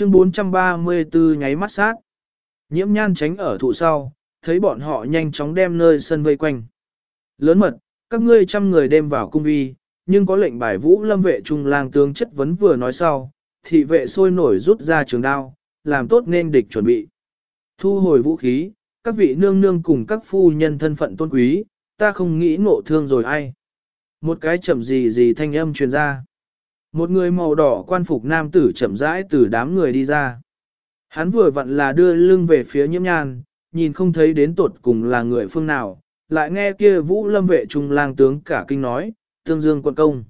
Chương 434 nháy mắt sát. Nhiễm nhan tránh ở thụ sau, thấy bọn họ nhanh chóng đem nơi sân vây quanh. Lớn mật, các ngươi trăm người đem vào cung vi, nhưng có lệnh bài vũ lâm vệ trung lang tướng chất vấn vừa nói sau, thị vệ sôi nổi rút ra trường đao, làm tốt nên địch chuẩn bị. Thu hồi vũ khí, các vị nương nương cùng các phu nhân thân phận tôn quý, ta không nghĩ ngộ thương rồi ai. Một cái chậm gì gì thanh âm truyền ra. Một người màu đỏ quan phục nam tử chậm rãi từ đám người đi ra. Hắn vừa vặn là đưa lưng về phía nhiễm nhan, nhìn không thấy đến tột cùng là người phương nào, lại nghe kia vũ lâm vệ trung lang tướng cả kinh nói, tương dương quận công.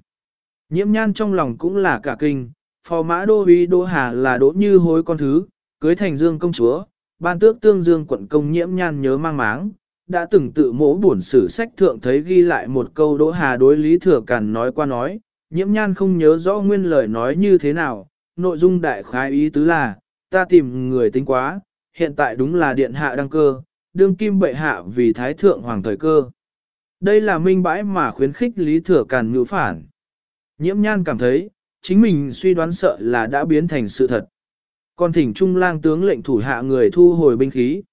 Nhiễm nhan trong lòng cũng là cả kinh, phò mã đô uy đô hà là đỗ như hối con thứ, cưới thành dương công chúa, ban tước tương dương quận công nhiễm nhan nhớ mang máng, đã từng tự mỗ buồn sử sách thượng thấy ghi lại một câu đỗ hà đối lý thừa càn nói qua nói, nhiễm nhan không nhớ rõ nguyên lời nói như thế nào, nội dung đại khái ý tứ là, ta tìm người tính quá, hiện tại đúng là điện hạ đăng cơ, đương kim bệ hạ vì thái thượng hoàng thời cơ. Đây là minh bãi mà khuyến khích lý thừa càn ngữ phản. Nhiễm nhan cảm thấy, chính mình suy đoán sợ là đã biến thành sự thật. Còn thỉnh trung lang tướng lệnh thủ hạ người thu hồi binh khí.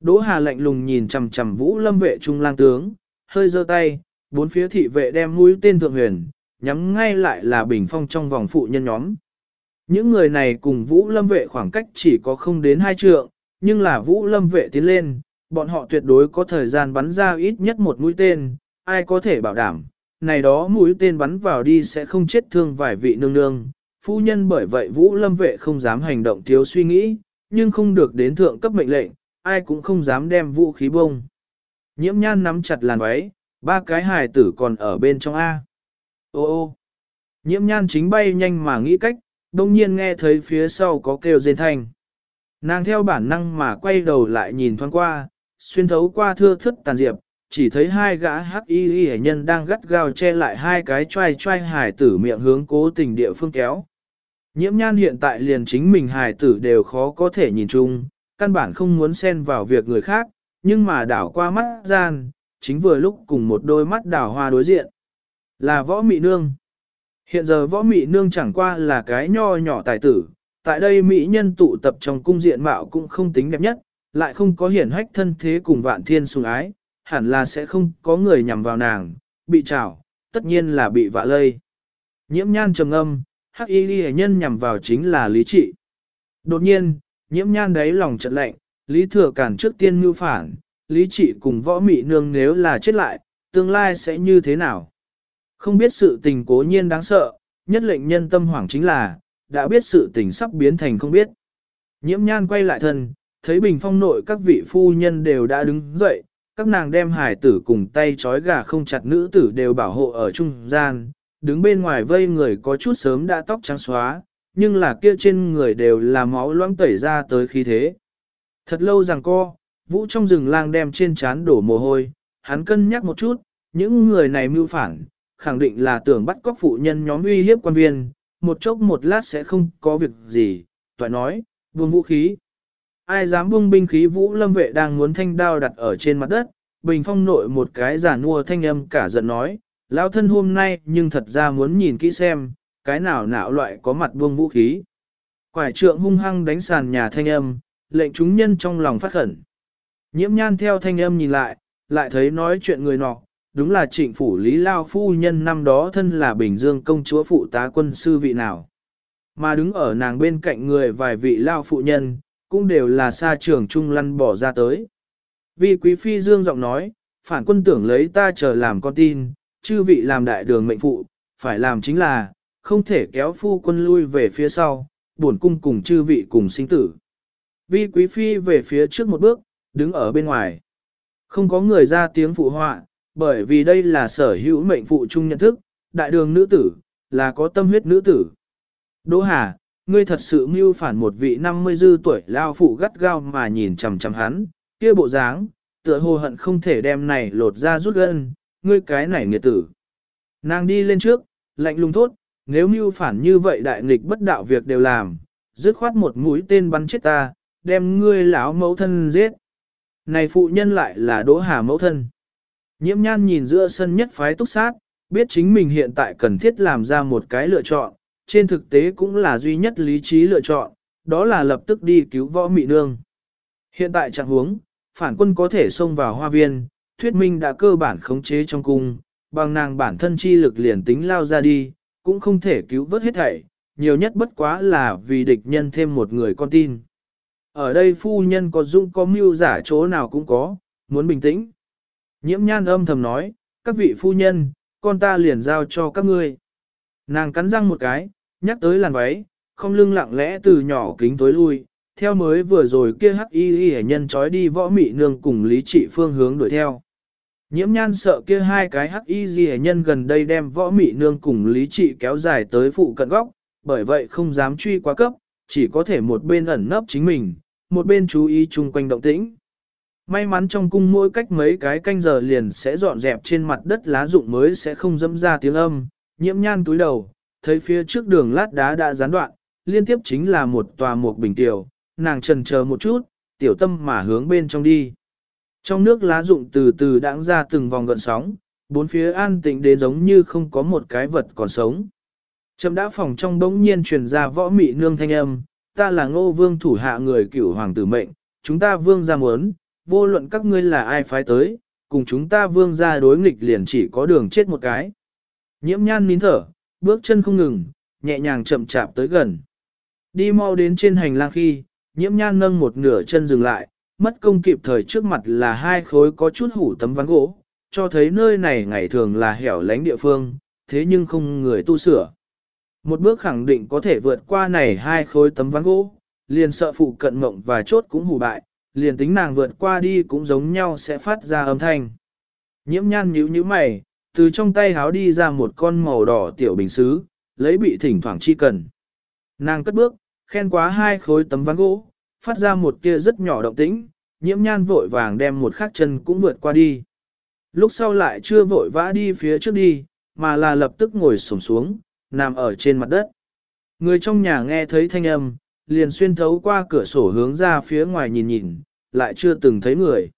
Đỗ Hà lạnh lùng nhìn chằm chằm Vũ Lâm vệ trung lang tướng, hơi giơ tay, bốn phía thị vệ đem mũi tên thượng huyền, nhắm ngay lại là bình phong trong vòng phụ nhân nhóm. Những người này cùng Vũ Lâm vệ khoảng cách chỉ có không đến hai trượng, nhưng là Vũ Lâm vệ tiến lên, bọn họ tuyệt đối có thời gian bắn ra ít nhất một mũi tên, ai có thể bảo đảm, này đó mũi tên bắn vào đi sẽ không chết thương vài vị nương nương. Phu nhân bởi vậy Vũ Lâm vệ không dám hành động thiếu suy nghĩ, nhưng không được đến thượng cấp mệnh lệnh, ai cũng không dám đem vũ khí bông. Nhiễm nhan nắm chặt làn váy, ba cái hài tử còn ở bên trong A. Ô ô, nhiễm nhan chính bay nhanh mà nghĩ cách, đông nhiên nghe thấy phía sau có kêu rên thanh. Nàng theo bản năng mà quay đầu lại nhìn thoáng qua, xuyên thấu qua thưa thất tàn diệp, chỉ thấy hai gã hắc y y nhân đang gắt gao che lại hai cái trai trai hài tử miệng hướng cố tình địa phương kéo. Nhiễm nhan hiện tại liền chính mình hài tử đều khó có thể nhìn chung, căn bản không muốn xen vào việc người khác, nhưng mà đảo qua mắt gian, chính vừa lúc cùng một đôi mắt đảo hoa đối diện. Là võ mị nương. Hiện giờ võ mị nương chẳng qua là cái nho nhỏ tài tử, tại đây mỹ nhân tụ tập trong cung diện mạo cũng không tính đẹp nhất, lại không có hiển hách thân thế cùng vạn thiên sùng ái, hẳn là sẽ không có người nhằm vào nàng, bị trảo, tất nhiên là bị vạ lây. Nhiễm nhan trầm âm, hắc y ghi nhân nhằm vào chính là lý trị. Đột nhiên, nhiễm nhan đáy lòng trận lạnh, lý thừa cản trước tiên mưu phản, lý trị cùng võ mị nương nếu là chết lại, tương lai sẽ như thế nào? Không biết sự tình cố nhiên đáng sợ, nhất lệnh nhân tâm hoảng chính là, đã biết sự tình sắp biến thành không biết. Nhiễm nhan quay lại thân, thấy bình phong nội các vị phu nhân đều đã đứng dậy, các nàng đem hải tử cùng tay trói gà không chặt nữ tử đều bảo hộ ở trung gian, đứng bên ngoài vây người có chút sớm đã tóc trắng xóa, nhưng là kia trên người đều là máu loãng tẩy ra tới khí thế. Thật lâu rằng co, vũ trong rừng lang đem trên chán đổ mồ hôi, hắn cân nhắc một chút, những người này mưu phản, khẳng định là tưởng bắt cóc phụ nhân nhóm uy hiếp quan viên, một chốc một lát sẽ không có việc gì, toại nói, buông vũ khí. Ai dám buông binh khí vũ lâm vệ đang muốn thanh đao đặt ở trên mặt đất, bình phong nội một cái giả nua thanh âm cả giận nói, lão thân hôm nay nhưng thật ra muốn nhìn kỹ xem, cái nào nạo loại có mặt buông vũ khí. Quải trượng hung hăng đánh sàn nhà thanh âm, lệnh chúng nhân trong lòng phát khẩn. Nhiễm nhan theo thanh âm nhìn lại, lại thấy nói chuyện người nọ, đúng là trịnh phủ Lý Lao Phu Nhân năm đó thân là Bình Dương công chúa phụ tá quân sư vị nào. Mà đứng ở nàng bên cạnh người vài vị Lao Phụ Nhân, cũng đều là xa trường trung lăn bỏ ra tới. Vì quý phi Dương giọng nói, phản quân tưởng lấy ta chờ làm con tin, chư vị làm đại đường mệnh phụ, phải làm chính là, không thể kéo phu quân lui về phía sau, buồn cung cùng chư vị cùng sinh tử. Vi quý phi về phía trước một bước, đứng ở bên ngoài. Không có người ra tiếng phụ họa, bởi vì đây là sở hữu mệnh phụ chung nhận thức, đại đường nữ tử, là có tâm huyết nữ tử. Đỗ Hà, ngươi thật sự mưu phản một vị 50 dư tuổi lao phụ gắt gao mà nhìn chằm chằm hắn, kia bộ dáng, tựa hồ hận không thể đem này lột ra rút gân, ngươi cái này nghiệt tử. Nàng đi lên trước, lạnh lùng thốt, nếu mưu phản như vậy đại nghịch bất đạo việc đều làm, dứt khoát một mũi tên bắn chết ta, đem ngươi lão mẫu thân giết. Này phụ nhân lại là Đỗ Hà mẫu thân. Nhiễm nhan nhìn giữa sân nhất phái túc sát, biết chính mình hiện tại cần thiết làm ra một cái lựa chọn, trên thực tế cũng là duy nhất lý trí lựa chọn, đó là lập tức đi cứu võ mị nương. Hiện tại trạng huống, phản quân có thể xông vào hoa viên, thuyết minh đã cơ bản khống chế trong cung, bằng nàng bản thân chi lực liền tính lao ra đi, cũng không thể cứu vớt hết thảy, nhiều nhất bất quá là vì địch nhân thêm một người con tin. Ở đây phu nhân có dung có mưu giả chỗ nào cũng có, muốn bình tĩnh. Nhiễm nhan âm thầm nói, các vị phu nhân, con ta liền giao cho các ngươi. Nàng cắn răng một cái, nhắc tới làn váy, không lưng lặng lẽ từ nhỏ kính tối lui, theo mới vừa rồi kia hắc y y nhân trói đi võ mị nương cùng lý trị phương hướng đuổi theo. Nhiễm nhan sợ kia hai cái hắc y y nhân gần đây đem võ mị nương cùng lý trị kéo dài tới phụ cận góc, bởi vậy không dám truy quá cấp, chỉ có thể một bên ẩn nấp chính mình, một bên chú ý chung quanh động tĩnh. May mắn trong cung mỗi cách mấy cái canh giờ liền sẽ dọn dẹp trên mặt đất lá rụng mới sẽ không dẫm ra tiếng âm, nhiễm nhan túi đầu, thấy phía trước đường lát đá đã gián đoạn, liên tiếp chính là một tòa một bình tiểu, nàng trần chờ một chút, tiểu tâm mà hướng bên trong đi. Trong nước lá rụng từ từ đãng ra từng vòng gợn sóng, bốn phía an tĩnh đến giống như không có một cái vật còn sống. Trầm đã phòng trong bỗng nhiên truyền ra võ mị nương thanh âm, ta là ngô vương thủ hạ người cửu hoàng tử mệnh, chúng ta vương ra muốn, vô luận các ngươi là ai phái tới, cùng chúng ta vương ra đối nghịch liền chỉ có đường chết một cái. Nhiễm nhan nín thở, bước chân không ngừng, nhẹ nhàng chậm chạp tới gần. Đi mau đến trên hành lang khi, nhiễm nhan nâng một nửa chân dừng lại, mất công kịp thời trước mặt là hai khối có chút hủ tấm ván gỗ, cho thấy nơi này ngày thường là hẻo lánh địa phương, thế nhưng không người tu sửa. Một bước khẳng định có thể vượt qua này hai khối tấm ván gỗ, liền sợ phụ cận mộng và chốt cũng hủ bại, liền tính nàng vượt qua đi cũng giống nhau sẽ phát ra âm thanh. Nhiễm nhan nhíu nhíu mày, từ trong tay háo đi ra một con màu đỏ tiểu bình xứ, lấy bị thỉnh thoảng chi cần. Nàng cất bước, khen quá hai khối tấm ván gỗ, phát ra một tia rất nhỏ động tĩnh, nhiễm nhan vội vàng đem một khắc chân cũng vượt qua đi. Lúc sau lại chưa vội vã đi phía trước đi, mà là lập tức ngồi xổm xuống, nằm ở trên mặt đất. Người trong nhà nghe thấy thanh âm, liền xuyên thấu qua cửa sổ hướng ra phía ngoài nhìn nhìn, lại chưa từng thấy người.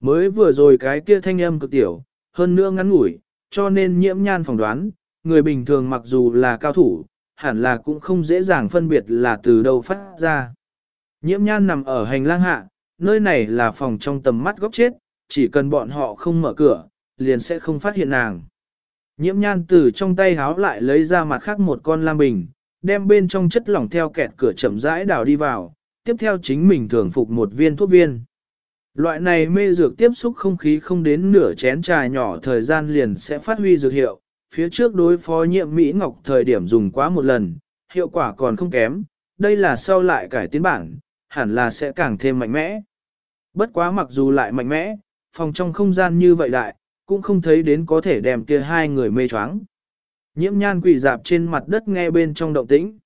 Mới vừa rồi cái kia thanh âm cực tiểu, hơn nữa ngắn ngủi, cho nên nhiễm nhan phỏng đoán, người bình thường mặc dù là cao thủ, hẳn là cũng không dễ dàng phân biệt là từ đâu phát ra. Nhiễm nhan nằm ở hành lang hạ, nơi này là phòng trong tầm mắt góc chết, chỉ cần bọn họ không mở cửa, liền sẽ không phát hiện nàng. Nhiễm nhan từ trong tay háo lại lấy ra mặt khác một con lam bình, đem bên trong chất lỏng theo kẹt cửa chậm rãi đào đi vào, tiếp theo chính mình thường phục một viên thuốc viên. Loại này mê dược tiếp xúc không khí không đến nửa chén trà nhỏ thời gian liền sẽ phát huy dược hiệu, phía trước đối phó nhiệm Mỹ Ngọc thời điểm dùng quá một lần, hiệu quả còn không kém, đây là sau lại cải tiến bản, hẳn là sẽ càng thêm mạnh mẽ. Bất quá mặc dù lại mạnh mẽ, phòng trong không gian như vậy đại, cũng không thấy đến có thể đem kia hai người mê choáng. Nhiễm nhan quỷ dạp trên mặt đất nghe bên trong động tĩnh.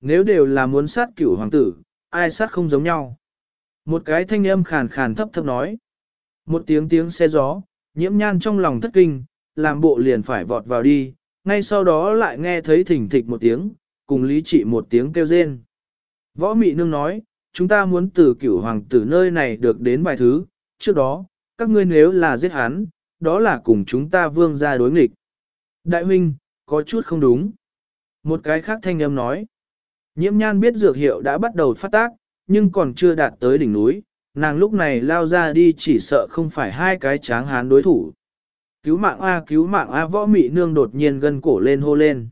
Nếu đều là muốn sát cửu hoàng tử, ai sát không giống nhau. Một cái thanh âm khàn khàn thấp thấp nói. Một tiếng tiếng xe gió, nhiễm nhan trong lòng thất kinh, làm bộ liền phải vọt vào đi, ngay sau đó lại nghe thấy thỉnh thịch một tiếng, cùng lý trị một tiếng kêu rên. Võ Mị Nương nói, chúng ta muốn từ cửu hoàng tử nơi này được đến vài thứ, trước đó, các ngươi nếu là giết hắn, đó là cùng chúng ta vương ra đối nghịch. Đại huynh, có chút không đúng. Một cái khác thanh âm nói, nhiễm nhan biết dược hiệu đã bắt đầu phát tác, nhưng còn chưa đạt tới đỉnh núi, nàng lúc này lao ra đi chỉ sợ không phải hai cái tráng hán đối thủ. Cứu mạng A cứu mạng A võ mị nương đột nhiên gân cổ lên hô lên.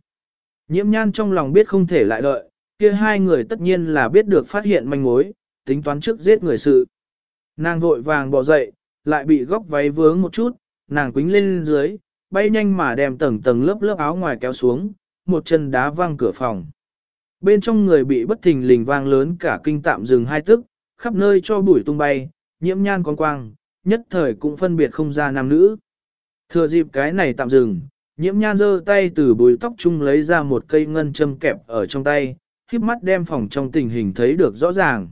Nhiễm nhan trong lòng biết không thể lại đợi, kia hai người tất nhiên là biết được phát hiện manh mối, tính toán trước giết người sự. Nàng vội vàng bỏ dậy, lại bị góc váy vướng một chút, nàng quính lên dưới, bay nhanh mà đem tầng tầng lớp lớp áo ngoài kéo xuống, một chân đá văng cửa phòng. Bên trong người bị bất thình lình vang lớn cả kinh tạm dừng hai tức, khắp nơi cho bụi tung bay, nhiễm nhan con quang, nhất thời cũng phân biệt không ra nam nữ. Thừa dịp cái này tạm dừng, nhiễm nhan giơ tay từ bùi tóc chung lấy ra một cây ngân châm kẹp ở trong tay, khiếp mắt đem phòng trong tình hình thấy được rõ ràng.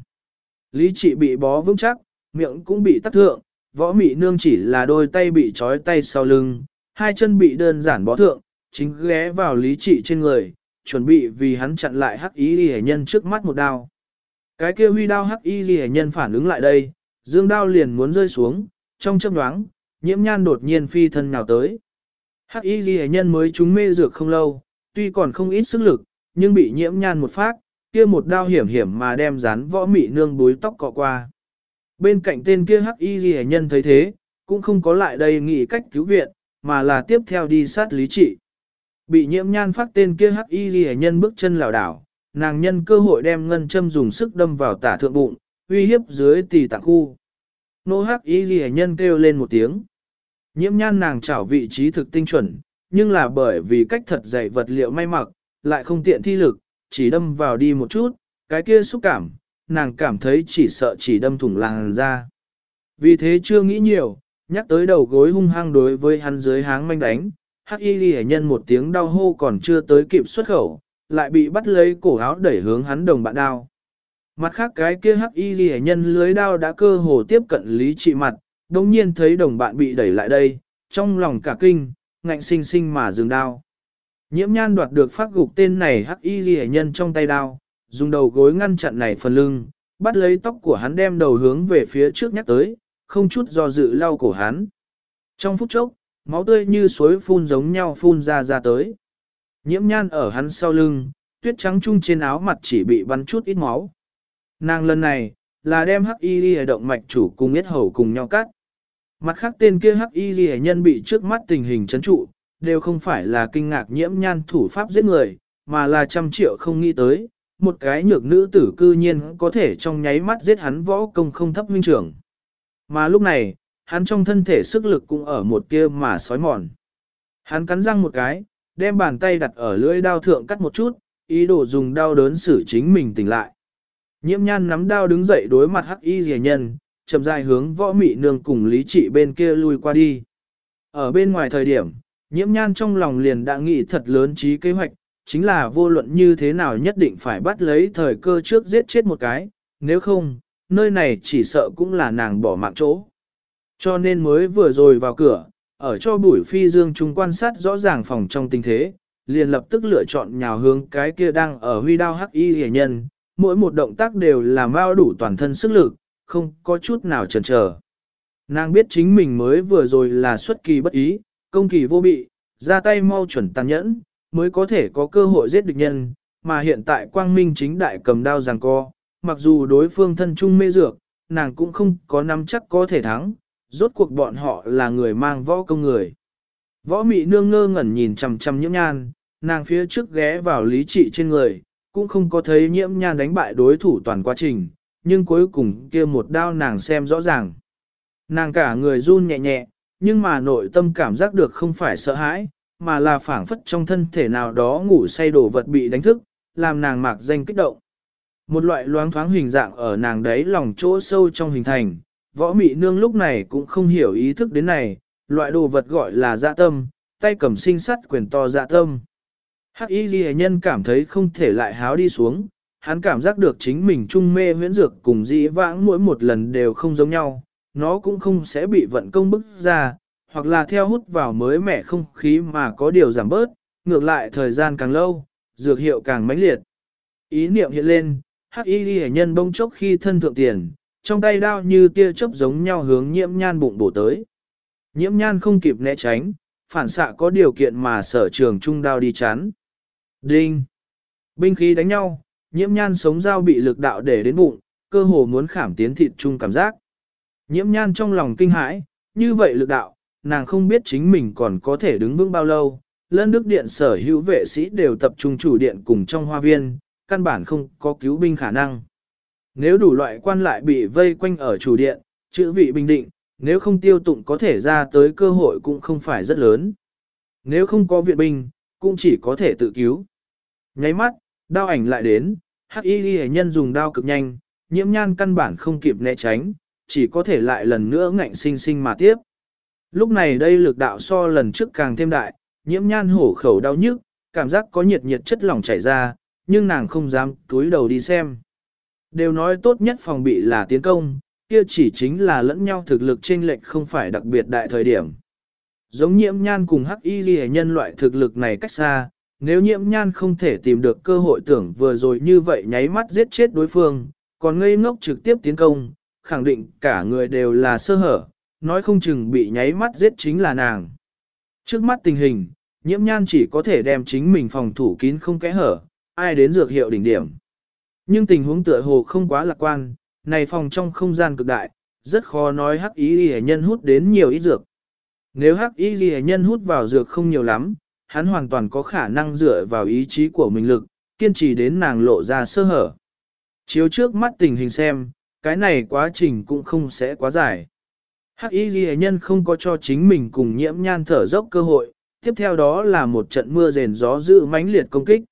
Lý trị bị bó vững chắc, miệng cũng bị tắt thượng, võ mị nương chỉ là đôi tay bị trói tay sau lưng, hai chân bị đơn giản bó thượng, chính ghé vào lý trị trên người, chuẩn bị vì hắn chặn lại hắc y ghi nhân trước mắt một đao. Cái kia huy đao hắc y ghi nhân phản ứng lại đây, dương đao liền muốn rơi xuống, trong chớp nhoáng, nhiễm nhan đột nhiên phi thân nào tới. Hắc y ghi nhân mới trúng mê dược không lâu, tuy còn không ít sức lực, nhưng bị nhiễm nhan một phát, kia một đao hiểm hiểm mà đem dán võ mị nương búi tóc cọ qua. Bên cạnh tên kia hắc y ghi nhân thấy thế, cũng không có lại đây nghĩ cách cứu viện, mà là tiếp theo đi sát lý trị. Bị nhiễm nhan phát tên kia hắc y ghi nhân bước chân lảo đảo, nàng nhân cơ hội đem ngân châm dùng sức đâm vào tả thượng bụng, uy hiếp dưới tỷ tạng khu. Nô hắc y ghi nhân kêu lên một tiếng. Nhiễm nhan nàng chảo vị trí thực tinh chuẩn, nhưng là bởi vì cách thật dày vật liệu may mặc, lại không tiện thi lực, chỉ đâm vào đi một chút, cái kia xúc cảm, nàng cảm thấy chỉ sợ chỉ đâm thủng làng ra. Vì thế chưa nghĩ nhiều, nhắc tới đầu gối hung hăng đối với hắn dưới háng manh đánh, hắc y ghi nhân một tiếng đau hô còn chưa tới kịp xuất khẩu, lại bị bắt lấy cổ áo đẩy hướng hắn đồng bạn đao. Mặt khác cái kia hắc y ghi nhân lưới đao đã cơ hồ tiếp cận lý trị mặt, đồng nhiên thấy đồng bạn bị đẩy lại đây, trong lòng cả kinh, ngạnh sinh sinh mà dừng đao. Nhiễm nhan đoạt được phát gục tên này hắc y ghi nhân trong tay đao, dùng đầu gối ngăn chặn này phần lưng, bắt lấy tóc của hắn đem đầu hướng về phía trước nhắc tới, không chút do dự lau cổ hắn. Trong phút chốc, máu tươi như suối phun giống nhau phun ra ra tới. Nhiễm nhan ở hắn sau lưng, tuyết trắng trung trên áo mặt chỉ bị bắn chút ít máu. Nàng lần này, là đem hắc y ghi động mạch chủ cùng yết hầu cùng nhau cắt. Mặt khác tên kia hắc y ghi nhân bị trước mắt tình hình chấn trụ, đều không phải là kinh ngạc nhiễm nhan thủ pháp giết người, mà là trăm triệu không nghĩ tới, một cái nhược nữ tử cư nhiên có thể trong nháy mắt giết hắn võ công không thấp huynh trưởng. Mà lúc này, hắn trong thân thể sức lực cũng ở một kia mà sói mòn. Hắn cắn răng một cái, đem bàn tay đặt ở lưỡi đao thượng cắt một chút, ý đồ dùng đau đớn xử chính mình tỉnh lại. Nhiễm nhan nắm đao đứng dậy đối mặt hắc y rìa nhân, chậm dài hướng võ mị nương cùng lý trị bên kia lui qua đi. Ở bên ngoài thời điểm, nhiễm nhan trong lòng liền đã nghĩ thật lớn trí kế hoạch, chính là vô luận như thế nào nhất định phải bắt lấy thời cơ trước giết chết một cái, nếu không, nơi này chỉ sợ cũng là nàng bỏ mạng chỗ. Cho nên mới vừa rồi vào cửa, ở cho bùi phi dương chúng quan sát rõ ràng phòng trong tình thế, liền lập tức lựa chọn nhào hướng cái kia đang ở huy đao hắc y hề nhân, mỗi một động tác đều làm bao đủ toàn thân sức lực, không có chút nào chần chờ. Nàng biết chính mình mới vừa rồi là xuất kỳ bất ý, công kỳ vô bị, ra tay mau chuẩn tàn nhẫn, mới có thể có cơ hội giết địch nhân, mà hiện tại quang minh chính đại cầm đao giằng co, mặc dù đối phương thân trung mê dược, nàng cũng không có nắm chắc có thể thắng, rốt cuộc bọn họ là người mang võ công người. Võ mị nương ngơ ngẩn nhìn chằm chằm nhiễm nhan, nàng phía trước ghé vào lý trị trên người, cũng không có thấy nhiễm nhan đánh bại đối thủ toàn quá trình, nhưng cuối cùng kia một đao nàng xem rõ ràng. Nàng cả người run nhẹ nhẹ, nhưng mà nội tâm cảm giác được không phải sợ hãi, mà là phảng phất trong thân thể nào đó ngủ say đổ vật bị đánh thức, làm nàng mạc danh kích động. Một loại loáng thoáng hình dạng ở nàng đấy lòng chỗ sâu trong hình thành, võ mị nương lúc này cũng không hiểu ý thức đến này, loại đồ vật gọi là dạ tâm, tay cầm sinh sắt quyền to dạ tâm. Hắc y ghi nhân cảm thấy không thể lại háo đi xuống, hắn cảm giác được chính mình trung mê huyễn dược cùng dĩ vãng mỗi một lần đều không giống nhau, nó cũng không sẽ bị vận công bức ra, hoặc là theo hút vào mới mẻ không khí mà có điều giảm bớt, ngược lại thời gian càng lâu, dược hiệu càng mãnh liệt. Ý niệm hiện lên, hắc y ghi nhân bông chốc khi thân thượng tiền, trong tay đao như tia chớp giống nhau hướng nhiễm nhan bụng bổ tới. Nhiễm nhan không kịp né tránh, phản xạ có điều kiện mà sở trường trung đao đi chán. Đinh! Binh khí đánh nhau, nhiễm nhan sống dao bị lực đạo để đến bụng, cơ hồ muốn khảm tiến thịt chung cảm giác. Nhiễm nhan trong lòng kinh hãi, như vậy lực đạo, nàng không biết chính mình còn có thể đứng vững bao lâu. Lân Đức Điện sở hữu vệ sĩ đều tập trung chủ điện cùng trong hoa viên, căn bản không có cứu binh khả năng. Nếu đủ loại quan lại bị vây quanh ở chủ điện, chữ vị bình định, nếu không tiêu tụng có thể ra tới cơ hội cũng không phải rất lớn. Nếu không có viện binh, cũng chỉ có thể tự cứu. Nháy mắt, đao ảnh lại đến, hắc y ghi nhân dùng đao cực nhanh, nhiễm nhan căn bản không kịp né tránh, chỉ có thể lại lần nữa ngạnh sinh sinh mà tiếp. Lúc này đây lực đạo so lần trước càng thêm đại, nhiễm nhan hổ khẩu đau nhức, cảm giác có nhiệt nhiệt chất lỏng chảy ra, nhưng nàng không dám túi đầu đi xem. Đều nói tốt nhất phòng bị là tiến công, kia chỉ chính là lẫn nhau thực lực chênh lệch không phải đặc biệt đại thời điểm. Giống nhiễm nhan cùng hắc y ghi nhân loại thực lực này cách xa, nếu nhiễm nhan không thể tìm được cơ hội tưởng vừa rồi như vậy nháy mắt giết chết đối phương, còn ngây ngốc trực tiếp tiến công, khẳng định cả người đều là sơ hở, nói không chừng bị nháy mắt giết chính là nàng. Trước mắt tình hình, nhiễm nhan chỉ có thể đem chính mình phòng thủ kín không kẽ hở, ai đến dược hiệu đỉnh điểm. Nhưng tình huống tựa hồ không quá lạc quan, này phòng trong không gian cực đại, rất khó nói hắc y ghi nhân hút đến nhiều ít dược. Nếu hắc y ghi nhân hút vào dược không nhiều lắm, hắn hoàn toàn có khả năng dựa vào ý chí của mình lực, kiên trì đến nàng lộ ra sơ hở. Chiếu trước mắt tình hình xem, cái này quá trình cũng không sẽ quá dài. Hắc y ghi nhân không có cho chính mình cùng nhiễm nhan thở dốc cơ hội, tiếp theo đó là một trận mưa rền gió dữ mãnh liệt công kích.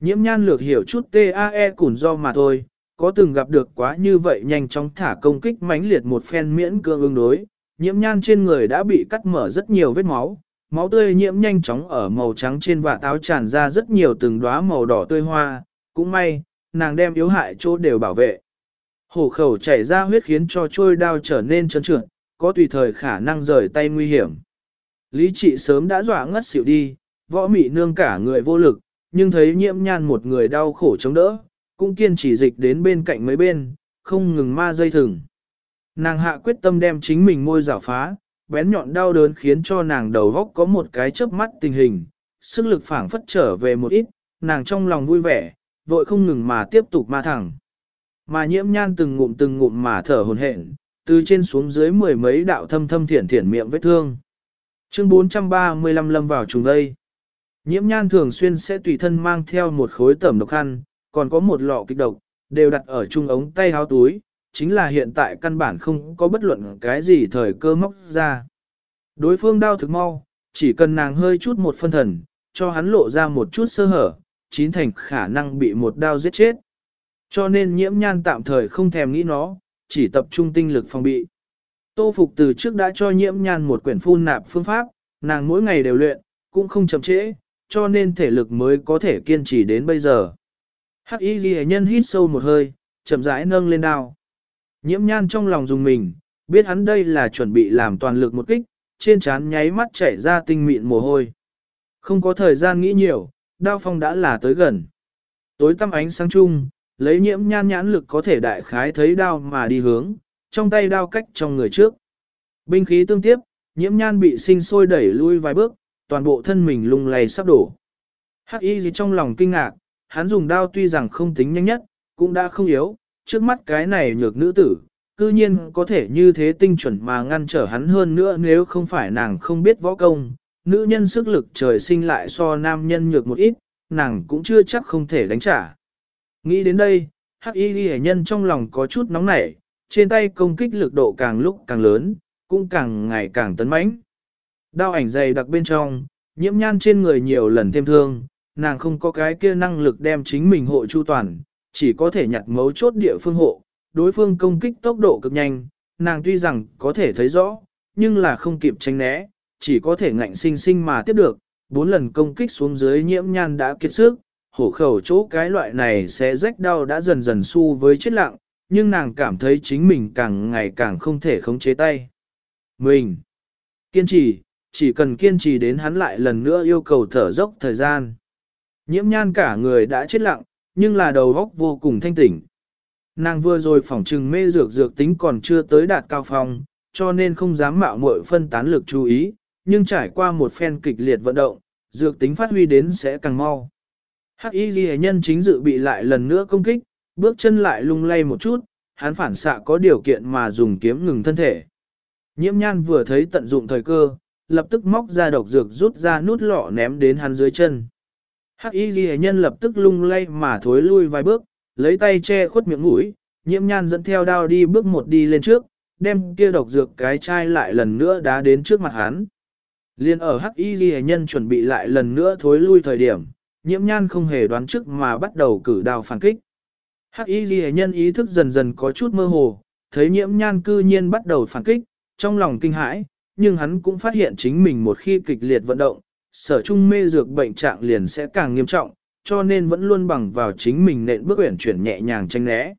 Nhiễm nhan lược hiểu chút TAE củn do mà thôi, có từng gặp được quá như vậy nhanh chóng thả công kích mãnh liệt một phen miễn cương ứng đối, nhiễm nhan trên người đã bị cắt mở rất nhiều vết máu, máu tươi nhiễm nhanh chóng ở màu trắng trên vạt áo tràn ra rất nhiều từng đóa màu đỏ tươi hoa, cũng may, nàng đem yếu hại chỗ đều bảo vệ. Hổ khẩu chảy ra huyết khiến cho trôi đao trở nên trơn trượt, có tùy thời khả năng rời tay nguy hiểm. Lý trị sớm đã dọa ngất xỉu đi, võ mị nương cả người vô lực, nhưng thấy nhiễm nhan một người đau khổ chống đỡ, cũng kiên trì dịch đến bên cạnh mấy bên, không ngừng ma dây thừng. Nàng hạ quyết tâm đem chính mình môi rào phá, bén nhọn đau đớn khiến cho nàng đầu góc có một cái chớp mắt tình hình, sức lực phảng phất trở về một ít, nàng trong lòng vui vẻ, vội không ngừng mà tiếp tục ma thẳng. Mà nhiễm nhan từng ngụm từng ngụm mà thở hồn hển, từ trên xuống dưới mười mấy đạo thâm thâm thiển thiển miệng vết thương. Chương 435 lâm vào trùng vây. Nhiễm nhan thường xuyên sẽ tùy thân mang theo một khối tẩm độc khăn, còn có một lọ kích độc, đều đặt ở trung ống tay háo túi, chính là hiện tại căn bản không có bất luận cái gì thời cơ móc ra. Đối phương đau thực mau, chỉ cần nàng hơi chút một phân thần, cho hắn lộ ra một chút sơ hở, chín thành khả năng bị một đao giết chết. Cho nên nhiễm nhan tạm thời không thèm nghĩ nó, chỉ tập trung tinh lực phòng bị. Tô Phục từ trước đã cho nhiễm nhan một quyển phun nạp phương pháp, nàng mỗi ngày đều luyện, cũng không chậm trễ, cho nên thể lực mới có thể kiên trì đến bây giờ. Hắc y ghi nhân hít sâu một hơi, chậm rãi nâng lên đao. Nhiễm nhan trong lòng dùng mình, biết hắn đây là chuẩn bị làm toàn lực một kích, trên trán nháy mắt chảy ra tinh mịn mồ hôi. Không có thời gian nghĩ nhiều, đao phong đã là tới gần. Tối tăm ánh sáng chung, lấy nhiễm nhan nhãn lực có thể đại khái thấy đao mà đi hướng, trong tay đao cách trong người trước. Binh khí tương tiếp, nhiễm nhan bị sinh sôi đẩy lui vài bước, toàn bộ thân mình lung lay sắp đổ. Hắc y gì trong lòng kinh ngạc, hắn dùng đao tuy rằng không tính nhanh nhất, cũng đã không yếu, trước mắt cái này nhược nữ tử, cư nhiên có thể như thế tinh chuẩn mà ngăn trở hắn hơn nữa nếu không phải nàng không biết võ công, nữ nhân sức lực trời sinh lại so nam nhân nhược một ít, nàng cũng chưa chắc không thể đánh trả. Nghĩ đến đây, hắc y ghi nhân trong lòng có chút nóng nảy, trên tay công kích lực độ càng lúc càng lớn, cũng càng ngày càng tấn mãnh. Đao ảnh dày đặc bên trong, nhiễm nhan trên người nhiều lần thêm thương, nàng không có cái kia năng lực đem chính mình hộ chu toàn, chỉ có thể nhặt mấu chốt địa phương hộ, đối phương công kích tốc độ cực nhanh, nàng tuy rằng có thể thấy rõ, nhưng là không kịp tránh né, chỉ có thể ngạnh sinh sinh mà tiếp được, bốn lần công kích xuống dưới nhiễm nhan đã kiệt sức, hổ khẩu chỗ cái loại này sẽ rách đau đã dần dần su với chết lặng, nhưng nàng cảm thấy chính mình càng ngày càng không thể khống chế tay. Mình kiên trì, chỉ cần kiên trì đến hắn lại lần nữa yêu cầu thở dốc thời gian. Nhiễm nhan cả người đã chết lặng, nhưng là đầu óc vô cùng thanh tỉnh. Nàng vừa rồi phỏng trừng mê dược dược tính còn chưa tới đạt cao phong, cho nên không dám mạo muội phân tán lực chú ý, nhưng trải qua một phen kịch liệt vận động, dược tính phát huy đến sẽ càng mau. Hắc y ghi nhân chính dự bị lại lần nữa công kích, bước chân lại lung lay một chút, hắn phản xạ có điều kiện mà dùng kiếm ngừng thân thể. Nhiễm nhan vừa thấy tận dụng thời cơ, lập tức móc ra độc dược rút ra nút lọ ném đến hắn dưới chân. Hắc y ghi nhân lập tức lung lay mà thối lui vài bước, lấy tay che khuất miệng mũi, nhiễm nhan dẫn theo đao đi bước một đi lên trước, đem kia độc dược cái chai lại lần nữa đá đến trước mặt hắn. Liên ở hắc y ghi nhân chuẩn bị lại lần nữa thối lui thời điểm, nhiễm nhan không hề đoán trước mà bắt đầu cử đao phản kích. Hắc y ghi nhân ý thức dần dần có chút mơ hồ, thấy nhiễm nhan cư nhiên bắt đầu phản kích, trong lòng kinh hãi, nhưng hắn cũng phát hiện chính mình một khi kịch liệt vận động, sở trung mê dược bệnh trạng liền sẽ càng nghiêm trọng, cho nên vẫn luôn bằng vào chính mình nện bước uyển chuyển nhẹ nhàng tránh né.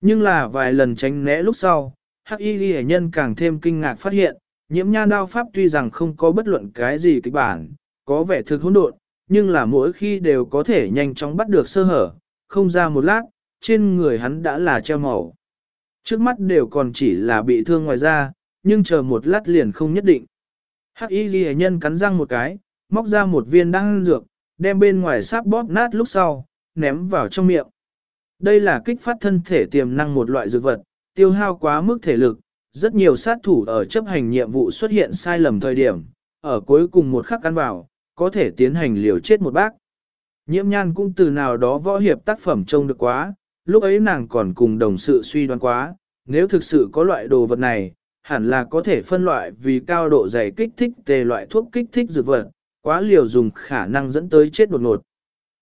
Nhưng là vài lần tránh né lúc sau, hắc y ghi nhân càng thêm kinh ngạc phát hiện, nhiễm nha đao pháp tuy rằng không có bất luận cái gì kịch bản, có vẻ thực hỗn độn, nhưng là mỗi khi đều có thể nhanh chóng bắt được sơ hở, không ra một lát, trên người hắn đã là treo màu. Trước mắt đều còn chỉ là bị thương ngoài da, nhưng chờ một lát liền không nhất định. Hắc y ghi nhân cắn răng một cái, móc ra một viên đan dược, đem bên ngoài sáp bóp nát lúc sau, ném vào trong miệng. Đây là kích phát thân thể tiềm năng một loại dược vật, tiêu hao quá mức thể lực, rất nhiều sát thủ ở chấp hành nhiệm vụ xuất hiện sai lầm thời điểm, ở cuối cùng một khắc ăn vào, có thể tiến hành liều chết một bác. Nhiễm nhan cũng từ nào đó võ hiệp tác phẩm trông được quá, lúc ấy nàng còn cùng đồng sự suy đoán quá, nếu thực sự có loại đồ vật này, hẳn là có thể phân loại vì cao độ dày kích thích tề loại thuốc kích thích dược vật, quá liều dùng khả năng dẫn tới chết đột ngột.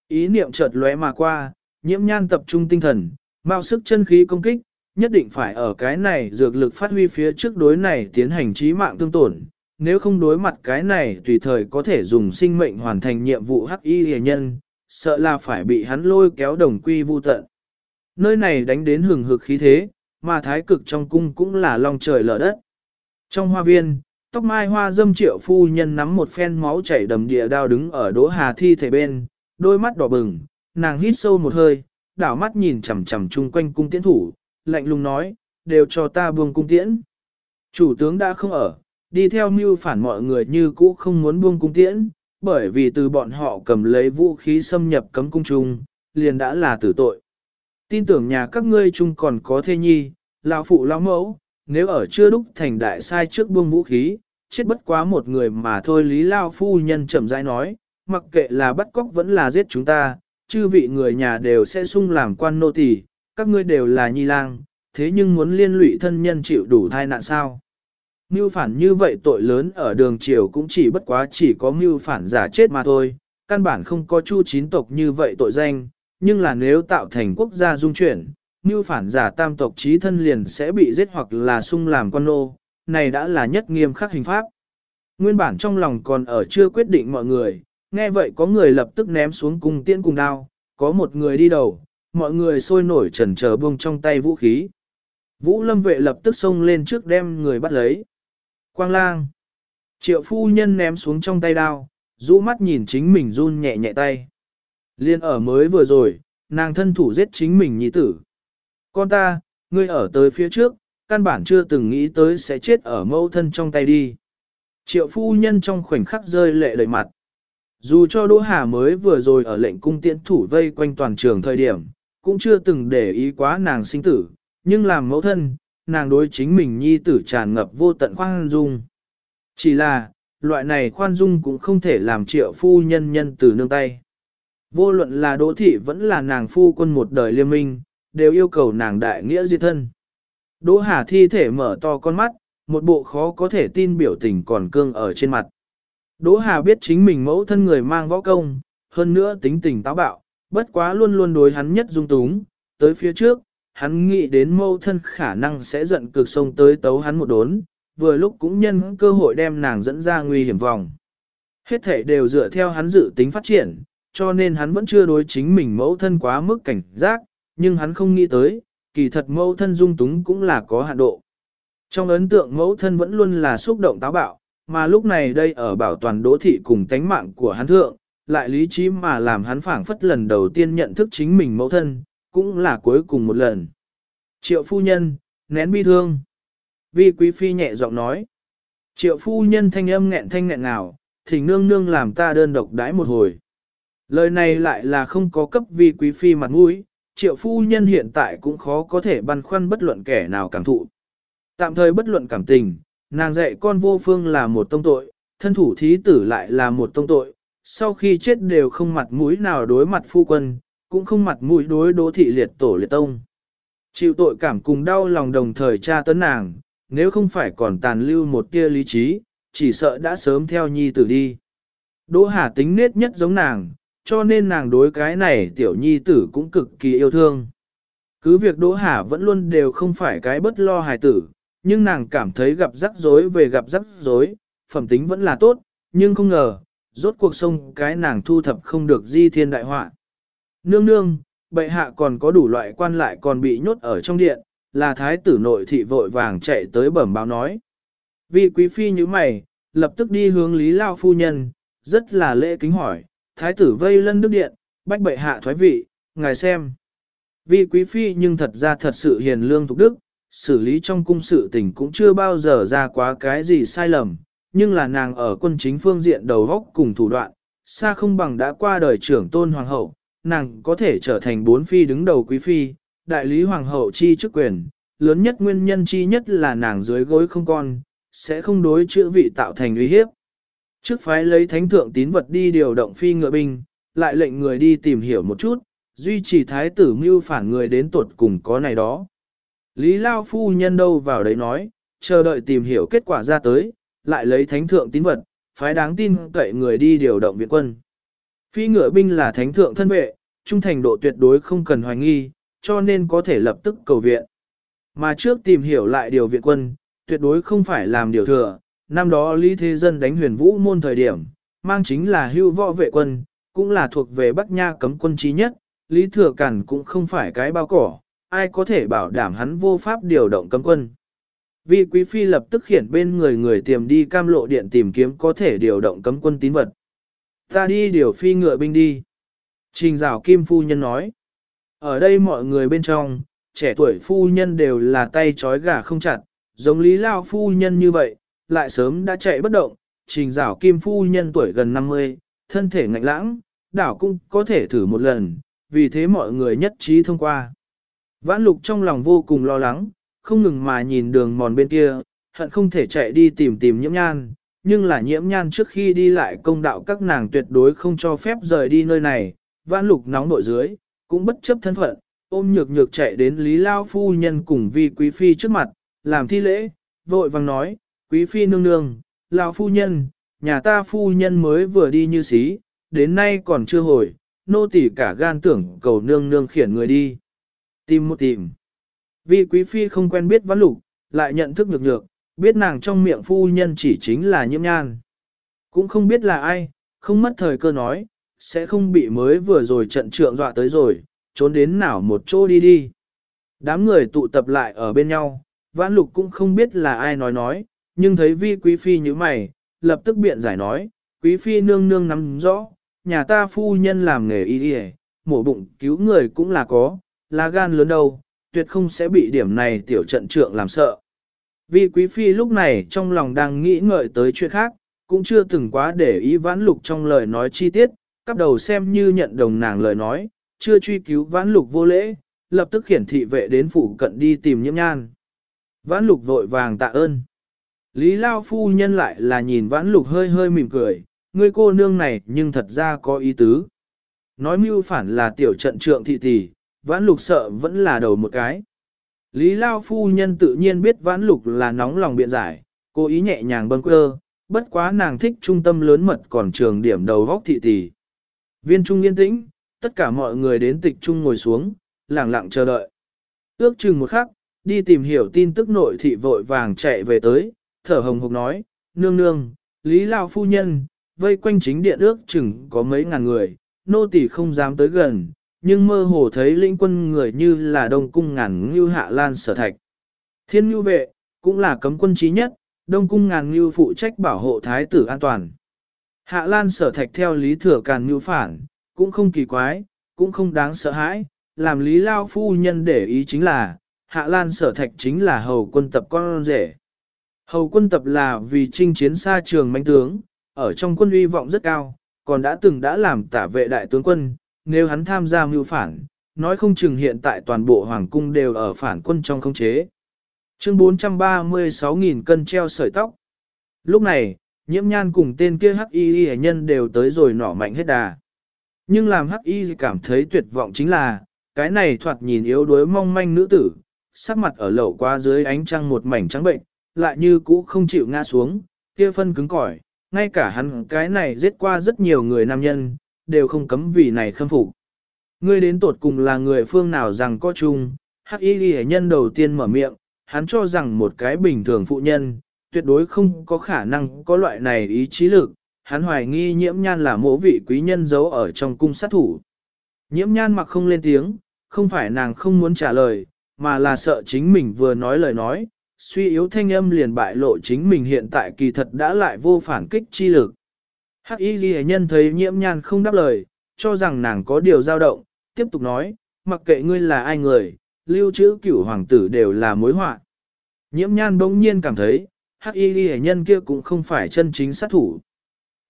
Ý niệm chợt lóe mà qua, nhiễm nhan tập trung tinh thần, mau sức chân khí công kích, nhất định phải ở cái này dược lực phát huy phía trước đối này tiến hành trí mạng tương tổn. Nếu không đối mặt cái này tùy thời có thể dùng sinh mệnh hoàn thành nhiệm vụ hắc y hề nhân, sợ là phải bị hắn lôi kéo đồng quy vu tận. Nơi này đánh đến hừng hực khí thế, mà thái cực trong cung cũng là long trời lở đất. Trong hoa viên, tóc mai hoa dâm triệu phu nhân nắm một phen máu chảy đầm địa đao đứng ở đỗ hà thi thể bên, đôi mắt đỏ bừng, nàng hít sâu một hơi, đảo mắt nhìn chằm chằm chung quanh cung tiễn thủ, lạnh lùng nói, đều cho ta buông cung tiễn. Chủ tướng đã không ở, đi theo mưu phản mọi người như cũ không muốn buông cung tiễn, bởi vì từ bọn họ cầm lấy vũ khí xâm nhập cấm cung trung, liền đã là tử tội. Tin tưởng nhà các ngươi chung còn có thê nhi, lão phụ lão mẫu, nếu ở chưa đúc thành đại sai trước buông vũ khí, chết bất quá một người mà thôi Lý Lao Phu Nhân chậm rãi nói, mặc kệ là bắt cóc vẫn là giết chúng ta, chư vị người nhà đều sẽ sung làm quan nô tỳ, các ngươi đều là nhi lang, thế nhưng muốn liên lụy thân nhân chịu đủ thai nạn sao? Mưu phản như vậy tội lớn ở đường triều cũng chỉ bất quá chỉ có mưu phản giả chết mà thôi, căn bản không có chu chín tộc như vậy tội danh, nhưng là nếu tạo thành quốc gia dung chuyển, như phản giả tam tộc trí thân liền sẽ bị giết hoặc là sung làm quan nô, này đã là nhất nghiêm khắc hình pháp. Nguyên bản trong lòng còn ở chưa quyết định mọi người, nghe vậy có người lập tức ném xuống cung tiễn cùng đao, có một người đi đầu, mọi người sôi nổi trần chờ buông trong tay vũ khí. Vũ lâm vệ lập tức xông lên trước đem người bắt lấy. Quang lang. Triệu phu nhân ném xuống trong tay đao, rũ mắt nhìn chính mình run nhẹ nhẹ tay. Liên ở mới vừa rồi, nàng thân thủ giết chính mình nhi tử. Con ta, ngươi ở tới phía trước, căn bản chưa từng nghĩ tới sẽ chết ở mâu thân trong tay đi. Triệu phu nhân trong khoảnh khắc rơi lệ đầy mặt. Dù cho Đỗ Hà mới vừa rồi ở lệnh cung tiễn thủ vây quanh toàn trường thời điểm, cũng chưa từng để ý quá nàng sinh tử, nhưng làm mẫu thân, nàng đối chính mình nhi tử tràn ngập vô tận khoan dung. Chỉ là, loại này khoan dung cũng không thể làm triệu phu nhân nhân từ nương tay. Vô luận là đỗ thị vẫn là nàng phu quân một đời liên minh, đều yêu cầu nàng đại nghĩa diệt thân. Đỗ Hà thi thể mở to con mắt, một bộ khó có thể tin biểu tình còn cương ở trên mặt. Đỗ Hà biết chính mình mẫu thân người mang võ công, hơn nữa tính tình táo bạo, bất quá luôn luôn đối hắn nhất dung túng, tới phía trước, hắn nghĩ đến mẫu thân khả năng sẽ giận cực sông tới tấu hắn một đốn, vừa lúc cũng nhân cơ hội đem nàng dẫn ra nguy hiểm vòng. Hết thể đều dựa theo hắn dự tính phát triển, cho nên hắn vẫn chưa đối chính mình mẫu thân quá mức cảnh giác, nhưng hắn không nghĩ tới, kỳ thật mẫu thân dung túng cũng là có hạn độ. Trong ấn tượng mẫu thân vẫn luôn là xúc động táo bạo, mà lúc này đây ở bảo toàn đỗ thị cùng tánh mạng của hắn thượng, lại lý trí mà làm hắn phảng phất lần đầu tiên nhận thức chính mình mẫu thân, cũng là cuối cùng một lần. Triệu phu nhân, nén bi thương. Vi quý phi nhẹ giọng nói. Triệu phu nhân thanh âm nghẹn thanh nghẹn nào, thỉnh nương nương làm ta đơn độc đãi một hồi. Lời này lại là không có cấp vi quý phi mặt mũi, triệu phu nhân hiện tại cũng khó có thể băn khoăn bất luận kẻ nào cảm thụ. Tạm thời bất luận cảm tình, nàng dạy con vô phương là một tông tội, thân thủ thí tử lại là một tông tội, sau khi chết đều không mặt mũi nào đối mặt phu quân, cũng không mặt mũi đối đỗ thị liệt tổ liệt tông. Chịu tội cảm cùng đau lòng đồng thời tra tấn nàng, nếu không phải còn tàn lưu một tia lý trí, chỉ sợ đã sớm theo nhi tử đi. Đỗ Hà tính nết nhất giống nàng, cho nên nàng đối cái này tiểu nhi tử cũng cực kỳ yêu thương. Cứ việc Đỗ Hà vẫn luôn đều không phải cái bất lo hài tử, nhưng nàng cảm thấy gặp rắc rối về gặp rắc rối, phẩm tính vẫn là tốt, nhưng không ngờ, rốt cuộc sông cái nàng thu thập không được di thiên đại họa. Nương nương, bệ hạ còn có đủ loại quan lại còn bị nhốt ở trong điện, là thái tử nội thị vội vàng chạy tới bẩm báo nói. Vì quý phi như mày, lập tức đi hướng Lý Lao phu nhân, rất là lễ kính hỏi, thái tử vây lân đức điện, bách bệ hạ thoái vị, ngài xem. Vì quý phi nhưng thật ra thật sự hiền lương thục đức, xử lý trong cung sự tình cũng chưa bao giờ ra quá cái gì sai lầm, nhưng là nàng ở quân chính phương diện đầu góc cùng thủ đoạn, xa không bằng đã qua đời trưởng tôn hoàng hậu, nàng có thể trở thành bốn phi đứng đầu quý phi, đại lý hoàng hậu chi chức quyền, lớn nhất nguyên nhân chi nhất là nàng dưới gối không con, sẽ không đối chữa vị tạo thành uy hiếp. Trước phái lấy thánh thượng tín vật đi điều động phi ngựa binh, lại lệnh người đi tìm hiểu một chút, duy trì thái tử mưu phản người đến tuột cùng có này đó. Lý Lao phu nhân đâu vào đấy nói, chờ đợi tìm hiểu kết quả ra tới, lại lấy thánh thượng tín vật, phái đáng tin cậy người đi điều động viện quân. Phi ngựa binh là thánh thượng thân vệ, trung thành độ tuyệt đối không cần hoài nghi, cho nên có thể lập tức cầu viện. Mà trước tìm hiểu lại điều viện quân, tuyệt đối không phải làm điều thừa. Năm đó Lý Thế Dân đánh huyền vũ môn thời điểm, mang chính là hưu võ vệ quân, cũng là thuộc về Bắc Nha cấm quân trí nhất, Lý Thừa Cản cũng không phải cái bao cỏ, ai có thể bảo đảm hắn vô pháp điều động cấm quân. Vì Quý Phi lập tức khiển bên người người tìm đi cam lộ điện tìm kiếm có thể điều động cấm quân tín vật. Ta đi điều phi ngựa binh đi. Trình rào kim phu nhân nói. Ở đây mọi người bên trong, trẻ tuổi phu nhân đều là tay trói gà không chặt, giống lý lao phu nhân như vậy, lại sớm đã chạy bất động. Trình rảo kim phu nhân tuổi gần 50, thân thể ngạnh lãng, đảo cũng có thể thử một lần, vì thế mọi người nhất trí thông qua. Vãn lục trong lòng vô cùng lo lắng, không ngừng mà nhìn đường mòn bên kia, hận không thể chạy đi tìm tìm nhiễm nhan, nhưng là nhiễm nhan trước khi đi lại công đạo các nàng tuyệt đối không cho phép rời đi nơi này, vãn lục nóng nội dưới, cũng bất chấp thân phận, ôm nhược nhược chạy đến Lý Lao Phu Nhân cùng vi Quý Phi trước mặt, làm thi lễ, vội vàng nói, Quý Phi nương nương, lão Phu Nhân, nhà ta Phu Nhân mới vừa đi như xí, đến nay còn chưa hồi, nô tỳ cả gan tưởng cầu nương nương khiển người đi. Tìm một tìm. Vì Quý Phi không quen biết vãn lục, lại nhận thức nhược nhược, biết nàng trong miệng Phu Nhân chỉ chính là nhiễm nhan. Cũng không biết là ai, không mất thời cơ nói, sẽ không bị mới vừa rồi trận trượng dọa tới rồi, trốn đến nào một chỗ đi đi. Đám người tụ tập lại ở bên nhau, vãn lục cũng không biết là ai nói nói, nhưng thấy vi quý phi như mày, lập tức biện giải nói, quý phi nương nương nắm rõ, nhà ta phu nhân làm nghề y y mổ bụng cứu người cũng là có, là gan lớn đâu, tuyệt không sẽ bị điểm này tiểu trận trượng làm sợ. Vi quý phi lúc này trong lòng đang nghĩ ngợi tới chuyện khác, cũng chưa từng quá để ý vãn lục trong lời nói chi tiết, cắp đầu xem như nhận đồng nàng lời nói, chưa truy cứu vãn lục vô lễ, lập tức khiển thị vệ đến phủ cận đi tìm nhiễm nhan. Vãn lục vội vàng tạ ơn. Lý Lao phu nhân lại là nhìn vãn lục hơi hơi mỉm cười, người cô nương này nhưng thật ra có ý tứ. Nói mưu phản là tiểu trận trượng thị tỷ, vãn lục sợ vẫn là đầu một cái. Lý Lao phu nhân tự nhiên biết vãn lục là nóng lòng biện giải, cố ý nhẹ nhàng bâng quơ, bất quá nàng thích trung tâm lớn mật còn trường điểm đầu vóc thị tỷ. Viên trung yên tĩnh, tất cả mọi người đến tịch trung ngồi xuống, lặng lặng chờ đợi. Ước chừng một khắc, đi tìm hiểu tin tức nội thị vội vàng chạy về tới, thở hồng hộc nói, nương nương, lý lao phu nhân, vây quanh chính điện ước chừng có mấy ngàn người, nô tỳ không dám tới gần, nhưng mơ hồ thấy lĩnh quân người như là đông cung ngàn ngưu hạ lan sở thạch. Thiên ngưu vệ, cũng là cấm quân trí nhất, đông cung ngàn ngưu phụ trách bảo hộ thái tử an toàn. Hạ Lan sở thạch theo lý thừa càn mưu phản, cũng không kỳ quái, cũng không đáng sợ hãi, làm lý lao phu nhân để ý chính là, Hạ Lan sở thạch chính là hầu quân tập con rể. Hầu quân tập là vì chinh chiến xa trường manh tướng, ở trong quân uy vọng rất cao, còn đã từng đã làm tả vệ đại tướng quân, nếu hắn tham gia mưu phản, nói không chừng hiện tại toàn bộ hoàng cung đều ở phản quân trong khống chế. Chương 436.000 cân treo sợi tóc. Lúc này, nhiễm nhan cùng tên kia hắc y y nhân đều tới rồi nỏ mạnh hết đà. Nhưng làm hắc y cảm thấy tuyệt vọng chính là, cái này thoạt nhìn yếu đuối mong manh nữ tử, sắc mặt ở lậu qua dưới ánh trăng một mảnh trắng bệnh, lại như cũ không chịu ngã xuống, kia phân cứng cỏi, ngay cả hắn cái này giết qua rất nhiều người nam nhân, đều không cấm vì này khâm phục. Ngươi đến tột cùng là người phương nào rằng có chung, hắc y ghi nhân đầu tiên mở miệng, hắn cho rằng một cái bình thường phụ nhân, tuyệt đối không có khả năng có loại này ý chí lực, hắn hoài nghi nhiễm nhan là mỗ vị quý nhân giấu ở trong cung sát thủ. Nhiễm nhan mặc không lên tiếng, không phải nàng không muốn trả lời, mà là sợ chính mình vừa nói lời nói, suy yếu thanh âm liền bại lộ chính mình hiện tại kỳ thật đã lại vô phản kích chi lực. Hắc y ghi nhân thấy nhiễm nhan không đáp lời, cho rằng nàng có điều dao động, tiếp tục nói, mặc kệ ngươi là ai người, lưu trữ cửu hoàng tử đều là mối họa. Nhiễm nhan bỗng nhiên cảm thấy, hắc y ghi nhân kia cũng không phải chân chính sát thủ.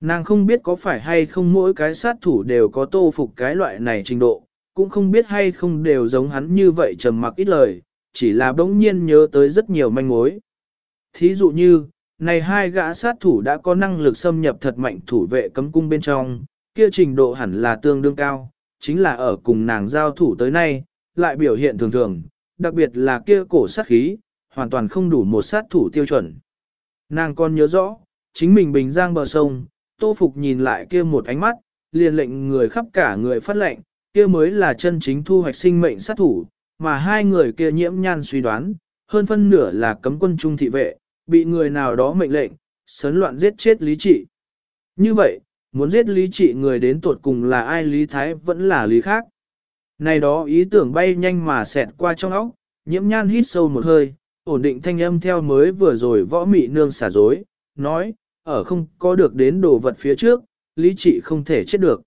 Nàng không biết có phải hay không mỗi cái sát thủ đều có tô phục cái loại này trình độ, cũng không biết hay không đều giống hắn như vậy trầm mặc ít lời, chỉ là bỗng nhiên nhớ tới rất nhiều manh mối. Thí dụ như, này hai gã sát thủ đã có năng lực xâm nhập thật mạnh thủ vệ cấm cung bên trong, kia trình độ hẳn là tương đương cao, chính là ở cùng nàng giao thủ tới nay, lại biểu hiện thường thường, đặc biệt là kia cổ sát khí, hoàn toàn không đủ một sát thủ tiêu chuẩn. Nàng còn nhớ rõ, chính mình bình giang bờ sông, tô phục nhìn lại kia một ánh mắt, liền lệnh người khắp cả người phát lệnh, kia mới là chân chính thu hoạch sinh mệnh sát thủ, mà hai người kia nhiễm nhan suy đoán, hơn phân nửa là cấm quân trung thị vệ, bị người nào đó mệnh lệnh, sấn loạn giết chết lý trị. Như vậy, muốn giết lý trị người đến tuột cùng là ai lý thái vẫn là lý khác. Này đó ý tưởng bay nhanh mà xẹt qua trong óc, nhiễm nhan hít sâu một hơi, ổn định thanh âm theo mới vừa rồi võ mị nương xả dối, nói, ở không có được đến đồ vật phía trước, lý trị không thể chết được.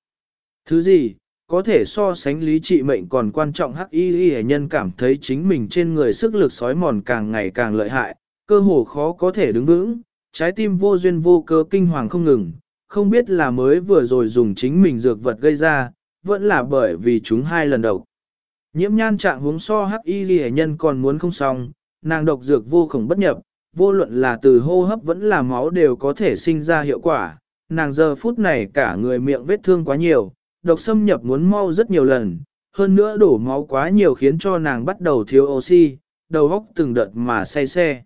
Thứ gì, có thể so sánh lý trị mệnh còn quan trọng hắc y y nhân cảm thấy chính mình trên người sức lực sói mòn càng ngày càng lợi hại, cơ hồ khó có thể đứng vững, trái tim vô duyên vô cơ kinh hoàng không ngừng, không biết là mới vừa rồi dùng chính mình dược vật gây ra, vẫn là bởi vì chúng hai lần đầu. Nhiễm nhan trạng huống so hắc y y nhân còn muốn không xong, nàng độc dược vô khổng bất nhập, vô luận là từ hô hấp vẫn là máu đều có thể sinh ra hiệu quả. Nàng giờ phút này cả người miệng vết thương quá nhiều, độc xâm nhập muốn mau rất nhiều lần, hơn nữa đổ máu quá nhiều khiến cho nàng bắt đầu thiếu oxy, đầu óc từng đợt mà say xe.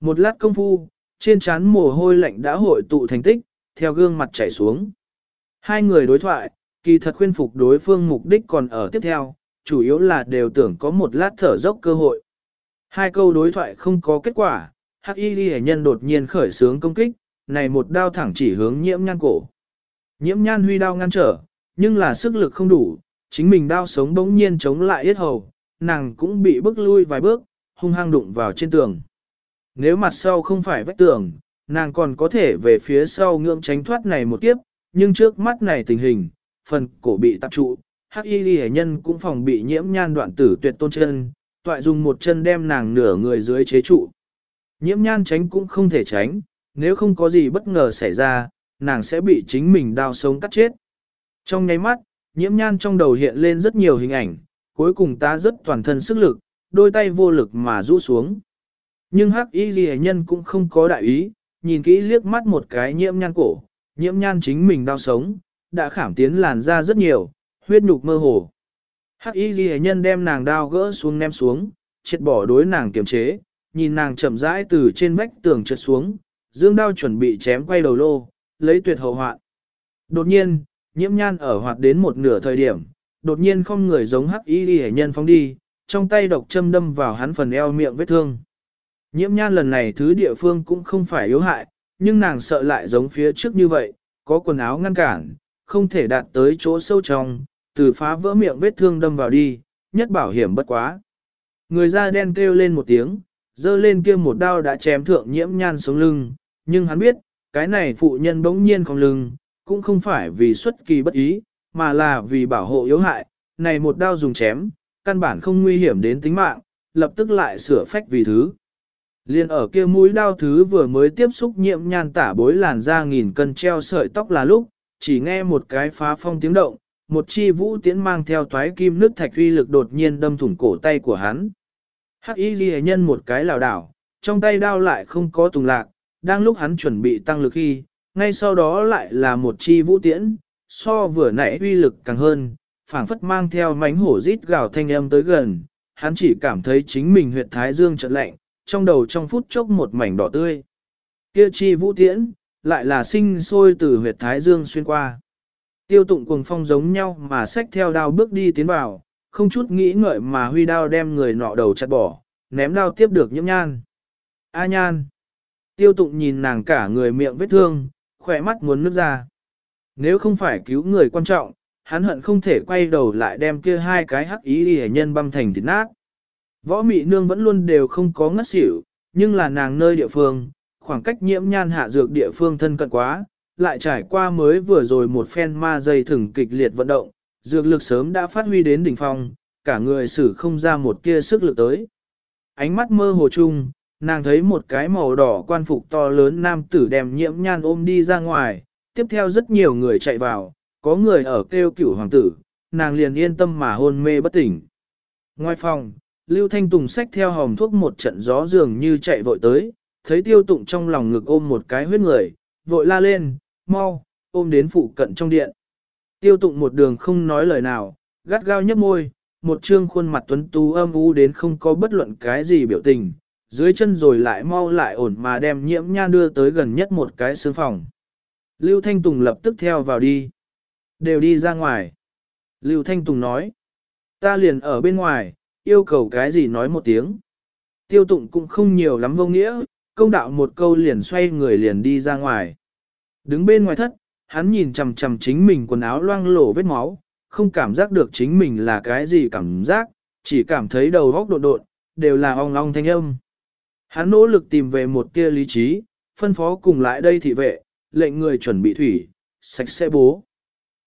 Một lát công phu, trên trán mồ hôi lạnh đã hội tụ thành tích, theo gương mặt chảy xuống. Hai người đối thoại, kỳ thật khuyên phục đối phương mục đích còn ở tiếp theo, chủ yếu là đều tưởng có một lát thở dốc cơ hội. Hai câu đối thoại không có kết quả, hắc y ghi nhân đột nhiên khởi sướng công kích, này một đao thẳng chỉ hướng nhiễm nhan cổ. Nhiễm nhan huy đao ngăn trở, nhưng là sức lực không đủ, chính mình đao sống bỗng nhiên chống lại yết hầu, nàng cũng bị bước lui vài bước, hung hăng đụng vào trên tường. Nếu mặt sau không phải vách tường, nàng còn có thể về phía sau ngưỡng tránh thoát này một kiếp, nhưng trước mắt này tình hình, phần cổ bị tạp trụ, hắc y ghi nhân cũng phòng bị nhiễm nhan đoạn tử tuyệt tôn chân, toại dùng một chân đem nàng nửa người dưới chế trụ. Nhiễm nhan tránh cũng không thể tránh, nếu không có gì bất ngờ xảy ra, nàng sẽ bị chính mình đau sống cắt chết. Trong nháy mắt, nhiễm nhan trong đầu hiện lên rất nhiều hình ảnh, cuối cùng ta rất toàn thân sức lực, đôi tay vô lực mà rũ xuống. Nhưng hắc y ghi nhân cũng không có đại ý, nhìn kỹ liếc mắt một cái nhiễm nhan cổ, nhiễm nhan chính mình đau sống, đã khảm tiến làn ra rất nhiều, huyết nhục mơ hồ. Hắc y ghi nhân đem nàng đao gỡ xuống ném xuống, triệt bỏ đối nàng kiềm chế, nhìn nàng chậm rãi từ trên vách tường trượt xuống, dương đao chuẩn bị chém quay đầu lô, lấy tuyệt hậu hoạn. Đột nhiên, nhiễm nhan ở hoạt đến một nửa thời điểm, đột nhiên không người giống hắc y hệ nhân phóng đi, trong tay độc châm đâm vào hắn phần eo miệng vết thương. Nhiễm nhan lần này thứ địa phương cũng không phải yếu hại, nhưng nàng sợ lại giống phía trước như vậy, có quần áo ngăn cản, không thể đạt tới chỗ sâu trong, từ phá vỡ miệng vết thương đâm vào đi, nhất bảo hiểm bất quá. Người da đen kêu lên một tiếng, dơ lên kia một đao đã chém thượng nhiễm nhan sống lưng, nhưng hắn biết, cái này phụ nhân bỗng nhiên không lưng, cũng không phải vì xuất kỳ bất ý, mà là vì bảo hộ yếu hại, này một đao dùng chém, căn bản không nguy hiểm đến tính mạng, lập tức lại sửa phách vì thứ. Liên ở kia mũi đao thứ vừa mới tiếp xúc nhiễm nhan tả bối làn da nghìn cân treo sợi tóc là lúc, chỉ nghe một cái phá phong tiếng động, một chi vũ tiễn mang theo toái kim nước thạch uy lực đột nhiên đâm thủng cổ tay của hắn. Hắc y ghi nhân một cái lảo đảo, trong tay đao lại không có tùng lạc, đang lúc hắn chuẩn bị tăng lực khi, ngay sau đó lại là một chi vũ tiễn, so vừa nãy uy lực càng hơn, phảng phất mang theo mánh hổ rít gào thanh âm tới gần, hắn chỉ cảm thấy chính mình huyệt thái dương chợt lạnh, trong đầu trong phút chốc một mảnh đỏ tươi. Kia chi vũ tiễn, lại là sinh sôi từ huyệt thái dương xuyên qua. Tiêu tụng cuồng phong giống nhau mà xách theo đao bước đi tiến vào, không chút nghĩ ngợi mà huy đao đem người nọ đầu chặt bỏ, ném đao tiếp được nhiễm nhan. A nhan. Tiêu tụng nhìn nàng cả người miệng vết thương, khỏe mắt muốn nước ra. Nếu không phải cứu người quan trọng, hắn hận không thể quay đầu lại đem kia hai cái hắc ý hề nhân băm thành thịt nát. Võ mị nương vẫn luôn đều không có ngất xỉu, nhưng là nàng nơi địa phương, khoảng cách nhiễm nhan hạ dược địa phương thân cận quá, lại trải qua mới vừa rồi một phen ma dây thừng kịch liệt vận động, dược lực sớm đã phát huy đến đỉnh phong, cả người xử không ra một kia sức lực tới. Ánh mắt mơ hồ chung, nàng thấy một cái màu đỏ quan phục to lớn nam tử đem nhiễm nhan ôm đi ra ngoài, tiếp theo rất nhiều người chạy vào, có người ở kêu cửu hoàng tử, nàng liền yên tâm mà hôn mê bất tỉnh. Ngoài phòng, Lưu Thanh Tùng xách theo hòm thuốc một trận gió dường như chạy vội tới, thấy tiêu tụng trong lòng ngực ôm một cái huyết người, vội la lên, mau, ôm đến phụ cận trong điện. Tiêu tụng một đường không nói lời nào, gắt gao nhấp môi, một trương khuôn mặt tuấn tú âm u đến không có bất luận cái gì biểu tình, dưới chân rồi lại mau lại ổn mà đem nhiễm nhan đưa tới gần nhất một cái xương phòng. Lưu Thanh Tùng lập tức theo vào đi. Đều đi ra ngoài. Lưu Thanh Tùng nói. Ta liền ở bên ngoài, yêu cầu cái gì nói một tiếng. Tiêu tụng cũng không nhiều lắm vô nghĩa, công đạo một câu liền xoay người liền đi ra ngoài. Đứng bên ngoài thất, hắn nhìn chằm chằm chính mình quần áo loang lổ vết máu, không cảm giác được chính mình là cái gì cảm giác, chỉ cảm thấy đầu góc đột đột, đều là ong ong thanh âm. Hắn nỗ lực tìm về một tia lý trí, phân phó cùng lại đây thị vệ, lệnh người chuẩn bị thủy, sạch sẽ bố.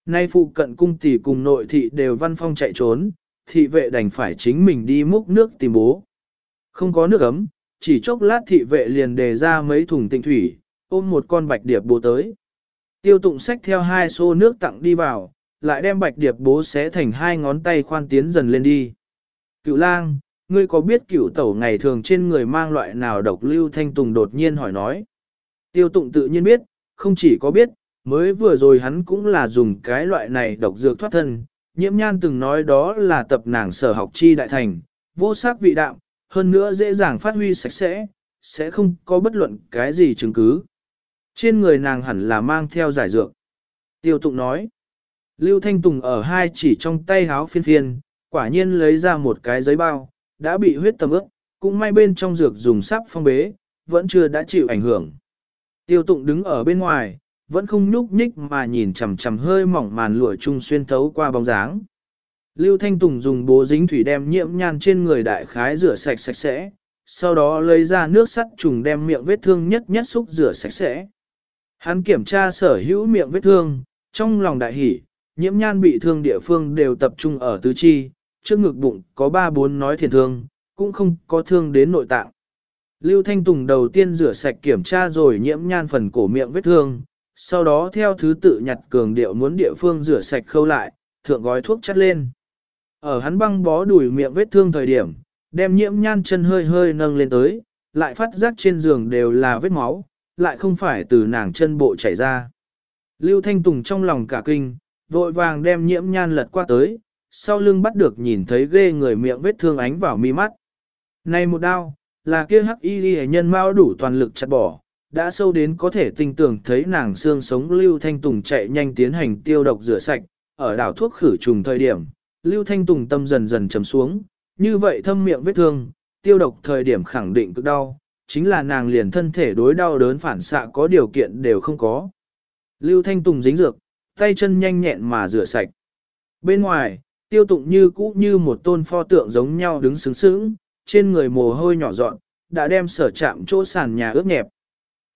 Nay phụ cận cung tỷ cùng nội thị đều văn phong chạy trốn, thị vệ đành phải chính mình đi múc nước tìm bố. Không có nước ấm, chỉ chốc lát thị vệ liền đề ra mấy thùng tinh thủy, ôm một con bạch điệp bố tới. Tiêu tụng xách theo hai xô nước tặng đi vào, lại đem bạch điệp bố xé thành hai ngón tay khoan tiến dần lên đi. Cựu lang, ngươi có biết cửu tẩu ngày thường trên người mang loại nào độc lưu thanh tùng đột nhiên hỏi nói. Tiêu tụng tự nhiên biết, không chỉ có biết, mới vừa rồi hắn cũng là dùng cái loại này độc dược thoát thân. Nhiễm nhan từng nói đó là tập nàng sở học chi đại thành, vô sắc vị đạm, hơn nữa dễ dàng phát huy sạch sẽ, sẽ không có bất luận cái gì chứng cứ. Trên người nàng hẳn là mang theo giải dược. Tiêu tụng nói. Lưu Thanh Tùng ở hai chỉ trong tay háo phiên phiên, quả nhiên lấy ra một cái giấy bao, đã bị huyết tầm ướt, cũng may bên trong dược dùng sắp phong bế, vẫn chưa đã chịu ảnh hưởng. Tiêu tụng đứng ở bên ngoài, vẫn không nhúc nhích mà nhìn chằm chằm hơi mỏng màn lụa trung xuyên thấu qua bóng dáng. Lưu Thanh Tùng dùng bố dính thủy đem nhiễm nhan trên người đại khái rửa sạch sạch sẽ, sau đó lấy ra nước sắt trùng đem miệng vết thương nhất nhất xúc rửa sạch sẽ. Hắn kiểm tra sở hữu miệng vết thương, trong lòng đại hỉ, nhiễm nhan bị thương địa phương đều tập trung ở tứ chi, trước ngực bụng có ba bốn nói thiền thương, cũng không có thương đến nội tạng. Lưu Thanh Tùng đầu tiên rửa sạch kiểm tra rồi nhiễm nhan phần cổ miệng vết thương, sau đó theo thứ tự nhặt cường điệu muốn địa phương rửa sạch khâu lại, thượng gói thuốc chắt lên. Ở hắn băng bó đùi miệng vết thương thời điểm, đem nhiễm nhan chân hơi hơi nâng lên tới, lại phát giác trên giường đều là vết máu, lại không phải từ nàng chân bộ chảy ra. Lưu Thanh Tùng trong lòng cả kinh, vội vàng đem nhiễm nhan lật qua tới, sau lưng bắt được nhìn thấy ghê người miệng vết thương ánh vào mi mắt. Này một đao, là kia hắc y ghi nhân mau đủ toàn lực chặt bỏ, đã sâu đến có thể tinh tưởng thấy nàng xương sống Lưu Thanh Tùng chạy nhanh tiến hành tiêu độc rửa sạch, ở đảo thuốc khử trùng thời điểm, Lưu Thanh Tùng tâm dần dần trầm xuống, như vậy thâm miệng vết thương, tiêu độc thời điểm khẳng định cực đau, chính là nàng liền thân thể đối đau đớn phản xạ có điều kiện đều không có. Lưu Thanh Tùng dính dược, tay chân nhanh nhẹn mà rửa sạch. Bên ngoài, tiêu tụng như cũ như một tôn pho tượng giống nhau đứng sướng sướng, trên người mồ hôi nhỏ dọn, đã đem sở chạm chỗ sàn nhà ướt nhẹp.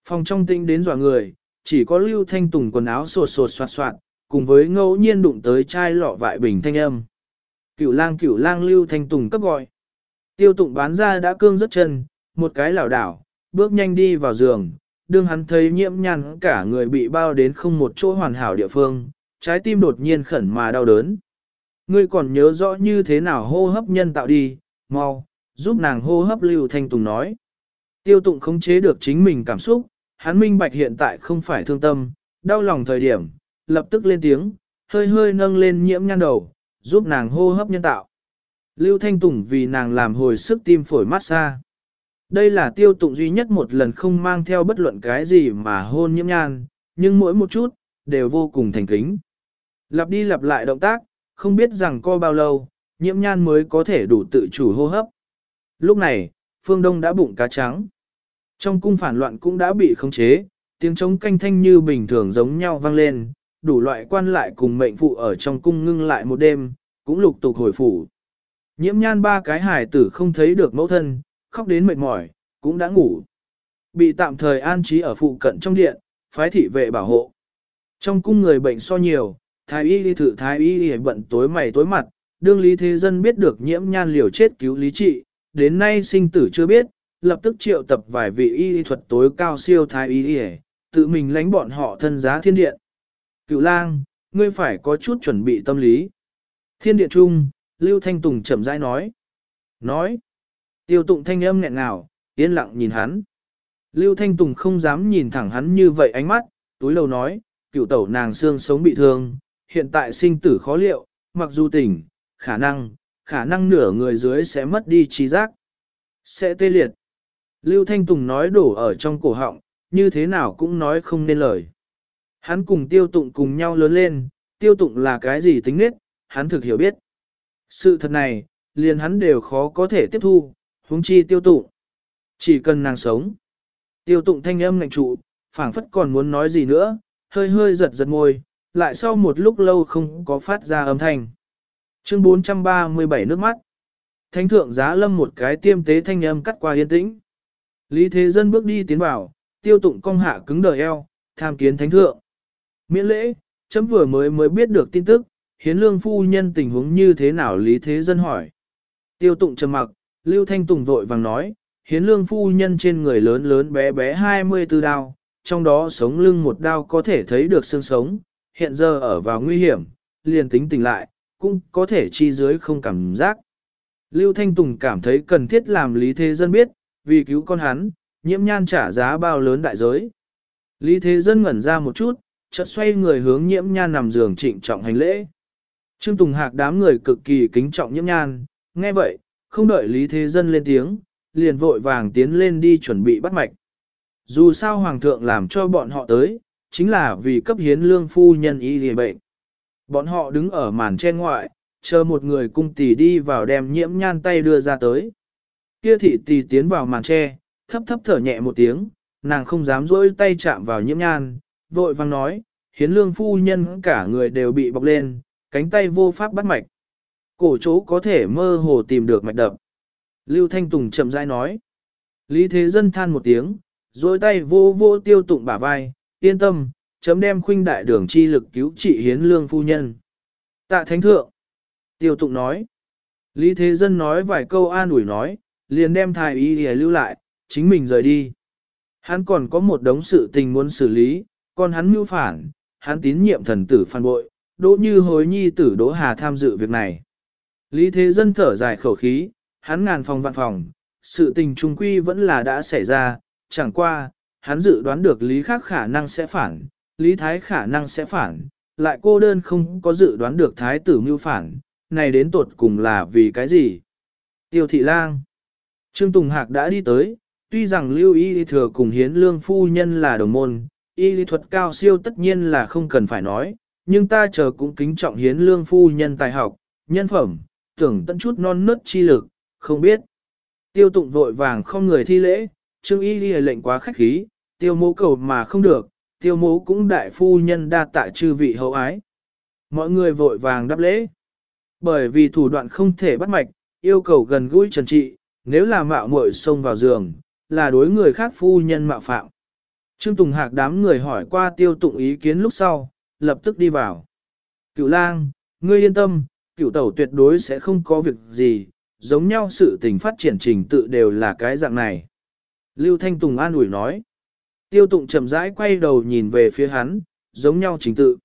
Phòng trong tinh đến dọa người, chỉ có Lưu Thanh Tùng quần áo sột sột soạt soạt, cùng với ngẫu nhiên đụng tới chai lọ vại bình thanh âm. Cửu lang cửu lang Lưu Thanh Tùng cấp gọi. Tiêu tụng bán ra đã cương rất chân, một cái lảo đảo, bước nhanh đi vào giường, đương hắn thấy nhiễm nhăn cả người bị bao đến không một chỗ hoàn hảo địa phương, trái tim đột nhiên khẩn mà đau đớn. Ngươi còn nhớ rõ như thế nào hô hấp nhân tạo đi, mau, giúp nàng hô hấp Lưu Thanh Tùng nói. Tiêu tụng khống chế được chính mình cảm xúc, hắn minh bạch hiện tại không phải thương tâm, đau lòng thời điểm, lập tức lên tiếng, hơi hơi nâng lên nhiễm nhăn đầu, giúp nàng hô hấp nhân tạo. Lưu Thanh Tùng vì nàng làm hồi sức tim phổi massage. Đây là tiêu tụng duy nhất một lần không mang theo bất luận cái gì mà hôn nhiễm nhan, nhưng mỗi một chút, đều vô cùng thành kính. Lặp đi lặp lại động tác, không biết rằng co bao lâu, nhiễm nhan mới có thể đủ tự chủ hô hấp. Lúc này, phương đông đã bụng cá trắng. Trong cung phản loạn cũng đã bị khống chế, tiếng trống canh thanh như bình thường giống nhau vang lên, đủ loại quan lại cùng mệnh phụ ở trong cung ngưng lại một đêm, cũng lục tục hồi phủ. Nhiễm nhan ba cái hải tử không thấy được mẫu thân, khóc đến mệt mỏi, cũng đã ngủ. Bị tạm thời an trí ở phụ cận trong điện, phái thị vệ bảo hộ. Trong cung người bệnh so nhiều, thái y đi thử thái y đi bận tối mày tối mặt, đương lý thế dân biết được nhiễm nhan liều chết cứu lý trị, đến nay sinh tử chưa biết, lập tức triệu tập vài vị y thuật tối cao siêu thái y y tự mình lánh bọn họ thân giá thiên điện. Cựu lang, ngươi phải có chút chuẩn bị tâm lý. Thiên điện trung, Lưu Thanh Tùng chậm rãi nói. Nói. Tiêu tụng thanh âm nghẹn ngào, yên lặng nhìn hắn. Lưu Thanh Tùng không dám nhìn thẳng hắn như vậy ánh mắt, túi lầu nói, cựu tẩu nàng xương sống bị thương, hiện tại sinh tử khó liệu, mặc dù tỉnh, khả năng, khả năng nửa người dưới sẽ mất đi trí giác. Sẽ tê liệt. Lưu Thanh Tùng nói đổ ở trong cổ họng, như thế nào cũng nói không nên lời. Hắn cùng tiêu tụng cùng nhau lớn lên, tiêu tụng là cái gì tính nết, hắn thực hiểu biết. Sự thật này, liền hắn đều khó có thể tiếp thu, huống chi tiêu tụng. Chỉ cần nàng sống. Tiêu tụng thanh âm ngạnh trụ, phảng phất còn muốn nói gì nữa, hơi hơi giật giật môi, lại sau một lúc lâu không có phát ra âm thanh. Chương 437 nước mắt. Thánh thượng giá lâm một cái tiêm tế thanh âm cắt qua yên tĩnh. Lý Thế Dân bước đi tiến vào, tiêu tụng cong hạ cứng đờ eo, tham kiến thánh thượng. Miễn lễ, chấm vừa mới mới biết được tin tức, hiến lương phu nhân tình huống như thế nào Lý Thế Dân hỏi. Tiêu tụng trầm mặc, Lưu Thanh Tùng vội vàng nói, hiến lương phu nhân trên người lớn lớn bé bé 24 đao, trong đó sống lưng một đao có thể thấy được xương sống, hiện giờ ở vào nguy hiểm, liền tính tỉnh lại, cũng có thể chi dưới không cảm giác. Lưu Thanh Tùng cảm thấy cần thiết làm Lý Thế Dân biết, vì cứu con hắn, nhiễm nhan trả giá bao lớn đại giới. Lý Thế Dân ngẩn ra một chút, chợt xoay người hướng nhiễm nhan nằm giường trịnh trọng hành lễ. Trương Tùng Hạc đám người cực kỳ kính trọng nhiễm nhan, nghe vậy, không đợi Lý Thế Dân lên tiếng, liền vội vàng tiến lên đi chuẩn bị bắt mạch. Dù sao Hoàng thượng làm cho bọn họ tới, chính là vì cấp hiến lương phu nhân y gì bệnh. Bọn họ đứng ở màn trên ngoại, chờ một người cung tỷ đi vào đem nhiễm nhan tay đưa ra tới. Kia thị tỷ tiến vào màn tre, thấp thấp thở nhẹ một tiếng, nàng không dám dỗi tay chạm vào nhiễm nhan, vội vang nói, hiến lương phu nhân cả người đều bị bọc lên, cánh tay vô pháp bắt mạch. Cổ chỗ có thể mơ hồ tìm được mạch đập. Lưu Thanh Tùng chậm rãi nói. Lý Thế Dân than một tiếng, dỗi tay vô vô tiêu tụng bả vai, yên tâm, chấm đem khuynh đại đường chi lực cứu trị hiến lương phu nhân. Tạ Thánh Thượng. Tiêu tụng nói. Lý Thế Dân nói vài câu an ủi nói, liền đem thái y để lưu lại, chính mình rời đi. Hắn còn có một đống sự tình muốn xử lý, còn hắn mưu phản, hắn tín nhiệm thần tử phản bội, đỗ như hối nhi tử đỗ hà tham dự việc này. Lý Thế Dân thở dài khẩu khí, hắn ngàn phòng vạn phòng, sự tình trung quy vẫn là đã xảy ra, chẳng qua, hắn dự đoán được Lý khác khả năng sẽ phản, Lý Thái khả năng sẽ phản, lại cô đơn không có dự đoán được Thái tử mưu phản, này đến tột cùng là vì cái gì? Tiêu thị lang. Trương Tùng Hạc đã đi tới, tuy rằng lưu y thừa cùng hiến lương phu nhân là đồng môn, y lý thuật cao siêu tất nhiên là không cần phải nói, nhưng ta chờ cũng kính trọng hiến lương phu nhân tài học, nhân phẩm, tưởng tận chút non nớt chi lực, không biết. Tiêu tụng vội vàng không người thi lễ, trương y lý lệnh quá khách khí, tiêu mố cầu mà không được, tiêu mố cũng đại phu nhân đa tạ chư vị hậu ái. Mọi người vội vàng đáp lễ. Bởi vì thủ đoạn không thể bắt mạch, yêu cầu gần gũi trần trị, nếu là mạo muội xông vào giường, là đối người khác phu nhân mạo phạm. Trương Tùng Hạc đám người hỏi qua tiêu tụng ý kiến lúc sau, lập tức đi vào. cửu lang, ngươi yên tâm, cửu tẩu tuyệt đối sẽ không có việc gì, giống nhau sự tình phát triển trình tự đều là cái dạng này. Lưu Thanh Tùng an ủi nói. Tiêu tụng chậm rãi quay đầu nhìn về phía hắn, giống nhau chính tự.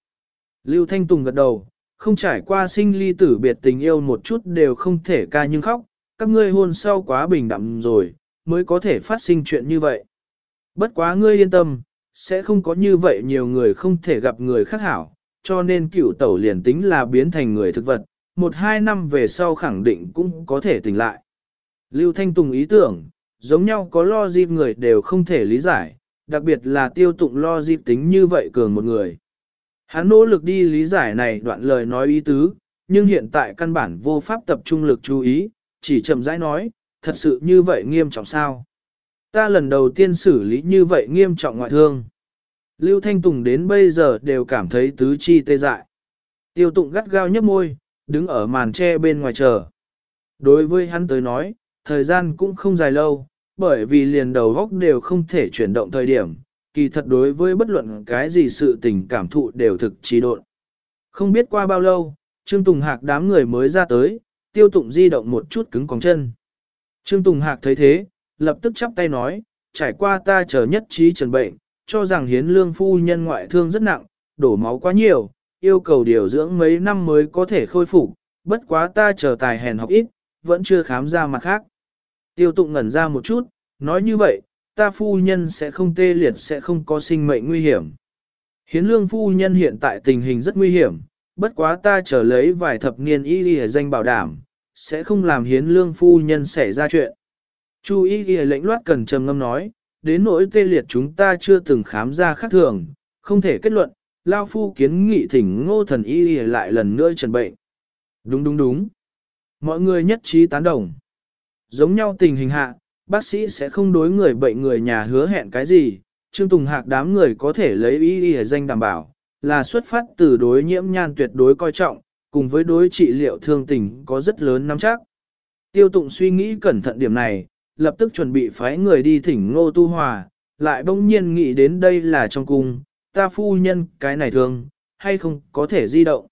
Lưu Thanh Tùng gật đầu, không trải qua sinh ly tử biệt tình yêu một chút đều không thể ca nhưng khóc, các ngươi hôn sau quá bình đẳng rồi, mới có thể phát sinh chuyện như vậy. Bất quá ngươi yên tâm, sẽ không có như vậy nhiều người không thể gặp người khác hảo, cho nên cựu tẩu liền tính là biến thành người thực vật, một hai năm về sau khẳng định cũng có thể tỉnh lại. Lưu Thanh Tùng ý tưởng, giống nhau có lo dịp người đều không thể lý giải, đặc biệt là tiêu tụng lo dịp tính như vậy cường một người. Hắn nỗ lực đi lý giải này đoạn lời nói ý tứ, nhưng hiện tại căn bản vô pháp tập trung lực chú ý, chỉ chậm rãi nói, thật sự như vậy nghiêm trọng sao? Ta lần đầu tiên xử lý như vậy nghiêm trọng ngoại thương. Lưu Thanh Tùng đến bây giờ đều cảm thấy tứ chi tê dại. Tiêu tụng gắt gao nhấp môi, đứng ở màn tre bên ngoài chờ. Đối với hắn tới nói, thời gian cũng không dài lâu, bởi vì liền đầu góc đều không thể chuyển động thời điểm, kỳ thật đối với bất luận cái gì sự tình cảm thụ đều thực trì độn. Không biết qua bao lâu, Trương Tùng Hạc đám người mới ra tới, tiêu tụng di động một chút cứng còng chân. Trương Tùng Hạc thấy thế, lập tức chắp tay nói, trải qua ta chờ nhất trí trần bệnh, cho rằng hiến lương phu nhân ngoại thương rất nặng, đổ máu quá nhiều, yêu cầu điều dưỡng mấy năm mới có thể khôi phục, bất quá ta chờ tài hèn học ít, vẫn chưa khám ra mặt khác. Tiêu tụng ngẩn ra một chút, nói như vậy, ta phu nhân sẽ không tê liệt sẽ không có sinh mệnh nguy hiểm. Hiến lương phu nhân hiện tại tình hình rất nguy hiểm, bất quá ta chờ lấy vài thập niên y y danh bảo đảm, sẽ không làm hiến lương phu nhân xảy ra chuyện. Chu y y lệnh loát cần trầm ngâm nói, đến nỗi tê liệt chúng ta chưa từng khám ra khác thường, không thể kết luận, Lao Phu kiến nghị thỉnh ngô thần y y lại lần nữa trần bệnh. Đúng đúng đúng. Mọi người nhất trí tán đồng. Giống nhau tình hình hạ, bác sĩ sẽ không đối người bệnh người nhà hứa hẹn cái gì, Trương Tùng Hạc đám người có thể lấy y y danh đảm bảo, là xuất phát từ đối nhiễm nhan tuyệt đối coi trọng, cùng với đối trị liệu thương tình có rất lớn nắm chắc. Tiêu tụng suy nghĩ cẩn thận điểm này, lập tức chuẩn bị phái người đi thỉnh ngô tu hòa, lại bỗng nhiên nghĩ đến đây là trong cung, ta phu nhân cái này thường hay không có thể di động.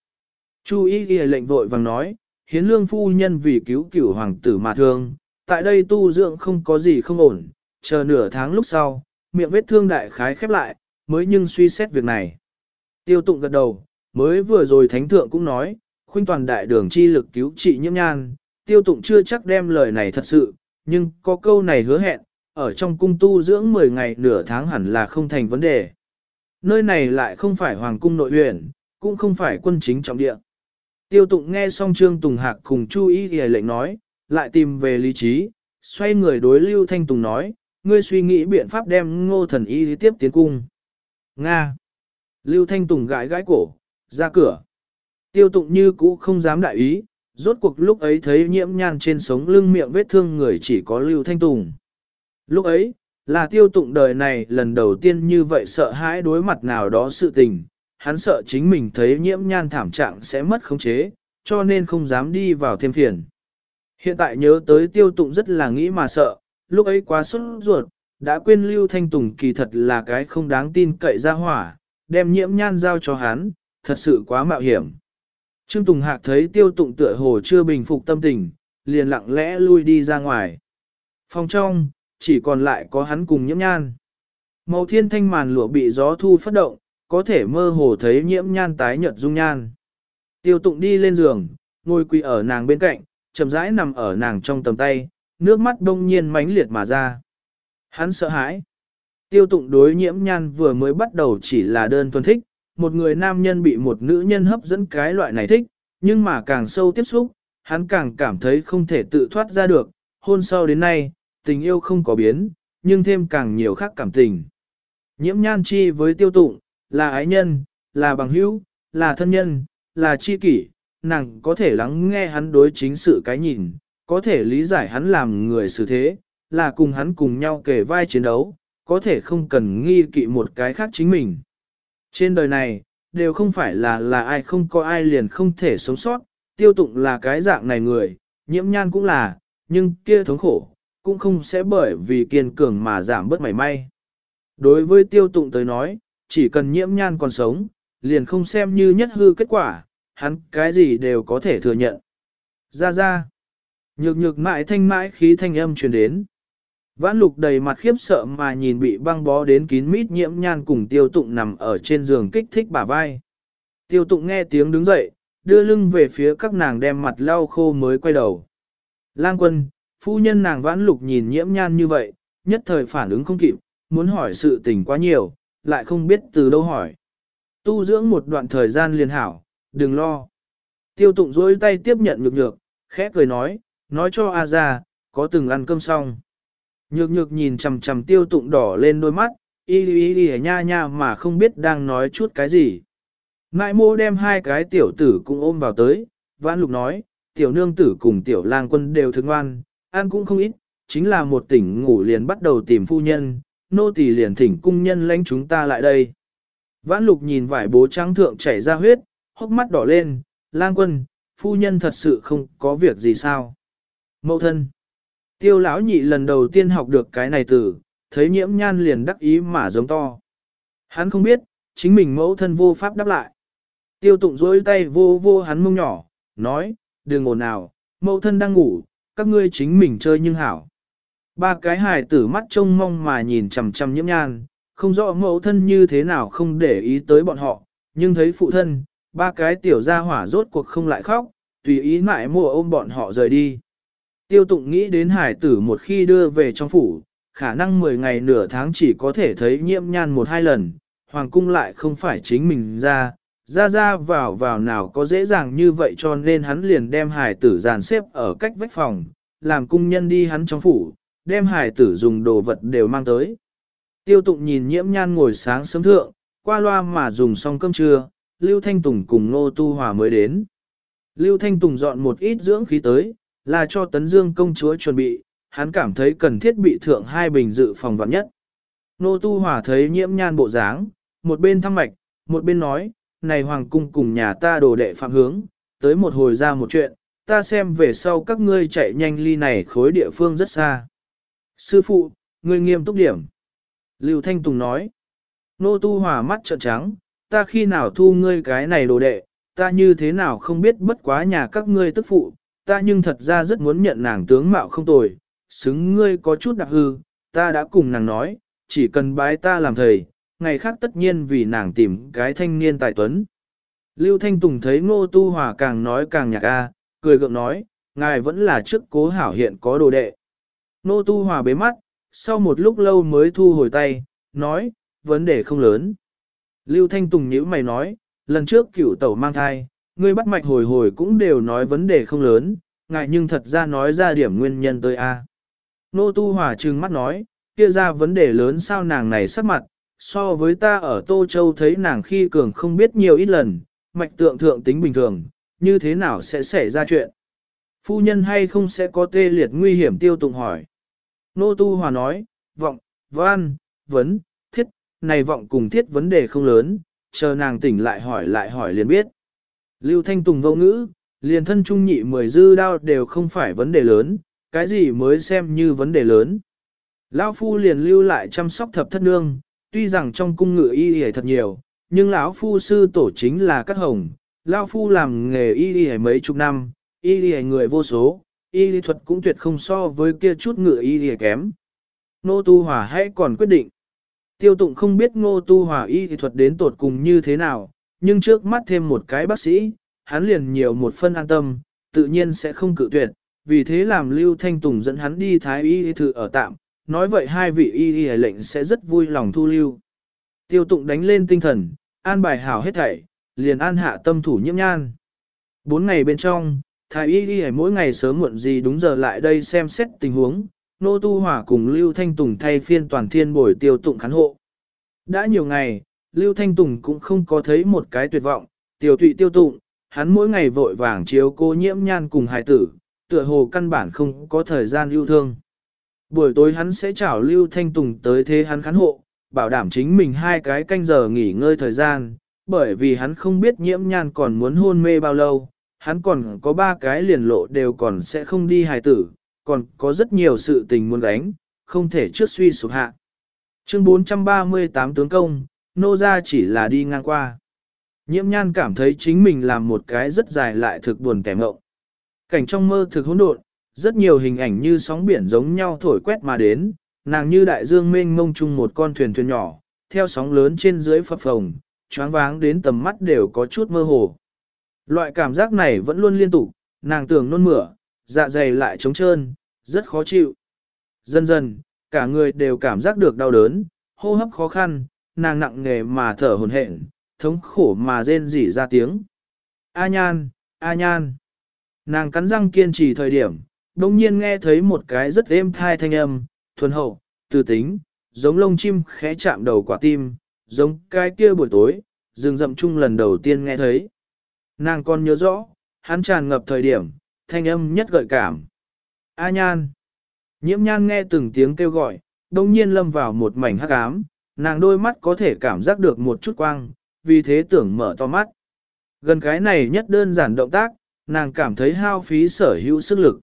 Chu y ghi lệnh vội vàng nói, hiến lương phu nhân vì cứu cửu hoàng tử mà thương, tại đây tu dưỡng không có gì không ổn, chờ nửa tháng lúc sau, miệng vết thương đại khái khép lại, mới nhưng suy xét việc này. Tiêu tụng gật đầu, mới vừa rồi thánh thượng cũng nói, khuynh toàn đại đường chi lực cứu trị nhiễm nhan, tiêu tụng chưa chắc đem lời này thật sự, nhưng có câu này hứa hẹn, ở trong cung tu dưỡng 10 ngày nửa tháng hẳn là không thành vấn đề. Nơi này lại không phải hoàng cung nội huyện, cũng không phải quân chính trọng địa. Tiêu tụng nghe xong Trương Tùng Hạc cùng Chu Y ghi lệnh nói, lại tìm về lý trí, xoay người đối Lưu Thanh Tùng nói, ngươi suy nghĩ biện pháp đem ngô thần y tiếp tiến cung. Nga. Lưu Thanh Tùng gãi gãi cổ, ra cửa. Tiêu tụng như cũ không dám đại ý, rốt cuộc lúc ấy thấy nhiễm nhan trên sống lưng miệng vết thương người chỉ có Lưu Thanh Tùng. Lúc ấy, là tiêu tụng đời này lần đầu tiên như vậy sợ hãi đối mặt nào đó sự tình, hắn sợ chính mình thấy nhiễm nhan thảm trạng sẽ mất khống chế, cho nên không dám đi vào thêm phiền. Hiện tại nhớ tới tiêu tụng rất là nghĩ mà sợ, lúc ấy quá sốt ruột, đã quên Lưu Thanh Tùng kỳ thật là cái không đáng tin cậy ra hỏa, đem nhiễm nhan giao cho hắn, thật sự quá mạo hiểm. Trương Tùng Hạc thấy tiêu tụng tựa hồ chưa bình phục tâm tình, liền lặng lẽ lui đi ra ngoài. Phòng trong, chỉ còn lại có hắn cùng nhiễm nhan. Màu thiên thanh màn lụa bị gió thu phát động, có thể mơ hồ thấy nhiễm nhan tái nhợt dung nhan. Tiêu tụng đi lên giường, ngồi quỳ ở nàng bên cạnh, chậm rãi nằm ở nàng trong tầm tay, nước mắt đông nhiên mãnh liệt mà ra. Hắn sợ hãi. Tiêu tụng đối nhiễm nhan vừa mới bắt đầu chỉ là đơn thuần thích, một người nam nhân bị một nữ nhân hấp dẫn cái loại này thích, nhưng mà càng sâu tiếp xúc, hắn càng cảm thấy không thể tự thoát ra được, hôn sau đến nay, tình yêu không có biến, nhưng thêm càng nhiều khác cảm tình. Nhiễm nhan chi với tiêu tụng, là ái nhân, là bằng hữu, là thân nhân, là chi kỷ, nàng có thể lắng nghe hắn đối chính sự cái nhìn, có thể lý giải hắn làm người xử thế, là cùng hắn cùng nhau kể vai chiến đấu, có thể không cần nghi kỵ một cái khác chính mình. Trên đời này, đều không phải là là ai không có ai liền không thể sống sót, tiêu tụng là cái dạng này người, nhiễm nhan cũng là, nhưng kia thống khổ, cũng không sẽ bởi vì kiên cường mà giảm bớt mảy may. Đối với tiêu tụng tới nói, chỉ cần nhiễm nhan còn sống, liền không xem như nhất hư kết quả, hắn cái gì đều có thể thừa nhận. Ra ra, nhược nhược mãi thanh mãi khí thanh âm truyền đến. Vãn lục đầy mặt khiếp sợ mà nhìn bị băng bó đến kín mít nhiễm nhan cùng tiêu tụng nằm ở trên giường kích thích bả vai. Tiêu tụng nghe tiếng đứng dậy, đưa lưng về phía các nàng đem mặt lau khô mới quay đầu. Lang quân, phu nhân nàng vãn lục nhìn nhiễm nhan như vậy, nhất thời phản ứng không kịp, muốn hỏi sự tình quá nhiều, lại không biết từ đâu hỏi. Tu dưỡng một đoạn thời gian liền hảo, đừng lo. Tiêu tụng dối tay tiếp nhận nhược nhược, khẽ cười nói, nói cho A ra, có từng ăn cơm xong. Nhược nhược nhìn chằm chằm tiêu tụng đỏ lên đôi mắt, y y y nha nha mà không biết đang nói chút cái gì. Ngại mô đem hai cái tiểu tử cũng ôm vào tới, vãn lục nói, tiểu nương tử cùng tiểu lang quân đều thương ngoan, ăn cũng không ít, chính là một tỉnh ngủ liền bắt đầu tìm phu nhân, nô tỳ liền thỉnh cung nhân lãnh chúng ta lại đây. Vãn lục nhìn vải bố trắng thượng chảy ra huyết, hốc mắt đỏ lên, lang quân, phu nhân thật sự không có việc gì sao. Mậu thân. Tiêu lão nhị lần đầu tiên học được cái này từ, thấy nhiễm nhan liền đắc ý mà giống to. Hắn không biết, chính mình mẫu thân vô pháp đáp lại. Tiêu tụng dối tay vô vô hắn mông nhỏ, nói, đừng ồn nào, mẫu thân đang ngủ, các ngươi chính mình chơi nhưng hảo. Ba cái hài tử mắt trông mong mà nhìn chằm chằm nhiễm nhan, không rõ mẫu thân như thế nào không để ý tới bọn họ, nhưng thấy phụ thân, ba cái tiểu gia hỏa rốt cuộc không lại khóc, tùy ý mãi mua ôm bọn họ rời đi. Tiêu tụng nghĩ đến hải tử một khi đưa về trong phủ, khả năng 10 ngày nửa tháng chỉ có thể thấy nhiễm nhan một hai lần, hoàng cung lại không phải chính mình ra, ra ra vào vào nào có dễ dàng như vậy cho nên hắn liền đem hải tử dàn xếp ở cách vách phòng, làm cung nhân đi hắn trong phủ, đem hải tử dùng đồ vật đều mang tới. Tiêu tụng nhìn nhiễm nhan ngồi sáng sớm thượng, qua loa mà dùng xong cơm trưa, Lưu Thanh Tùng cùng Nô Tu Hòa mới đến. Lưu Thanh Tùng dọn một ít dưỡng khí tới, là cho Tấn Dương công chúa chuẩn bị, hắn cảm thấy cần thiết bị thượng hai bình dự phòng vạn nhất. Nô Tu Hòa thấy nhiễm nhan bộ dáng, một bên thăm mạch, một bên nói, này Hoàng cung cùng nhà ta đồ đệ phạm hướng, tới một hồi ra một chuyện, ta xem về sau các ngươi chạy nhanh ly này khối địa phương rất xa. Sư phụ, ngươi nghiêm túc điểm. Lưu Thanh Tùng nói, Nô Tu Hòa mắt trợn trắng, ta khi nào thu ngươi cái này đồ đệ, ta như thế nào không biết bất quá nhà các ngươi tức phụ, ta nhưng thật ra rất muốn nhận nàng tướng mạo không tồi, xứng ngươi có chút đặc hư, ta đã cùng nàng nói, chỉ cần bái ta làm thầy, ngày khác tất nhiên vì nàng tìm cái thanh niên tài tuấn. Lưu Thanh Tùng thấy Ngô Tu Hòa càng nói càng nhạc a, cười gượng nói, ngài vẫn là trước cố hảo hiện có đồ đệ. Ngô Tu Hòa bế mắt, sau một lúc lâu mới thu hồi tay, nói, vấn đề không lớn. Lưu Thanh Tùng nhíu mày nói, lần trước cửu tẩu mang thai, ngươi bắt mạch hồi hồi cũng đều nói vấn đề không lớn, ngại nhưng thật ra nói ra điểm nguyên nhân tới a. Nô Tu Hòa trừng mắt nói, kia ra vấn đề lớn sao nàng này sắc mặt, so với ta ở Tô Châu thấy nàng khi cường không biết nhiều ít lần, mạch tượng thượng tính bình thường, như thế nào sẽ xảy ra chuyện. Phu nhân hay không sẽ có tê liệt nguy hiểm tiêu tụng hỏi. Nô Tu Hòa nói, vọng, văn, vấn, này vọng cùng thiết vấn đề không lớn, chờ nàng tỉnh lại hỏi lại hỏi liền biết. Lưu Thanh Tùng vô ngữ, liền thân trung nhị mười dư đao đều không phải vấn đề lớn, cái gì mới xem như vấn đề lớn. Lão Phu liền lưu lại chăm sóc thập thất nương, tuy rằng trong cung ngự y y thật nhiều, nhưng lão Phu sư tổ chính là Cát Hồng. Lão Phu làm nghề y y mấy chục năm, y y người vô số, y y thuật cũng tuyệt không so với kia chút ngự y y kém. Nô Tu Hòa hãy còn quyết định. Tiêu tụng không biết ngô tu hòa y thì thuật đến tột cùng như thế nào, nhưng trước mắt thêm một cái bác sĩ, hắn liền nhiều một phân an tâm, tự nhiên sẽ không cự tuyệt, vì thế làm Lưu Thanh Tùng dẫn hắn đi thái y thử ở tạm, nói vậy hai vị y y lệnh sẽ rất vui lòng thu lưu. Tiêu tụng đánh lên tinh thần, an bài hảo hết thảy, liền an hạ tâm thủ nhiễm nhan. Bốn ngày bên trong, thái y y mỗi ngày sớm muộn gì đúng giờ lại đây xem xét tình huống, Nô Tu Hỏa cùng Lưu Thanh Tùng thay phiên toàn thiên bồi tiêu tụng khán hộ. Đã nhiều ngày, Lưu Thanh Tùng cũng không có thấy một cái tuyệt vọng, tiểu tụy tiêu tụng, hắn mỗi ngày vội vàng chiếu cô nhiễm nhan cùng hài tử, tựa hồ căn bản không có thời gian yêu thương. Buổi tối hắn sẽ chào Lưu Thanh Tùng tới thế hắn khán hộ, bảo đảm chính mình hai cái canh giờ nghỉ ngơi thời gian, bởi vì hắn không biết nhiễm nhan còn muốn hôn mê bao lâu, hắn còn có ba cái liền lộ đều còn sẽ không đi hài tử, còn có rất nhiều sự tình muốn gánh, không thể trước suy sụp hạ. Chương 438 tướng công, nô ra chỉ là đi ngang qua. Nhiễm nhan cảm thấy chính mình làm một cái rất dài lại thực buồn kẻ ngộng. Cảnh trong mơ thực hỗn độn, rất nhiều hình ảnh như sóng biển giống nhau thổi quét mà đến, nàng như đại dương mênh mông chung một con thuyền thuyền nhỏ, theo sóng lớn trên dưới phập phồng, choáng váng đến tầm mắt đều có chút mơ hồ. Loại cảm giác này vẫn luôn liên tục, nàng tưởng nôn mửa, dạ dày lại trống trơn, rất khó chịu. Dần dần, cả người đều cảm giác được đau đớn, hô hấp khó khăn, nàng nặng nề mà thở hồn hển, thống khổ mà rên rỉ ra tiếng. A nhan, a nhan. Nàng cắn răng kiên trì thời điểm, đồng nhiên nghe thấy một cái rất êm thai thanh âm, thuần hậu, từ tính, giống lông chim khẽ chạm đầu quả tim, giống cái kia buổi tối, rừng rậm chung lần đầu tiên nghe thấy. Nàng còn nhớ rõ, hắn tràn ngập thời điểm, thanh âm nhất gợi cảm. A nhan. Nhiễm nhan nghe từng tiếng kêu gọi, đồng nhiên lâm vào một mảnh hắc ám, nàng đôi mắt có thể cảm giác được một chút quang, vì thế tưởng mở to mắt. Gần cái này nhất đơn giản động tác, nàng cảm thấy hao phí sở hữu sức lực.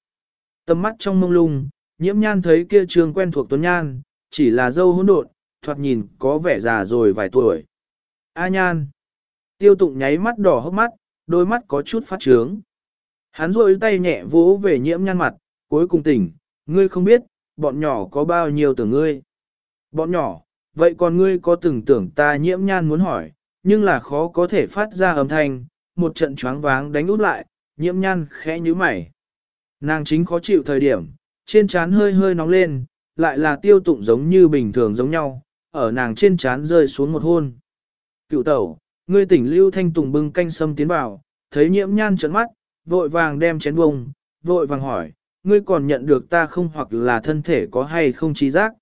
Tâm mắt trong mông lung, nhiễm nhan thấy kia trường quen thuộc tuấn nhan, chỉ là dâu hỗn độn, thoạt nhìn có vẻ già rồi vài tuổi. A nhan. Tiêu tụng nháy mắt đỏ hốc mắt, đôi mắt có chút phát trướng. Hắn rôi tay nhẹ vỗ về nhiễm nhăn mặt, cuối cùng tỉnh, ngươi không biết, bọn nhỏ có bao nhiêu tưởng ngươi. Bọn nhỏ, vậy còn ngươi có từng tưởng ta nhiễm nhan muốn hỏi, nhưng là khó có thể phát ra âm thanh, một trận choáng váng đánh út lại, nhiễm nhan khẽ như mày. Nàng chính khó chịu thời điểm, trên trán hơi hơi nóng lên, lại là tiêu tụng giống như bình thường giống nhau, ở nàng trên trán rơi xuống một hôn. Cựu tẩu, ngươi tỉnh lưu thanh tùng bưng canh sâm tiến vào, thấy nhiễm nhan trợn mắt, vội vàng đem chén bông, vội vàng hỏi, ngươi còn nhận được ta không hoặc là thân thể có hay không trí giác.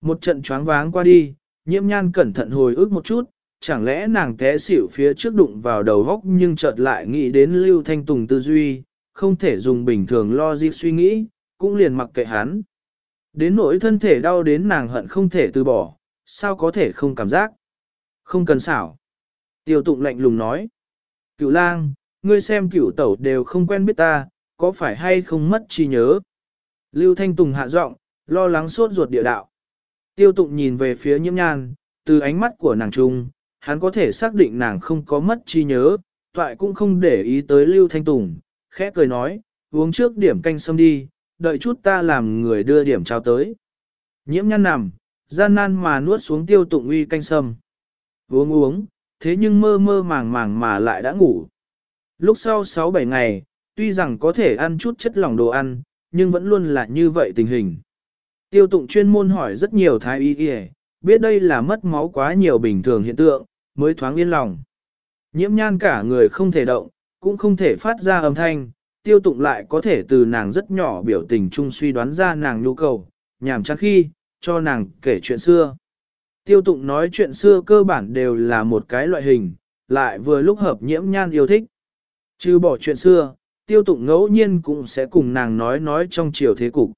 Một trận choáng váng qua đi, nhiễm nhan cẩn thận hồi ức một chút, chẳng lẽ nàng té xỉu phía trước đụng vào đầu góc nhưng chợt lại nghĩ đến lưu thanh tùng tư duy, không thể dùng bình thường logic suy nghĩ, cũng liền mặc kệ hắn. Đến nỗi thân thể đau đến nàng hận không thể từ bỏ, sao có thể không cảm giác. Không cần xảo. Tiêu tụng lạnh lùng nói. Cửu lang, ngươi xem cửu tẩu đều không quen biết ta, có phải hay không mất trí nhớ. Lưu Thanh Tùng hạ giọng, lo lắng suốt ruột địa đạo. Tiêu tụng nhìn về phía nhiễm nhan, từ ánh mắt của nàng trung, hắn có thể xác định nàng không có mất trí nhớ, toại cũng không để ý tới Lưu Thanh Tùng, khẽ cười nói, uống trước điểm canh sâm đi, đợi chút ta làm người đưa điểm trao tới. Nhiễm nhan nằm, gian nan mà nuốt xuống tiêu tụng uy canh sâm. Uống uống, thế nhưng mơ mơ màng màng mà lại đã ngủ. Lúc sau 6-7 ngày, tuy rằng có thể ăn chút chất lỏng đồ ăn, nhưng vẫn luôn là như vậy tình hình. Tiêu tụng chuyên môn hỏi rất nhiều thái y y, biết đây là mất máu quá nhiều bình thường hiện tượng, mới thoáng yên lòng. Nhiễm nhan cả người không thể động, cũng không thể phát ra âm thanh, tiêu tụng lại có thể từ nàng rất nhỏ biểu tình chung suy đoán ra nàng nhu cầu, nhảm chán khi, cho nàng kể chuyện xưa. Tiêu tụng nói chuyện xưa cơ bản đều là một cái loại hình, lại vừa lúc hợp nhiễm nhan yêu thích. Chứ bỏ chuyện xưa, tiêu tụng ngẫu nhiên cũng sẽ cùng nàng nói nói trong chiều thế cục.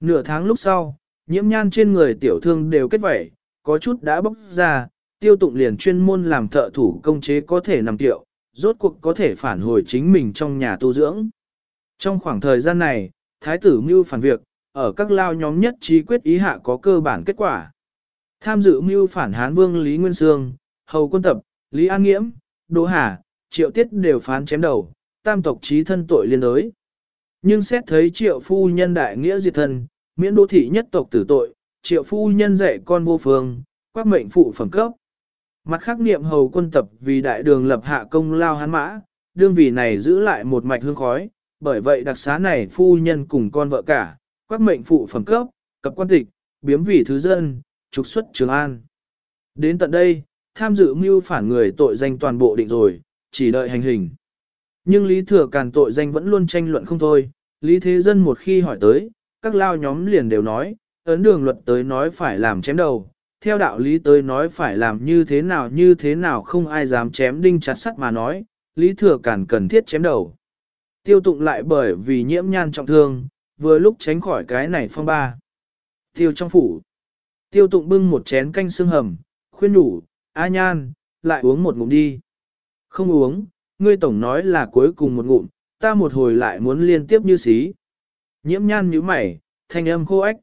Nửa tháng lúc sau, nhiễm nhan trên người tiểu thương đều kết vẩy, có chút đã bốc ra, tiêu tụng liền chuyên môn làm thợ thủ công chế có thể nằm tiệu, rốt cuộc có thể phản hồi chính mình trong nhà tu dưỡng. Trong khoảng thời gian này, thái tử mưu phản việc, ở các lao nhóm nhất trí quyết ý hạ có cơ bản kết quả. Tham dự mưu phản Hán Vương Lý Nguyên Sương, Hầu Quân Tập, Lý An Nghiễm, Đỗ Hà, Triệu Tiết đều phán chém đầu, tam tộc trí thân tội liên đối. Nhưng xét thấy Triệu Phu Nhân đại nghĩa diệt thân, miễn đô thị nhất tộc tử tội, Triệu Phu Nhân dạy con vô phương, quắc mệnh phụ phẩm cấp. Mặt khắc niệm Hầu Quân Tập vì đại đường lập hạ công lao hán mã, đương vì này giữ lại một mạch hương khói, bởi vậy đặc xá này phu nhân cùng con vợ cả, quắc mệnh phụ phẩm cấp, cập quan tịch, biếm vì thứ dân, trục xuất Trường An. Đến tận đây, tham dự mưu phản người tội danh toàn bộ định rồi, chỉ đợi hành hình. Nhưng Lý Thừa Càn tội danh vẫn luôn tranh luận không thôi, Lý Thế Dân một khi hỏi tới, các lao nhóm liền đều nói, ấn đường luật tới nói phải làm chém đầu, theo đạo lý tới nói phải làm như thế nào như thế nào không ai dám chém đinh chặt sắt mà nói, Lý Thừa Càn cần thiết chém đầu. Tiêu tụng lại bởi vì nhiễm nhan trọng thương, vừa lúc tránh khỏi cái này phong ba. Tiêu trong phủ. Tiêu tụng bưng một chén canh xương hầm, khuyên nhủ, A nhan, lại uống một ngụm đi. Không uống, ngươi tổng nói là cuối cùng một ngụm, ta một hồi lại muốn liên tiếp như xí. Nhiễm nhan như mày, thanh âm khô ếch.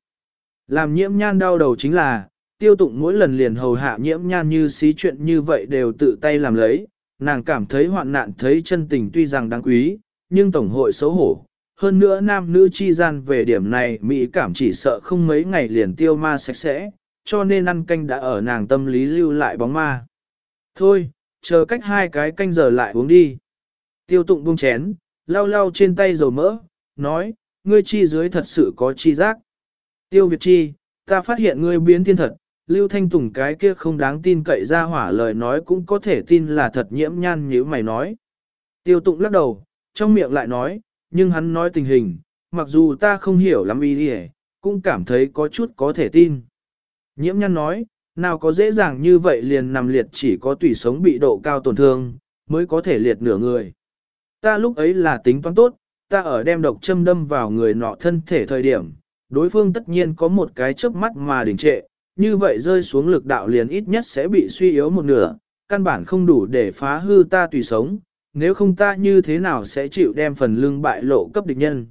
Làm nhiễm nhan đau đầu chính là, tiêu tụng mỗi lần liền hầu hạ nhiễm nhan như xí chuyện như vậy đều tự tay làm lấy, nàng cảm thấy hoạn nạn thấy chân tình tuy rằng đáng quý, nhưng tổng hội xấu hổ. Hơn nữa nam nữ chi gian về điểm này Mỹ cảm chỉ sợ không mấy ngày liền tiêu ma sạch sẽ, cho nên ăn canh đã ở nàng tâm lý lưu lại bóng ma. Thôi, chờ cách hai cái canh giờ lại uống đi. Tiêu tụng buông chén, lau lau trên tay dầu mỡ, nói, ngươi chi dưới thật sự có chi giác. Tiêu Việt chi, ta phát hiện ngươi biến thiên thật, Lưu Thanh Tùng cái kia không đáng tin cậy ra hỏa lời nói cũng có thể tin là thật nhiễm nhan như mày nói. Tiêu tụng lắc đầu, trong miệng lại nói, nhưng hắn nói tình hình, mặc dù ta không hiểu lắm ý gì, cũng cảm thấy có chút có thể tin. Nhiễm nhan nói, nào có dễ dàng như vậy liền nằm liệt chỉ có tủy sống bị độ cao tổn thương, mới có thể liệt nửa người. Ta lúc ấy là tính toán tốt, ta ở đem độc châm đâm vào người nọ thân thể thời điểm, đối phương tất nhiên có một cái chớp mắt mà đình trệ, như vậy rơi xuống lực đạo liền ít nhất sẽ bị suy yếu một nửa, căn bản không đủ để phá hư ta tùy sống, nếu không ta như thế nào sẽ chịu đem phần lưng bại lộ cấp địch nhân.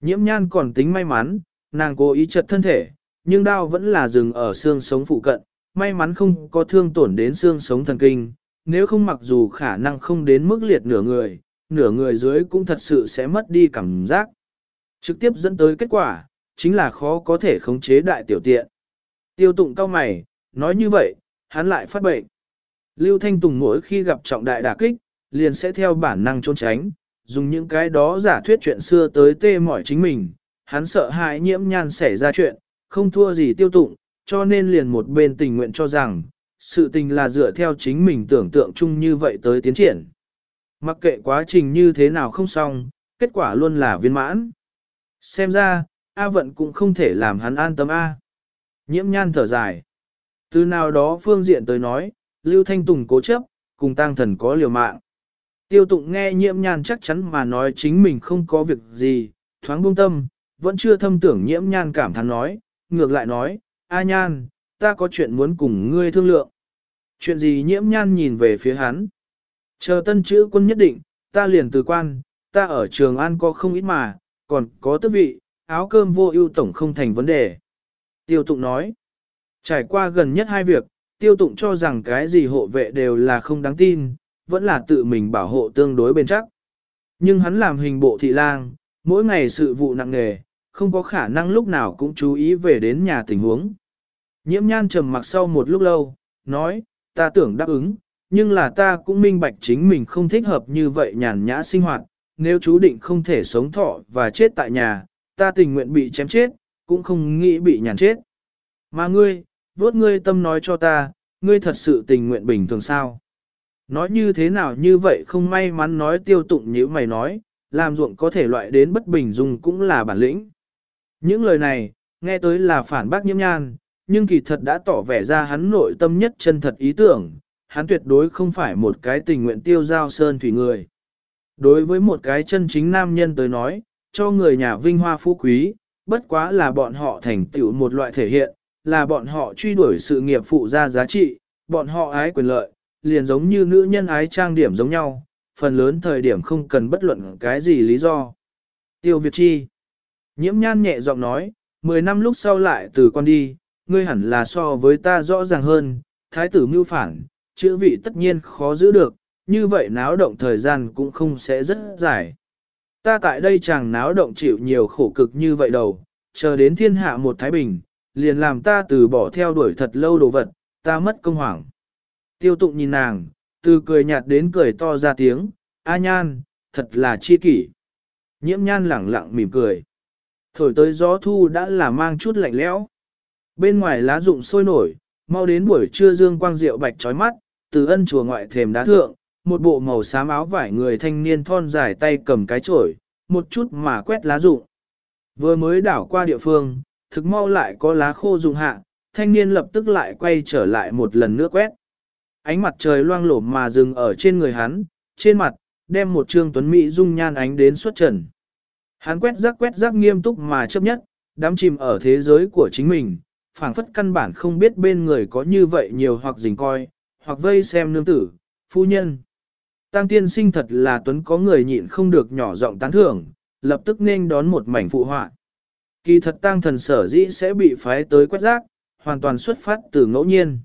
Nhiễm nhan còn tính may mắn, nàng cố ý chật thân thể, nhưng đau vẫn là dừng ở xương sống phụ cận, may mắn không có thương tổn đến xương sống thần kinh, nếu không mặc dù khả năng không đến mức liệt nửa người, nửa người dưới cũng thật sự sẽ mất đi cảm giác. Trực tiếp dẫn tới kết quả, chính là khó có thể khống chế đại tiểu tiện. Tiêu tụng cao mày, nói như vậy, hắn lại phát bệnh. Lưu Thanh Tùng mỗi khi gặp trọng đại đả kích, liền sẽ theo bản năng trốn tránh, dùng những cái đó giả thuyết chuyện xưa tới tê mỏi chính mình. Hắn sợ hãi nhiễm nhan xảy ra chuyện, không thua gì tiêu tụng, cho nên liền một bên tình nguyện cho rằng, sự tình là dựa theo chính mình tưởng tượng chung như vậy tới tiến triển. Mặc kệ quá trình như thế nào không xong, kết quả luôn là viên mãn. Xem ra, A vận cũng không thể làm hắn an tâm A. Nhiễm nhan thở dài. Từ nào đó phương diện tới nói, Lưu Thanh Tùng cố chấp, cùng tăng thần có liều mạng. Tiêu tụng nghe nhiễm nhan chắc chắn mà nói chính mình không có việc gì, thoáng buông tâm, vẫn chưa thâm tưởng nhiễm nhan cảm thán nói, ngược lại nói, A nhan, ta có chuyện muốn cùng ngươi thương lượng. Chuyện gì nhiễm nhan nhìn về phía hắn. Chờ tân chữ quân nhất định, ta liền từ quan, ta ở trường an có không ít mà, còn có tước vị, áo cơm vô ưu tổng không thành vấn đề. Tiêu tụng nói, trải qua gần nhất hai việc, tiêu tụng cho rằng cái gì hộ vệ đều là không đáng tin, vẫn là tự mình bảo hộ tương đối bền chắc. Nhưng hắn làm hình bộ thị lang, mỗi ngày sự vụ nặng nề, không có khả năng lúc nào cũng chú ý về đến nhà tình huống. Nhiễm nhan trầm mặc sau một lúc lâu, nói, ta tưởng đáp ứng, nhưng là ta cũng minh bạch chính mình không thích hợp như vậy nhàn nhã sinh hoạt, nếu chú định không thể sống thọ và chết tại nhà, ta tình nguyện bị chém chết, cũng không nghĩ bị nhàn chết. Mà ngươi, vốt ngươi tâm nói cho ta, ngươi thật sự tình nguyện bình thường sao? Nói như thế nào như vậy không may mắn nói tiêu tụng như mày nói, làm ruộng có thể loại đến bất bình dùng cũng là bản lĩnh. Những lời này, nghe tới là phản bác nhiễm nhan, nhưng kỳ thật đã tỏ vẻ ra hắn nội tâm nhất chân thật ý tưởng, hắn tuyệt đối không phải một cái tình nguyện tiêu giao sơn thủy người. Đối với một cái chân chính nam nhân tới nói, cho người nhà vinh hoa phú quý, bất quá là bọn họ thành tựu một loại thể hiện, là bọn họ truy đuổi sự nghiệp phụ ra giá trị, bọn họ ái quyền lợi, liền giống như nữ nhân ái trang điểm giống nhau, phần lớn thời điểm không cần bất luận cái gì lý do. Tiêu Việt Chi Nhiễm nhan nhẹ giọng nói, 10 năm lúc sau lại từ con đi, ngươi hẳn là so với ta rõ ràng hơn, thái tử mưu phản, chữ vị tất nhiên khó giữ được, như vậy náo động thời gian cũng không sẽ rất dài. Ta tại đây chàng náo động chịu nhiều khổ cực như vậy đầu, chờ đến thiên hạ một thái bình, liền làm ta từ bỏ theo đuổi thật lâu đồ vật, ta mất công hoảng. Tiêu tụng nhìn nàng, từ cười nhạt đến cười to ra tiếng, A nhan, thật là chi kỷ. Nhiễm nhan lẳng lặng mỉm cười. Thổi tới gió thu đã là mang chút lạnh lẽo. Bên ngoài lá rụng sôi nổi, mau đến buổi trưa dương quang diệu bạch trói mắt, từ ân chùa ngoại thềm đá thượng, một bộ màu xám áo vải người thanh niên thon dài tay cầm cái chổi, một chút mà quét lá rụng. Vừa mới đảo qua địa phương, thực mau lại có lá khô rụng hạ, thanh niên lập tức lại quay trở lại một lần nữa quét. Ánh mặt trời loang lổ mà dừng ở trên người hắn, trên mặt, đem một trương tuấn mỹ dung nhan ánh đến xuất trần. Hắn quét rác quét rác nghiêm túc mà chấp nhất, đắm chìm ở thế giới của chính mình, phảng phất căn bản không biết bên người có như vậy nhiều hoặc dình coi, hoặc vây xem nương tử, phu nhân. Tăng tiên sinh thật là tuấn có người nhịn không được nhỏ giọng tán thưởng, lập tức nên đón một mảnh phụ họa. Kỳ thật tăng thần sở dĩ sẽ bị phái tới quét rác, hoàn toàn xuất phát từ ngẫu nhiên.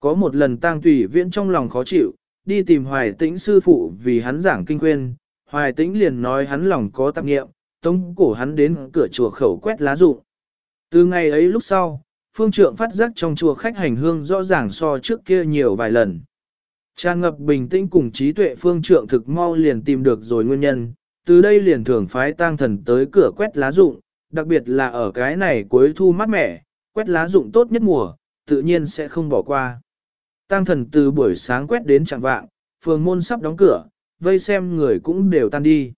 Có một lần tăng tùy viễn trong lòng khó chịu, đi tìm hoài tĩnh sư phụ vì hắn giảng kinh quên, hoài tĩnh liền nói hắn lòng có tạp nghiệm, tống cổ hắn đến cửa chùa khẩu quét lá rụng. Từ ngày ấy lúc sau, phương trượng phát giác trong chùa khách hành hương rõ ràng so trước kia nhiều vài lần. Tràn ngập bình tĩnh cùng trí tuệ phương trượng thực mau liền tìm được rồi nguyên nhân, từ đây liền thường phái tang thần tới cửa quét lá rụng, đặc biệt là ở cái này cuối thu mát mẻ, quét lá rụng tốt nhất mùa, tự nhiên sẽ không bỏ qua. Tang thần từ buổi sáng quét đến chẳng vạng, phường môn sắp đóng cửa, vây xem người cũng đều tan đi.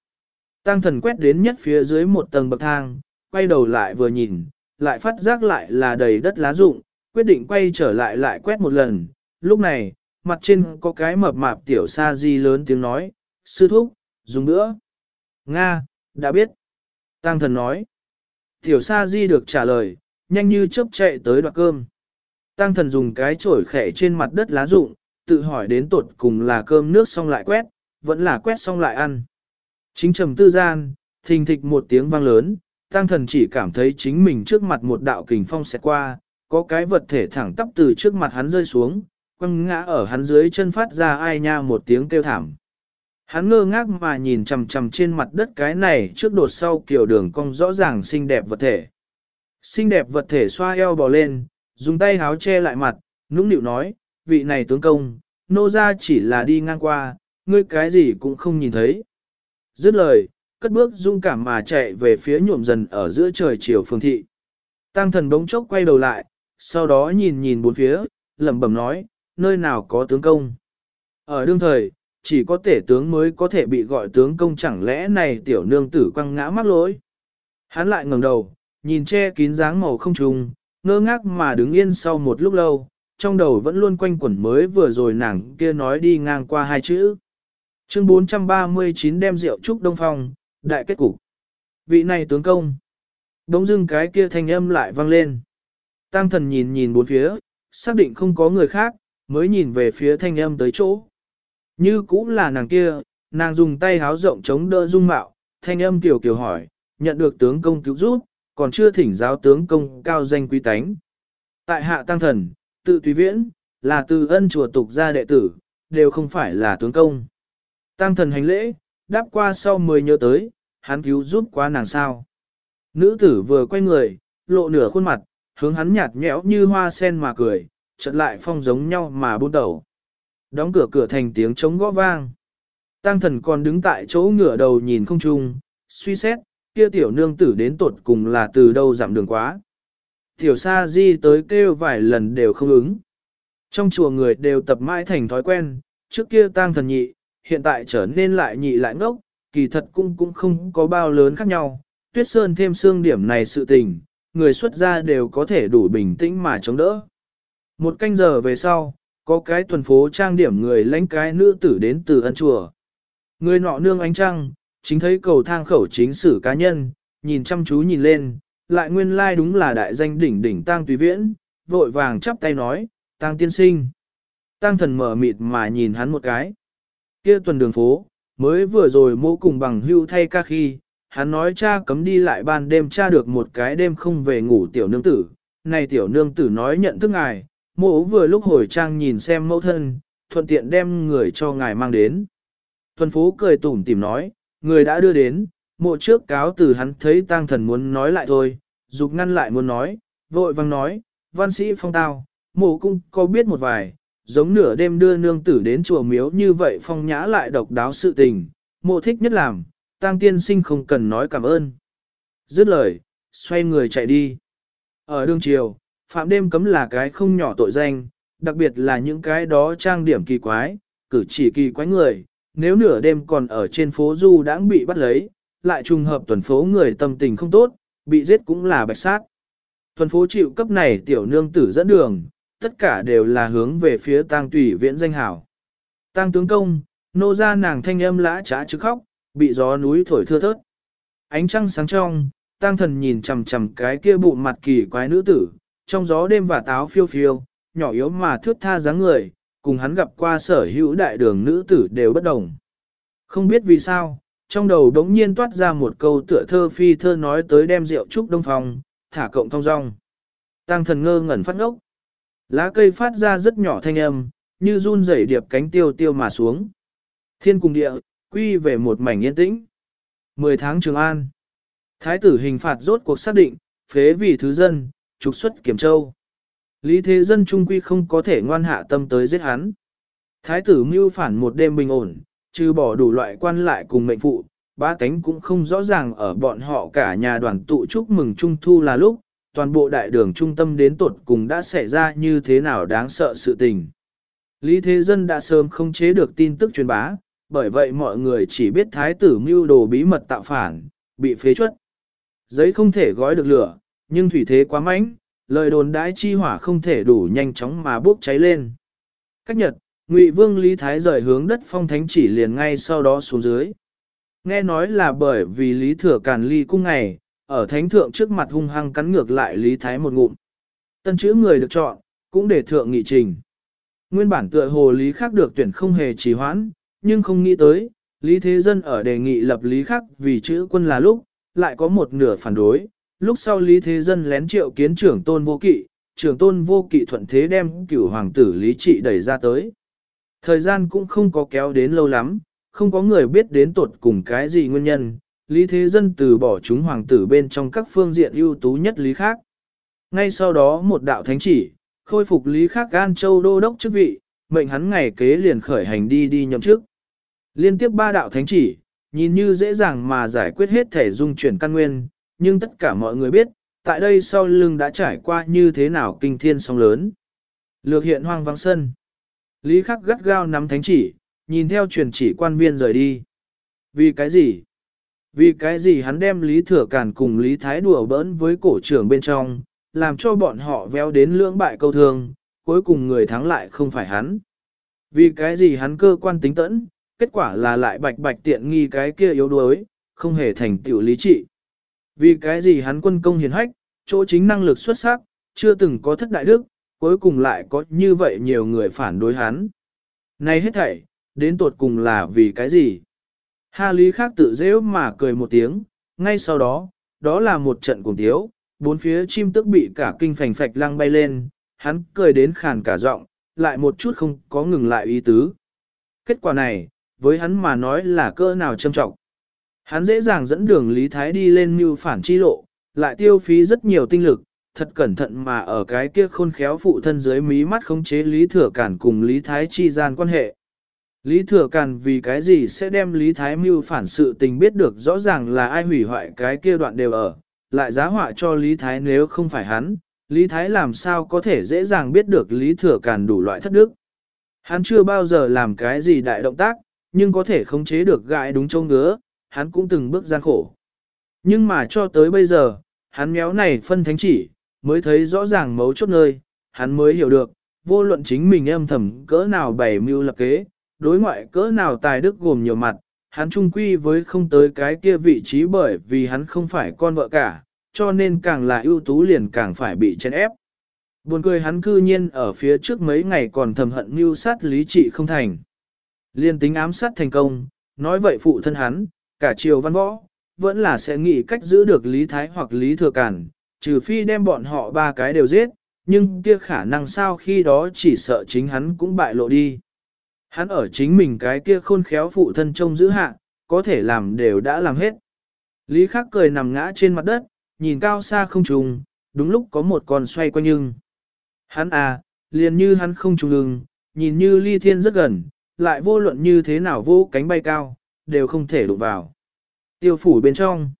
Tang thần quét đến nhất phía dưới một tầng bậc thang, quay đầu lại vừa nhìn, lại phát giác lại là đầy đất lá rụng, quyết định quay trở lại lại quét một lần. Lúc này, mặt trên có cái mập mạp tiểu sa di lớn tiếng nói, sư thúc, dùng nữa. Nga, đã biết. Tăng thần nói. Tiểu sa di được trả lời, nhanh như chớp chạy tới đoạt cơm. Tăng thần dùng cái chổi khẽ trên mặt đất lá rụng, tự hỏi đến tột cùng là cơm nước xong lại quét, vẫn là quét xong lại ăn. Chính trầm tư gian, thình thịch một tiếng vang lớn, tăng thần chỉ cảm thấy chính mình trước mặt một đạo kình phong xẹt qua, có cái vật thể thẳng tắp từ trước mặt hắn rơi xuống, quăng ngã ở hắn dưới chân phát ra ai nha một tiếng kêu thảm. Hắn ngơ ngác mà nhìn chằm chằm trên mặt đất cái này trước đột sau kiểu đường cong rõ ràng xinh đẹp vật thể. Xinh đẹp vật thể xoa eo bò lên, dùng tay háo che lại mặt, nũng nịu nói, vị này tướng công, nô ra chỉ là đi ngang qua, ngươi cái gì cũng không nhìn thấy. Dứt lời, cất bước dung cảm mà chạy về phía nhuộm dần ở giữa trời chiều phương thị. Tăng thần bỗng chốc quay đầu lại, sau đó nhìn nhìn bốn phía, lẩm bẩm nói, nơi nào có tướng công. Ở đương thời, chỉ có tể tướng mới có thể bị gọi tướng công chẳng lẽ này tiểu nương tử quăng ngã mắc lỗi. Hắn lại ngẩng đầu, nhìn che kín dáng màu không trùng, ngơ ngác mà đứng yên sau một lúc lâu, trong đầu vẫn luôn quanh quẩn mới vừa rồi nàng kia nói đi ngang qua hai chữ. Chương 439 đem rượu trúc đông phong, đại kết cục. Vị này tướng công. Đống dưng cái kia thanh âm lại vang lên. Tăng thần nhìn nhìn bốn phía, xác định không có người khác, mới nhìn về phía thanh âm tới chỗ. Như cũng là nàng kia, nàng dùng tay háo rộng chống đỡ dung mạo, thanh âm kiểu kiểu hỏi, nhận được tướng công cứu giúp, còn chưa thỉnh giáo tướng công cao danh quý tánh. Tại hạ tăng thần, tự tùy viễn, là từ ân chùa tục gia đệ tử, đều không phải là tướng công. Tăng thần hành lễ, đáp qua sau mới nhớ tới, hắn cứu giúp quá nàng sao. Nữ tử vừa quay người, lộ nửa khuôn mặt, hướng hắn nhạt nhẽo như hoa sen mà cười, chợt lại phong giống nhau mà buôn đầu. Đóng cửa cửa thành tiếng trống gõ vang. Tăng thần còn đứng tại chỗ ngửa đầu nhìn không chung, suy xét, kia tiểu nương tử đến tột cùng là từ đâu giảm đường quá. Tiểu sa di tới kêu vài lần đều không ứng. Trong chùa người đều tập mãi thành thói quen, trước kia tăng thần nhị, hiện tại trở nên lại nhị lại ngốc, kỳ thật cũng cũng không có bao lớn khác nhau. Tuyết sơn thêm xương điểm này sự tình, người xuất gia đều có thể đủ bình tĩnh mà chống đỡ. Một canh giờ về sau, có cái tuần phố trang điểm người lãnh cái nữ tử đến từ ân chùa. Người nọ nương ánh trăng, chính thấy cầu thang khẩu chính sử cá nhân, nhìn chăm chú nhìn lên, lại nguyên lai like đúng là đại danh đỉnh đỉnh tang tùy viễn, vội vàng chắp tay nói, tang tiên sinh. Tang thần mở mịt mà nhìn hắn một cái. Kia tuần đường phố, mới vừa rồi mô cùng bằng hưu thay ca khi, hắn nói cha cấm đi lại ban đêm cha được một cái đêm không về ngủ tiểu nương tử. Này tiểu nương tử nói nhận thức ngài, mộ vừa lúc hồi trang nhìn xem mẫu thân, thuận tiện đem người cho ngài mang đến. Tuần phố cười tủm tìm nói, người đã đưa đến, mộ trước cáo từ hắn thấy tang thần muốn nói lại thôi, dục ngăn lại muốn nói, vội vang nói, văn sĩ phong tao, mộ cũng có biết một vài, giống nửa đêm đưa nương tử đến chùa miếu như vậy phong nhã lại độc đáo sự tình, mộ thích nhất làm, tang tiên sinh không cần nói cảm ơn. Dứt lời, xoay người chạy đi. Ở đương triều, phạm đêm cấm là cái không nhỏ tội danh, đặc biệt là những cái đó trang điểm kỳ quái, cử chỉ kỳ quái người, nếu nửa đêm còn ở trên phố du đãng bị bắt lấy, lại trùng hợp tuần phố người tâm tình không tốt, bị giết cũng là bạch sát. Tuần phố chịu cấp này tiểu nương tử dẫn đường, tất cả đều là hướng về phía tang tùy viễn danh hảo. Tang tướng công, nô ra nàng thanh âm lã trá chứ khóc, bị gió núi thổi thưa thớt. Ánh trăng sáng trong, tang thần nhìn chằm chằm cái kia bụng mặt kỳ quái nữ tử, trong gió đêm và táo phiêu phiêu, nhỏ yếu mà thước tha dáng người, cùng hắn gặp qua sở hữu đại đường nữ tử đều bất đồng. Không biết vì sao, trong đầu đống nhiên toát ra một câu tựa thơ phi thơ nói tới đem rượu trúc đông phòng, thả cộng thong rong. Tăng thần ngơ ngẩn phát ngốc. Lá cây phát ra rất nhỏ thanh âm, như run rẩy điệp cánh tiêu tiêu mà xuống. Thiên cùng địa, quy về một mảnh yên tĩnh. Mười tháng Trường An. Thái tử hình phạt rốt cuộc xác định, phế vì thứ dân, trục xuất kiểm châu. Lý thế dân trung quy không có thể ngoan hạ tâm tới giết hắn. Thái tử mưu phản một đêm bình ổn, trừ bỏ đủ loại quan lại cùng mệnh phụ, ba cánh cũng không rõ ràng ở bọn họ cả nhà đoàn tụ chúc mừng trung thu là lúc, toàn bộ đại đường trung tâm đến tột cùng đã xảy ra như thế nào đáng sợ sự tình. Lý Thế Dân đã sớm không chế được tin tức truyền bá, bởi vậy mọi người chỉ biết thái tử mưu đồ bí mật tạo phản, bị phế chuất. Giấy không thể gói được lửa, nhưng thủy thế quá mạnh, lời đồn đãi chi hỏa không thể đủ nhanh chóng mà bốc cháy lên. Cách nhật, Ngụy Vương Lý Thái rời hướng đất phong thánh chỉ liền ngay sau đó xuống dưới. Nghe nói là bởi vì Lý Thừa Càn ly cung ngày, ở thánh thượng trước mặt hung hăng cắn ngược lại Lý Thái một ngụm. Tân chữ người được chọn, cũng để thượng nghị trình. Nguyên bản tựa hồ Lý khắc được tuyển không hề trì hoãn, nhưng không nghĩ tới, Lý Thế Dân ở đề nghị lập Lý khắc vì chữ quân là lúc, lại có một nửa phản đối, lúc sau Lý Thế Dân lén triệu kiến trưởng tôn vô kỵ, trưởng tôn vô kỵ thuận thế đem cửu hoàng tử Lý Trị đẩy ra tới. Thời gian cũng không có kéo đến lâu lắm, không có người biết đến tột cùng cái gì nguyên nhân, Lý Thế Dân từ bỏ chúng hoàng tử bên trong các phương diện ưu tú nhất lý khác. Ngay sau đó một đạo thánh chỉ, khôi phục Lý Khắc Gan Châu Đô Đốc chức vị, mệnh hắn ngày kế liền khởi hành đi đi nhậm chức. Liên tiếp ba đạo thánh chỉ, nhìn như dễ dàng mà giải quyết hết thể dung chuyển căn nguyên, nhưng tất cả mọi người biết, tại đây sau lưng đã trải qua như thế nào kinh thiên sóng lớn. Lược hiện hoang vắng sân. Lý khắc gắt gao nắm thánh chỉ, nhìn theo truyền chỉ quan viên rời đi. Vì cái gì? Vì cái gì hắn đem Lý Thừa Càn cùng Lý Thái đùa bỡn với cổ trưởng bên trong, làm cho bọn họ véo đến lưỡng bại câu thương, cuối cùng người thắng lại không phải hắn. Vì cái gì hắn cơ quan tính tẫn, kết quả là lại bạch bạch tiện nghi cái kia yếu đuối, không hề thành tựu lý trị. Vì cái gì hắn quân công hiền hách, chỗ chính năng lực xuất sắc, chưa từng có thất đại đức, cuối cùng lại có như vậy nhiều người phản đối hắn. Này hết thảy, đến tuột cùng là vì cái gì? Ha lý khác tự dễ mà cười một tiếng, ngay sau đó, đó là một trận cùng tiếu, bốn phía chim tức bị cả kinh phành phạch lăng bay lên, hắn cười đến khàn cả giọng, lại một chút không có ngừng lại ý tứ. Kết quả này, với hắn mà nói là cơ nào trâm trọng. Hắn dễ dàng dẫn đường Lý Thái đi lên mưu phản chi lộ, lại tiêu phí rất nhiều tinh lực, thật cẩn thận mà ở cái kia khôn khéo phụ thân dưới mí mắt khống chế Lý Thừa Cản cùng Lý Thái chi gian quan hệ. Lý Thừa Càn vì cái gì sẽ đem Lý Thái mưu phản sự tình biết được rõ ràng là ai hủy hoại cái kia đoạn đều ở, lại giá họa cho Lý Thái nếu không phải hắn, Lý Thái làm sao có thể dễ dàng biết được Lý Thừa Càn đủ loại thất đức. Hắn chưa bao giờ làm cái gì đại động tác, nhưng có thể khống chế được gãi đúng châu ngứa, hắn cũng từng bước gian khổ. Nhưng mà cho tới bây giờ, hắn méo này phân thánh chỉ, mới thấy rõ ràng mấu chốt nơi, hắn mới hiểu được, vô luận chính mình âm thầm cỡ nào bày mưu lập kế, đối ngoại cỡ nào tài đức gồm nhiều mặt, hắn trung quy với không tới cái kia vị trí bởi vì hắn không phải con vợ cả, cho nên càng là ưu tú liền càng phải bị chèn ép. Buồn cười hắn cư nhiên ở phía trước mấy ngày còn thầm hận mưu sát lý trị không thành. Liên tính ám sát thành công, nói vậy phụ thân hắn, cả triều văn võ, vẫn là sẽ nghĩ cách giữ được Lý Thái hoặc Lý Thừa Cản, trừ phi đem bọn họ ba cái đều giết, nhưng kia khả năng sao khi đó chỉ sợ chính hắn cũng bại lộ đi. Hắn ở chính mình cái kia khôn khéo phụ thân trông giữ hạ, có thể làm đều đã làm hết. Lý Khắc cười nằm ngã trên mặt đất, nhìn cao xa không trùng, đúng lúc có một con xoay quanh nhưng. Hắn à, liền như hắn không trùng lưng, nhìn như ly thiên rất gần, lại vô luận như thế nào vô cánh bay cao, đều không thể đụng vào. Tiêu phủ bên trong,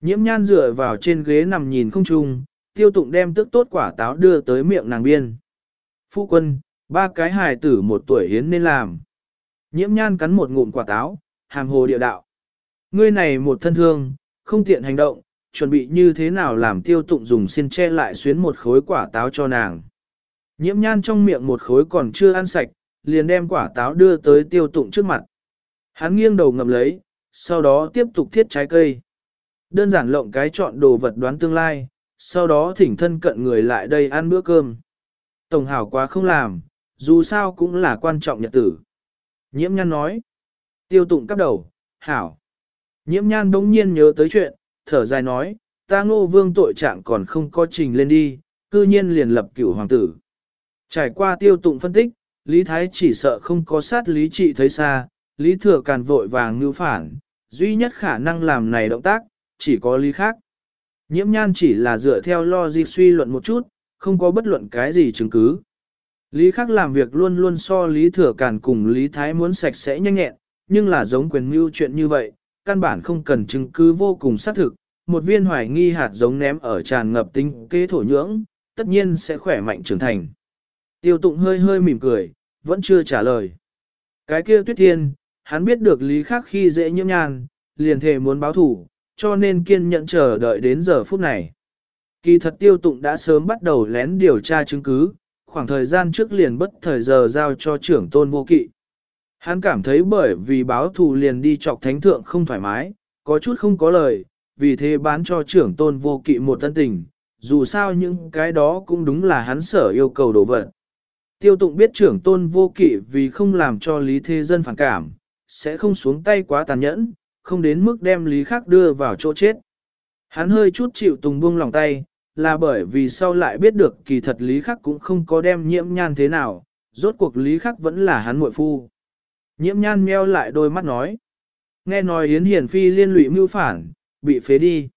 nhiễm nhan dựa vào trên ghế nằm nhìn không trùng, tiêu tụng đem tức tốt quả táo đưa tới miệng nàng biên. Phu quân, ba cái hài tử một tuổi hiến nên làm. Nhiễm nhan cắn một ngụm quả táo, hàm hồ địa đạo. Ngươi này một thân thương, không tiện hành động, chuẩn bị như thế nào làm tiêu tụng dùng xin che lại xuyến một khối quả táo cho nàng. Nhiễm nhan trong miệng một khối còn chưa ăn sạch, liền đem quả táo đưa tới tiêu tụng trước mặt. Hắn nghiêng đầu ngậm lấy, sau đó tiếp tục thiết trái cây. Đơn giản lộng cái chọn đồ vật đoán tương lai, sau đó thỉnh thân cận người lại đây ăn bữa cơm. Tổng hảo quá không làm, dù sao cũng là quan trọng nhật tử. Nhiễm nhan nói. Tiêu tụng cắp đầu, hảo. Nhiễm nhan bỗng nhiên nhớ tới chuyện, thở dài nói, ta ngô vương tội trạng còn không có trình lên đi, cư nhiên liền lập cửu hoàng tử. Trải qua tiêu tụng phân tích, Lý Thái chỉ sợ không có sát Lý Trị thấy xa, Lý Thừa Càn vội vàng ngưu phản, duy nhất khả năng làm này động tác, chỉ có Lý khác. Nhiễm nhan chỉ là dựa theo logic suy luận một chút, không có bất luận cái gì chứng cứ. Lý Khắc làm việc luôn luôn so Lý Thừa Càn cùng Lý Thái muốn sạch sẽ nhanh nhẹn, nhưng là giống quyền mưu chuyện như vậy, căn bản không cần chứng cứ vô cùng xác thực. Một viên hoài nghi hạt giống ném ở tràn ngập tinh kế thổ nhưỡng, tất nhiên sẽ khỏe mạnh trưởng thành. Tiêu tụng hơi hơi mỉm cười, vẫn chưa trả lời. Cái kia tuyết thiên, hắn biết được lý Khắc khi dễ nhiễm nhan, liền thề muốn báo thủ, cho nên kiên nhẫn chờ đợi đến giờ phút này. Kỳ thật tiêu tụng đã sớm bắt đầu lén điều tra chứng cứ, khoảng thời gian trước liền bất thời giờ giao cho trưởng tôn vô kỵ. Hắn cảm thấy bởi vì báo thù liền đi chọc thánh thượng không thoải mái, có chút không có lời, vì thế bán cho trưởng tôn vô kỵ một tân tình, dù sao những cái đó cũng đúng là hắn sở yêu cầu đồ vật. Tiêu tụng biết trưởng tôn vô kỵ vì không làm cho lý thế dân phản cảm, sẽ không xuống tay quá tàn nhẫn, không đến mức đem lý khác đưa vào chỗ chết. Hắn hơi chút chịu tùng buông lòng tay, là bởi vì sau lại biết được kỳ thật lý khắc cũng không có đem nhiễm nhan thế nào, rốt cuộc lý khắc vẫn là hắn muội phu. Nhiễm nhan meo lại đôi mắt nói. Nghe nói Yến Hiển Phi liên lụy mưu phản, bị phế đi.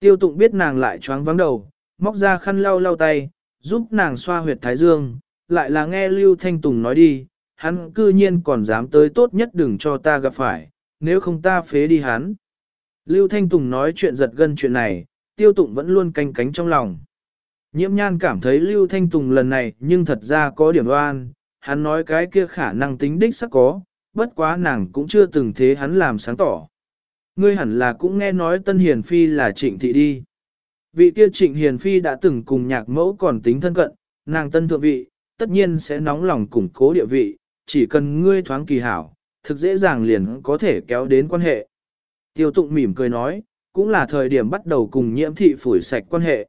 Tiêu tụng biết nàng lại choáng vắng đầu, móc ra khăn lau lau tay, giúp nàng xoa huyệt thái dương, lại là nghe Lưu Thanh Tùng nói đi, hắn cư nhiên còn dám tới tốt nhất đừng cho ta gặp phải, nếu không ta phế đi hắn. Lưu Thanh Tùng nói chuyện giật gân chuyện này, tiêu tụng vẫn luôn canh cánh trong lòng. Nhiễm nhan cảm thấy Lưu Thanh Tùng lần này nhưng thật ra có điểm oan, hắn nói cái kia khả năng tính đích sắc có, bất quá nàng cũng chưa từng thế hắn làm sáng tỏ. Ngươi hẳn là cũng nghe nói Tân Hiền Phi là trịnh thị đi. Vị kia trịnh Hiền Phi đã từng cùng nhạc mẫu còn tính thân cận, nàng tân thượng vị, tất nhiên sẽ nóng lòng củng cố địa vị, chỉ cần ngươi thoáng kỳ hảo, thực dễ dàng liền có thể kéo đến quan hệ. Tiêu tụng mỉm cười nói, cũng là thời điểm bắt đầu cùng nhiễm thị phủi sạch quan hệ.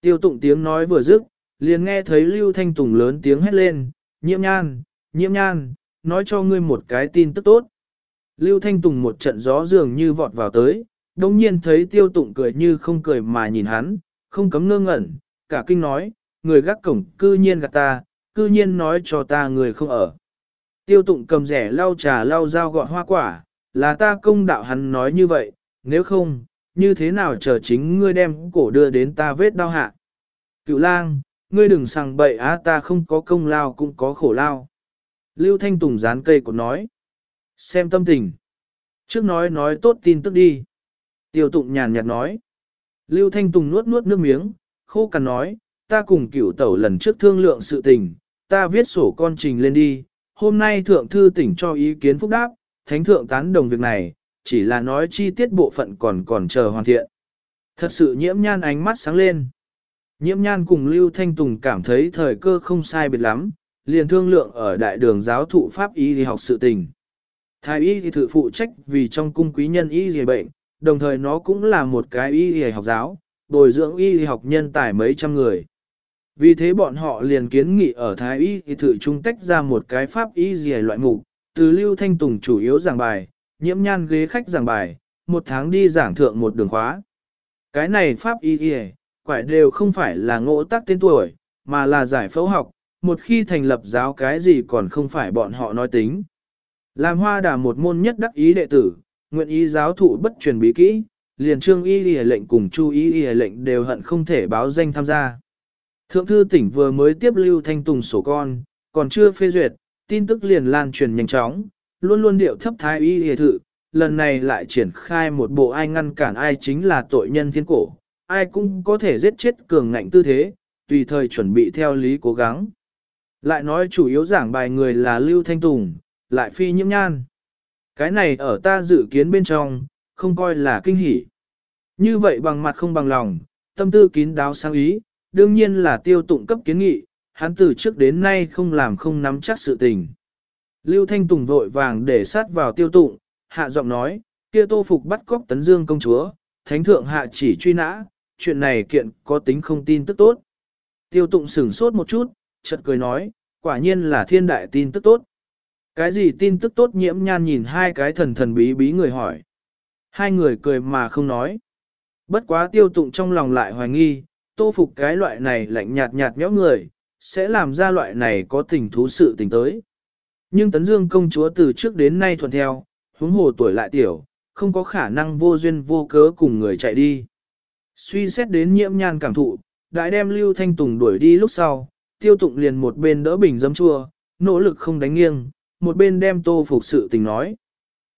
Tiêu tụng tiếng nói vừa dứt, liền nghe thấy Lưu Thanh Tùng lớn tiếng hét lên, nhiễm nhan, nhiễm nhan, nói cho ngươi một cái tin tức tốt. Lưu Thanh Tùng một trận gió dường như vọt vào tới, đồng nhiên thấy tiêu tụng cười như không cười mà nhìn hắn, không cấm ngơ ngẩn, cả kinh nói, người gác cổng cư nhiên gạt ta, cư nhiên nói cho ta người không ở. Tiêu tụng cầm rẻ lau trà lau dao gọn hoa quả, là ta công đạo hắn nói như vậy, nếu không, như thế nào chờ chính ngươi đem cổ đưa đến ta vết đau hạ. Cựu lang, ngươi đừng sằng bậy á ta không có công lao cũng có khổ lao. Lưu Thanh Tùng dán cây cột nói. Xem tâm tình. Trước nói nói tốt tin tức đi. Tiêu tụng nhàn nhạt nói. Lưu Thanh Tùng nuốt nuốt nước miếng, khô cằn nói, ta cùng cửu tẩu lần trước thương lượng sự tình, ta viết sổ con trình lên đi, hôm nay thượng thư tỉnh cho ý kiến phúc đáp, thánh thượng tán đồng việc này, chỉ là nói chi tiết bộ phận còn còn chờ hoàn thiện. Thật sự nhiễm nhan ánh mắt sáng lên. Nhiễm nhan cùng Lưu Thanh Tùng cảm thấy thời cơ không sai biệt lắm, liền thương lượng ở đại đường giáo thụ Pháp y thì học sự tình. Thái y thì thự phụ trách vì trong cung quý nhân y gì bệnh, đồng thời nó cũng là một cái y y học giáo, bồi dưỡng y học nhân tài mấy trăm người. Vì thế bọn họ liền kiến nghị ở Thái y thì thự trung tách ra một cái Pháp y gì loại mục, từ Lưu Thanh Tùng chủ yếu giảng bài, nhiễm nhan ghế khách giảng bài, một tháng đi giảng thượng một đường khóa. Cái này Pháp y y, quải đều không phải là ngộ tác tên tuổi, mà là giải phẫu học, một khi thành lập giáo cái gì còn không phải bọn họ nói tính. Làm hoa đà một môn nhất đắc ý đệ tử, nguyện ý giáo thụ bất truyền bí kỹ, liền trương y y lệnh cùng chu y y lệnh đều hận không thể báo danh tham gia. Thượng thư tỉnh vừa mới tiếp lưu thanh tùng sổ con, còn chưa phê duyệt, tin tức liền lan truyền nhanh chóng, luôn luôn điệu thấp thái y hề thự, lần này lại triển khai một bộ ai ngăn cản ai chính là tội nhân thiên cổ, ai cũng có thể giết chết cường ngạnh tư thế, tùy thời chuẩn bị theo lý cố gắng. Lại nói chủ yếu giảng bài người là Lưu Thanh Tùng, lại phi nhiễm nhan. Cái này ở ta dự kiến bên trong, không coi là kinh hỉ. Như vậy bằng mặt không bằng lòng, tâm tư kín đáo sáng ý, đương nhiên là tiêu tụng cấp kiến nghị, hắn từ trước đến nay không làm không nắm chắc sự tình. Lưu Thanh Tùng vội vàng để sát vào tiêu tụng, hạ giọng nói, kia tô phục bắt cóc tấn dương công chúa, thánh thượng hạ chỉ truy nã, chuyện này kiện có tính không tin tức tốt. Tiêu tụng sửng sốt một chút, chợt cười nói, quả nhiên là thiên đại tin tức tốt. Cái gì tin tức tốt nhiễm nhan nhìn hai cái thần thần bí bí người hỏi. Hai người cười mà không nói. Bất quá tiêu tụng trong lòng lại hoài nghi, tô phục cái loại này lạnh nhạt nhạt nhẽo người, sẽ làm ra loại này có tình thú sự tình tới. Nhưng tấn dương công chúa từ trước đến nay thuận theo, huống hồ tuổi lại tiểu, không có khả năng vô duyên vô cớ cùng người chạy đi. Suy xét đến nhiễm nhan cảm thụ, đại đem Lưu Thanh Tùng đuổi đi lúc sau, tiêu tụng liền một bên đỡ bình dấm chua, nỗ lực không đánh nghiêng, một bên đem tô phục sự tình nói.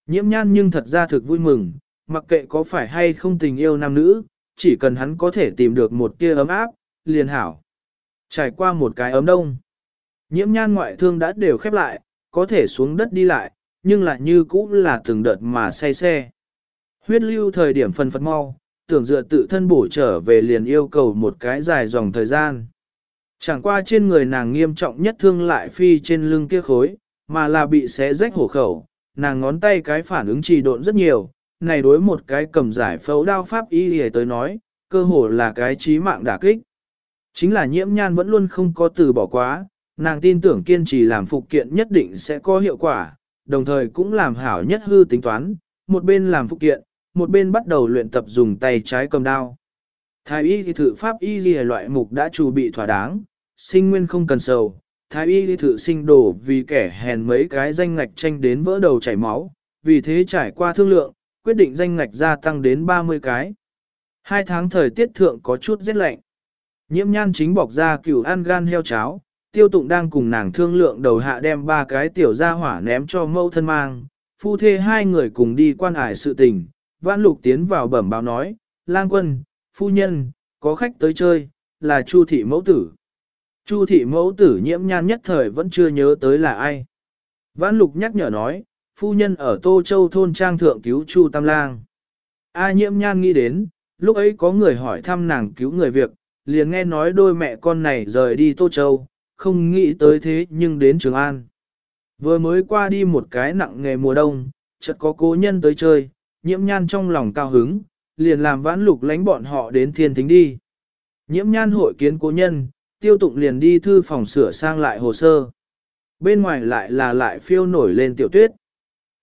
Nhiễm nhan nhưng thật ra thực vui mừng, mặc kệ có phải hay không tình yêu nam nữ, chỉ cần hắn có thể tìm được một tia ấm áp, liền hảo. Trải qua một cái ấm đông, nhiễm nhan ngoại thương đã đều khép lại, có thể xuống đất đi lại, nhưng lại như cũ là từng đợt mà say xe. Huyết lưu thời điểm phân phật mau, tưởng dựa tự thân bổ trở về liền yêu cầu một cái dài dòng thời gian. Chẳng qua trên người nàng nghiêm trọng nhất thương lại phi trên lưng kia khối, mà là bị xé rách hổ khẩu, nàng ngón tay cái phản ứng trì độn rất nhiều, này đối một cái cầm giải phẫu đao pháp y hề tới nói, cơ hồ là cái trí mạng đả kích. Chính là nhiễm nhan vẫn luôn không có từ bỏ quá, nàng tin tưởng kiên trì làm phục kiện nhất định sẽ có hiệu quả, đồng thời cũng làm hảo nhất hư tính toán, một bên làm phục kiện, một bên bắt đầu luyện tập dùng tay trái cầm đao. Thái y thì thử pháp y gì loại mục đã chuẩn bị thỏa đáng, sinh nguyên không cần sầu. Thái y thì thử sinh đổ vì kẻ hèn mấy cái danh ngạch tranh đến vỡ đầu chảy máu, vì thế trải qua thương lượng, quyết định danh ngạch gia tăng đến 30 cái. Hai tháng thời tiết thượng có chút rét lạnh. Nhiễm nhan chính bọc ra cửu ăn gan heo cháo, tiêu tụng đang cùng nàng thương lượng đầu hạ đem ba cái tiểu gia hỏa ném cho mâu thân mang, phu thê hai người cùng đi quan ải sự tình, vãn lục tiến vào bẩm báo nói, lang quân, phu nhân, có khách tới chơi, là chu thị mẫu tử. Chu thị mẫu tử nhiễm nhan nhất thời vẫn chưa nhớ tới là ai. Vãn lục nhắc nhở nói, phu nhân ở Tô Châu thôn trang thượng cứu Chu Tam Lang. A nhiễm nhan nghĩ đến, lúc ấy có người hỏi thăm nàng cứu người việc, liền nghe nói đôi mẹ con này rời đi Tô Châu, không nghĩ tới thế nhưng đến Trường An. Vừa mới qua đi một cái nặng nghề mùa đông, chợt có cố nhân tới chơi, nhiễm nhan trong lòng cao hứng, liền làm vãn lục lánh bọn họ đến thiên thính đi. Nhiễm nhan hội kiến cố nhân, tiêu tụng liền đi thư phòng sửa sang lại hồ sơ. Bên ngoài lại là lại phiêu nổi lên tiểu tuyết.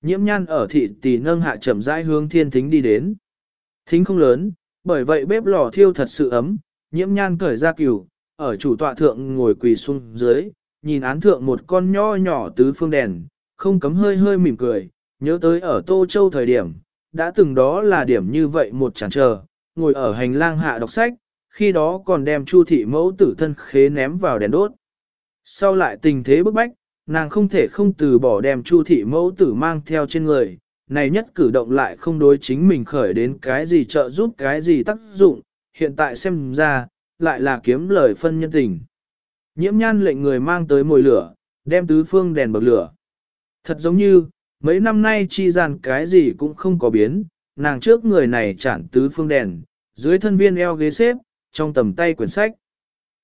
Nhiễm nhan ở thị tỷ nâng hạ chậm rãi hướng thiên thính đi đến. Thính không lớn, bởi vậy bếp lò thiêu thật sự ấm, nhiễm nhan cởi ra cửu, ở chủ tọa thượng ngồi quỳ xuống dưới, nhìn án thượng một con nho nhỏ tứ phương đèn, không cấm hơi hơi mỉm cười, nhớ tới ở Tô Châu thời điểm, đã từng đó là điểm như vậy một chẳng chờ, ngồi ở hành lang hạ đọc sách, khi đó còn đem chu thị mẫu tử thân khế ném vào đèn đốt. Sau lại tình thế bức bách, nàng không thể không từ bỏ đem chu thị mẫu tử mang theo trên người, này nhất cử động lại không đối chính mình khởi đến cái gì trợ giúp cái gì tác dụng, hiện tại xem ra, lại là kiếm lời phân nhân tình. Nhiễm nhan lệnh người mang tới mồi lửa, đem tứ phương đèn bậc lửa. Thật giống như, mấy năm nay chi gian cái gì cũng không có biến, nàng trước người này chản tứ phương đèn, dưới thân viên eo ghế xếp, trong tầm tay quyển sách.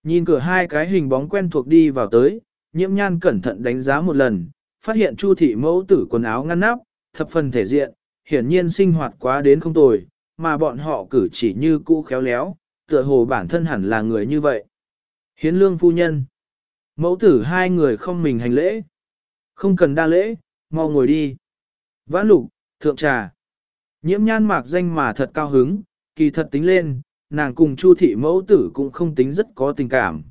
Nhìn cửa hai cái hình bóng quen thuộc đi vào tới, nhiễm nhan cẩn thận đánh giá một lần, phát hiện chu thị mẫu tử quần áo ngăn nắp, thập phần thể diện, hiển nhiên sinh hoạt quá đến không tồi, mà bọn họ cử chỉ như cũ khéo léo, tựa hồ bản thân hẳn là người như vậy. Hiến lương phu nhân. Mẫu tử hai người không mình hành lễ. Không cần đa lễ, mau ngồi đi. Vãn lục, thượng trà. Nhiễm nhan mạc danh mà thật cao hứng, kỳ thật tính lên, nàng cùng Chu thị mẫu tử cũng không tính rất có tình cảm.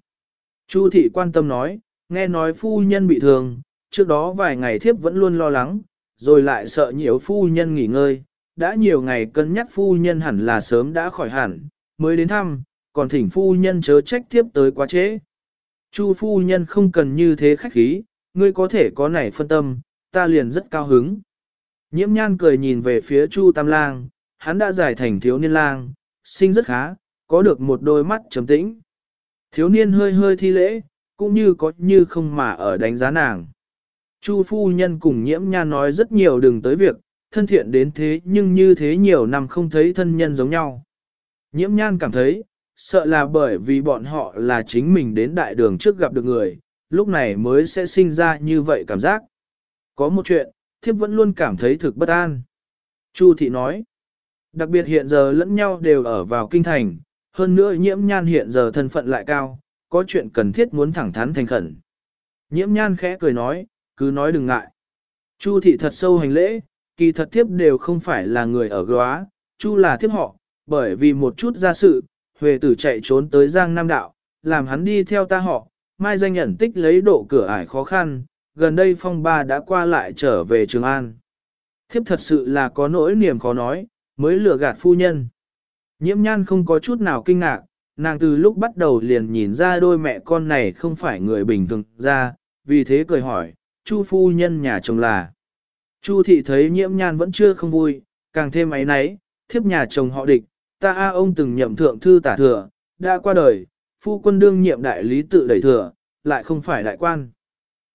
Chu thị quan tâm nói, nghe nói phu nhân bị thương, trước đó vài ngày thiếp vẫn luôn lo lắng, rồi lại sợ nhiều phu nhân nghỉ ngơi, đã nhiều ngày cân nhắc phu nhân hẳn là sớm đã khỏi hẳn, mới đến thăm, còn thỉnh phu nhân chớ trách tiếp tới quá trễ. Chu phu nhân không cần như thế khách khí, ngươi có thể có nảy phân tâm, ta liền rất cao hứng. Nhiễm nhan cười nhìn về phía Chu Tam Lang, hắn đã giải thành thiếu niên lang, sinh rất khá, có được một đôi mắt trầm tĩnh. Thiếu niên hơi hơi thi lễ, cũng như có như không mà ở đánh giá nàng. Chu phu nhân cùng nhiễm nhan nói rất nhiều đừng tới việc, thân thiện đến thế nhưng như thế nhiều năm không thấy thân nhân giống nhau. Nhiễm nhan cảm thấy, sợ là bởi vì bọn họ là chính mình đến đại đường trước gặp được người, lúc này mới sẽ sinh ra như vậy cảm giác. Có một chuyện, thiếp vẫn luôn cảm thấy thực bất an. Chu thị nói, đặc biệt hiện giờ lẫn nhau đều ở vào kinh thành, hơn nữa nhiễm nhan hiện giờ thân phận lại cao, có chuyện cần thiết muốn thẳng thắn thành khẩn. Nhiễm nhan khẽ cười nói, cứ nói đừng ngại. Chu thị thật sâu hành lễ, kỳ thật thiếp đều không phải là người ở góa, chu là thiếp họ, bởi vì một chút ra sự, Huệ tử chạy trốn tới Giang Nam Đạo, làm hắn đi theo ta họ, mai danh nhận tích lấy độ cửa ải khó khăn, gần đây phong ba đã qua lại trở về Trường An. Thiếp thật sự là có nỗi niềm khó nói, mới lừa gạt phu nhân. Nhiễm nhan không có chút nào kinh ngạc, nàng từ lúc bắt đầu liền nhìn ra đôi mẹ con này không phải người bình thường ra, vì thế cười hỏi, Chu phu nhân nhà chồng là. Chu thị thấy nhiễm nhan vẫn chưa không vui, càng thêm ấy náy, thiếp nhà chồng họ địch, ta A ông từng nhậm thượng thư tả thừa, đã qua đời, phu quân đương nhiệm đại lý tự đẩy thừa, lại không phải đại quan.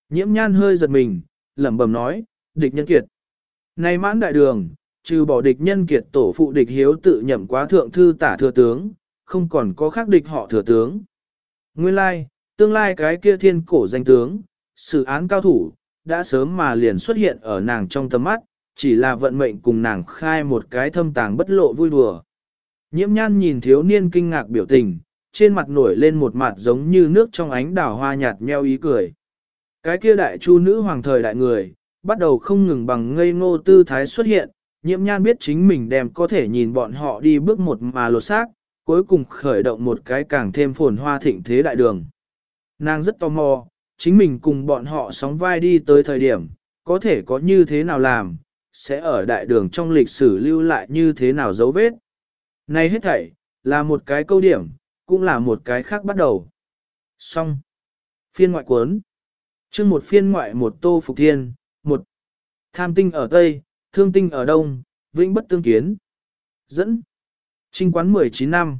Nhiễm nhan hơi giật mình, lẩm bẩm nói, địch nhân kiệt. Này mãn đại đường, trừ bỏ địch nhân kiệt tổ phụ địch hiếu tự nhậm quá thượng thư tả thừa tướng, không còn có khác địch họ thừa tướng. Nguyên lai, tương lai cái kia thiên cổ danh tướng, sự án cao thủ, đã sớm mà liền xuất hiện ở nàng trong tầm mắt, chỉ là vận mệnh cùng nàng khai một cái thâm tàng bất lộ vui đùa. Nhiễm nhan nhìn thiếu niên kinh ngạc biểu tình, trên mặt nổi lên một mặt giống như nước trong ánh đào hoa nhạt meo ý cười. Cái kia đại chu nữ hoàng thời đại người, bắt đầu không ngừng bằng ngây ngô tư thái xuất hiện, nhiễm nhan biết chính mình đem có thể nhìn bọn họ đi bước một mà lột xác, cuối cùng khởi động một cái càng thêm phồn hoa thịnh thế đại đường. Nàng rất tò mò, chính mình cùng bọn họ sóng vai đi tới thời điểm, có thể có như thế nào làm, sẽ ở đại đường trong lịch sử lưu lại như thế nào dấu vết. Này hết thảy, là một cái câu điểm, cũng là một cái khác bắt đầu. Xong. Phiên ngoại cuốn. chương một phiên ngoại một tô phục thiên, một tham tinh ở Tây, thương tinh ở Đông, vĩnh bất tương kiến. Dẫn. Trinh quán 19 năm.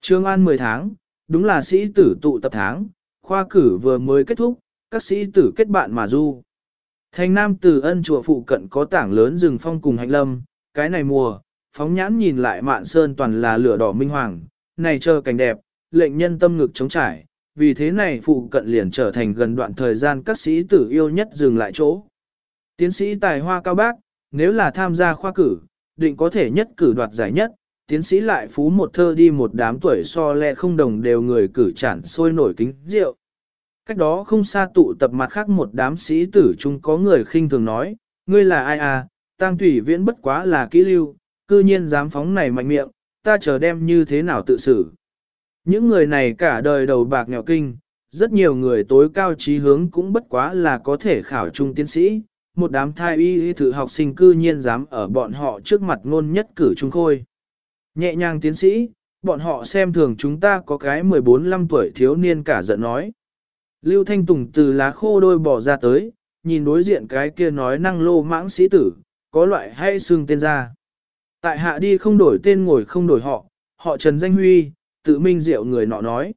Trương An 10 tháng, đúng là sĩ tử tụ tập tháng, khoa cử vừa mới kết thúc, các sĩ tử kết bạn mà du. Thành Nam từ ân chùa phụ cận có tảng lớn rừng phong cùng hạnh lâm, cái này mùa, phóng nhãn nhìn lại mạn sơn toàn là lửa đỏ minh hoàng, này chờ cảnh đẹp, lệnh nhân tâm ngực chống trải, vì thế này phụ cận liền trở thành gần đoạn thời gian các sĩ tử yêu nhất dừng lại chỗ. Tiến sĩ tài hoa cao bác, nếu là tham gia khoa cử, định có thể nhất cử đoạt giải nhất, tiến sĩ lại phú một thơ đi một đám tuổi so lẹ không đồng đều người cử chản sôi nổi kính rượu. Cách đó không xa tụ tập mặt khác một đám sĩ tử chung có người khinh thường nói, ngươi là ai à, tang tùy viễn bất quá là kỹ lưu, cư nhiên dám phóng này mạnh miệng, ta chờ đem như thế nào tự xử. Những người này cả đời đầu bạc nghèo kinh, rất nhiều người tối cao trí hướng cũng bất quá là có thể khảo trung tiến sĩ, một đám thai y thử học sinh cư nhiên dám ở bọn họ trước mặt ngôn nhất cử trung khôi. Nhẹ nhàng tiến sĩ, bọn họ xem thường chúng ta có cái 14-15 tuổi thiếu niên cả giận nói. Lưu Thanh Tùng từ lá khô đôi bỏ ra tới, nhìn đối diện cái kia nói năng lô mãng sĩ tử, có loại hay xương tên ra. Tại hạ đi không đổi tên ngồi không đổi họ, họ Trần Danh Huy, tự minh diệu người nọ nói.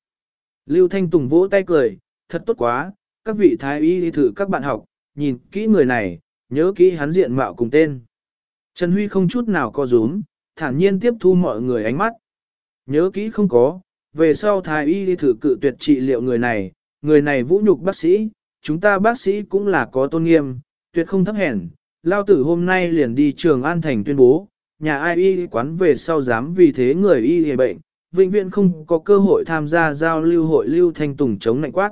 Lưu Thanh Tùng vỗ tay cười, thật tốt quá, các vị thái y đi thử các bạn học, nhìn kỹ người này, nhớ kỹ hắn diện mạo cùng tên. Trần Huy không chút nào co rúm, thản nhiên tiếp thu mọi người ánh mắt. Nhớ kỹ không có, về sau thái y đi thử cự tuyệt trị liệu người này, người này vũ nhục bác sĩ, chúng ta bác sĩ cũng là có tôn nghiêm, tuyệt không thấp hèn. Lao tử hôm nay liền đi trường An Thành tuyên bố, nhà ai y quán về sau dám vì thế người y hề bệnh, vĩnh viễn không có cơ hội tham gia giao lưu hội lưu thanh tùng chống lạnh quát.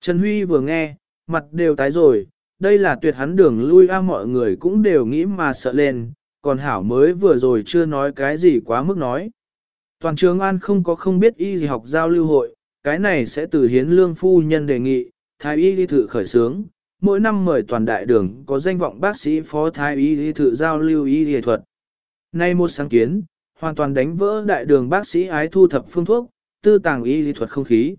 Trần Huy vừa nghe, mặt đều tái rồi, đây là tuyệt hắn đường lui a mọi người cũng đều nghĩ mà sợ lên, còn Hảo mới vừa rồi chưa nói cái gì quá mức nói. Toàn trường An không có không biết y gì học giao lưu hội, cái này sẽ từ hiến lương phu nhân đề nghị, thái y đi thử khởi sướng, mỗi năm mời toàn đại đường có danh vọng bác sĩ phó thái y đi thử giao lưu y y thuật. Nay một sáng kiến, hoàn toàn đánh vỡ đại đường bác sĩ ái thu thập phương thuốc, tư tàng y lý thuật không khí.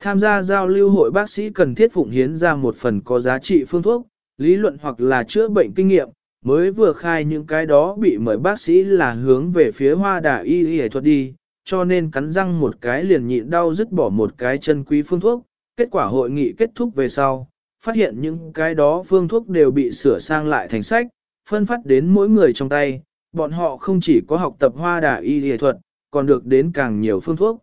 Tham gia giao lưu hội bác sĩ cần thiết phụng hiến ra một phần có giá trị phương thuốc, lý luận hoặc là chữa bệnh kinh nghiệm, mới vừa khai những cái đó bị mời bác sĩ là hướng về phía hoa đà y y thuật đi, cho nên cắn răng một cái liền nhịn đau dứt bỏ một cái chân quý phương thuốc. Kết quả hội nghị kết thúc về sau, phát hiện những cái đó phương thuốc đều bị sửa sang lại thành sách, phân phát đến mỗi người trong tay, bọn họ không chỉ có học tập hoa đà y y thuật, còn được đến càng nhiều phương thuốc.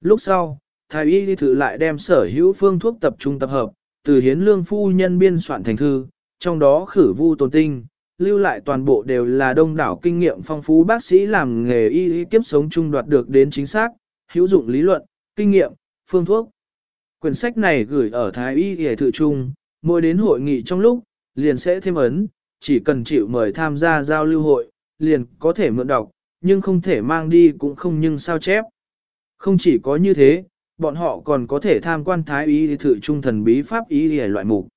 Lúc sau, thái y thử lại đem sở hữu phương thuốc tập trung tập hợp, từ hiến lương phu nhân biên soạn thành thư, trong đó khử vu tồn tinh, lưu lại toàn bộ đều là đông đảo kinh nghiệm phong phú bác sĩ làm nghề y y kiếp sống chung đoạt được đến chính xác, hữu dụng lý luận, kinh nghiệm, phương thuốc. Quyển sách này gửi ở Thái y y thử trung, mỗi đến hội nghị trong lúc, liền sẽ thêm ấn, chỉ cần chịu mời tham gia giao lưu hội, liền có thể mượn đọc, nhưng không thể mang đi cũng không nhưng sao chép. Không chỉ có như thế, bọn họ còn có thể tham quan thái y thử trung thần bí pháp y loại mục.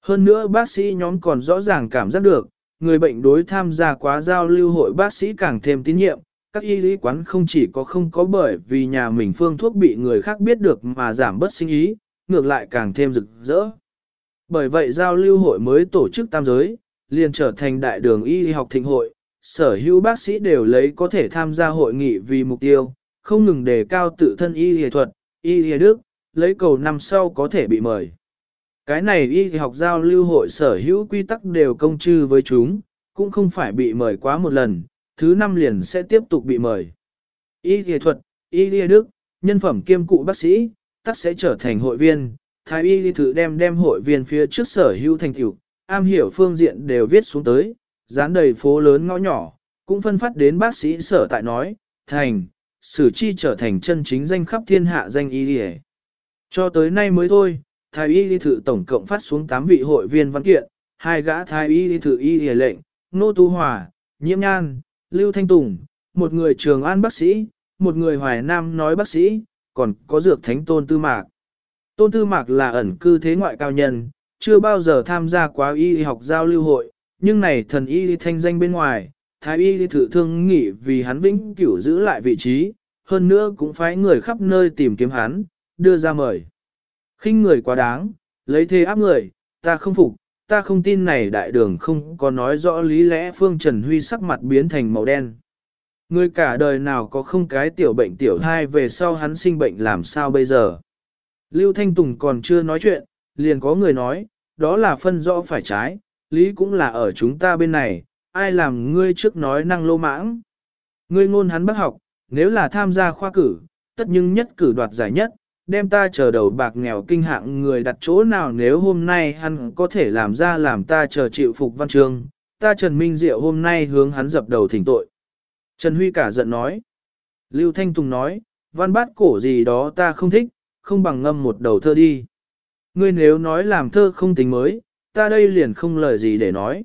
Hơn nữa bác sĩ nhóm còn rõ ràng cảm giác được, người bệnh đối tham gia quá giao lưu hội bác sĩ càng thêm tín nhiệm, các y lý quán không chỉ có không có bởi vì nhà mình phương thuốc bị người khác biết được mà giảm bớt sinh ý, ngược lại càng thêm rực rỡ. Bởi vậy giao lưu hội mới tổ chức tam giới, liền trở thành đại đường y học thịnh hội, sở hữu bác sĩ đều lấy có thể tham gia hội nghị vì mục tiêu, không ngừng đề cao tự thân y y thuật, y y đức, lấy cầu năm sau có thể bị mời. Cái này y học giao lưu hội sở hữu quy tắc đều công chư với chúng, cũng không phải bị mời quá một lần, thứ năm liền sẽ tiếp tục bị mời. Y y thuật, y y đức, nhân phẩm kiêm cụ bác sĩ, tắc sẽ trở thành hội viên, thái y thử đem đem hội viên phía trước sở hữu thành tiểu, am hiểu phương diện đều viết xuống tới, dán đầy phố lớn ngõ nhỏ, cũng phân phát đến bác sĩ sở tại nói, thành, sử chi trở thành chân chính danh khắp thiên hạ danh y đi Cho tới nay mới thôi, thái y đi thự tổng cộng phát xuống 8 vị hội viên văn kiện, hai gã thái y đi thự y đi lệnh, nô tu hòa, nhiễm nhan, lưu thanh tùng, một người trường an bác sĩ, một người hoài nam nói bác sĩ, còn có dược thánh tôn tư mạc. Tôn tư mạc là ẩn cư thế ngoại cao nhân, chưa bao giờ tham gia quá y học giao lưu hội, nhưng này thần y thanh danh bên ngoài, thái y thử thương nghị vì hắn vĩnh cửu giữ lại vị trí, hơn nữa cũng phái người khắp nơi tìm kiếm hắn, đưa ra mời. khinh người quá đáng, lấy thế áp người, ta không phục, ta không tin này đại đường không có nói rõ lý lẽ Phương Trần Huy sắc mặt biến thành màu đen. Người cả đời nào có không cái tiểu bệnh tiểu thai về sau hắn sinh bệnh làm sao bây giờ. Lưu Thanh Tùng còn chưa nói chuyện, liền có người nói, đó là phân rõ phải trái, lý cũng là ở chúng ta bên này, ai làm ngươi trước nói năng lô mãng. Ngươi ngôn hắn bác học, nếu là tham gia khoa cử, tất nhưng nhất cử đoạt giải nhất, đem ta chờ đầu bạc nghèo kinh hạng người đặt chỗ nào nếu hôm nay hắn có thể làm ra làm ta chờ chịu phục văn trường, ta Trần Minh Diệu hôm nay hướng hắn dập đầu thỉnh tội. Trần Huy cả giận nói. Lưu Thanh Tùng nói, văn bát cổ gì đó ta không thích, không bằng ngâm một đầu thơ đi. Ngươi nếu nói làm thơ không tính mới, ta đây liền không lời gì để nói.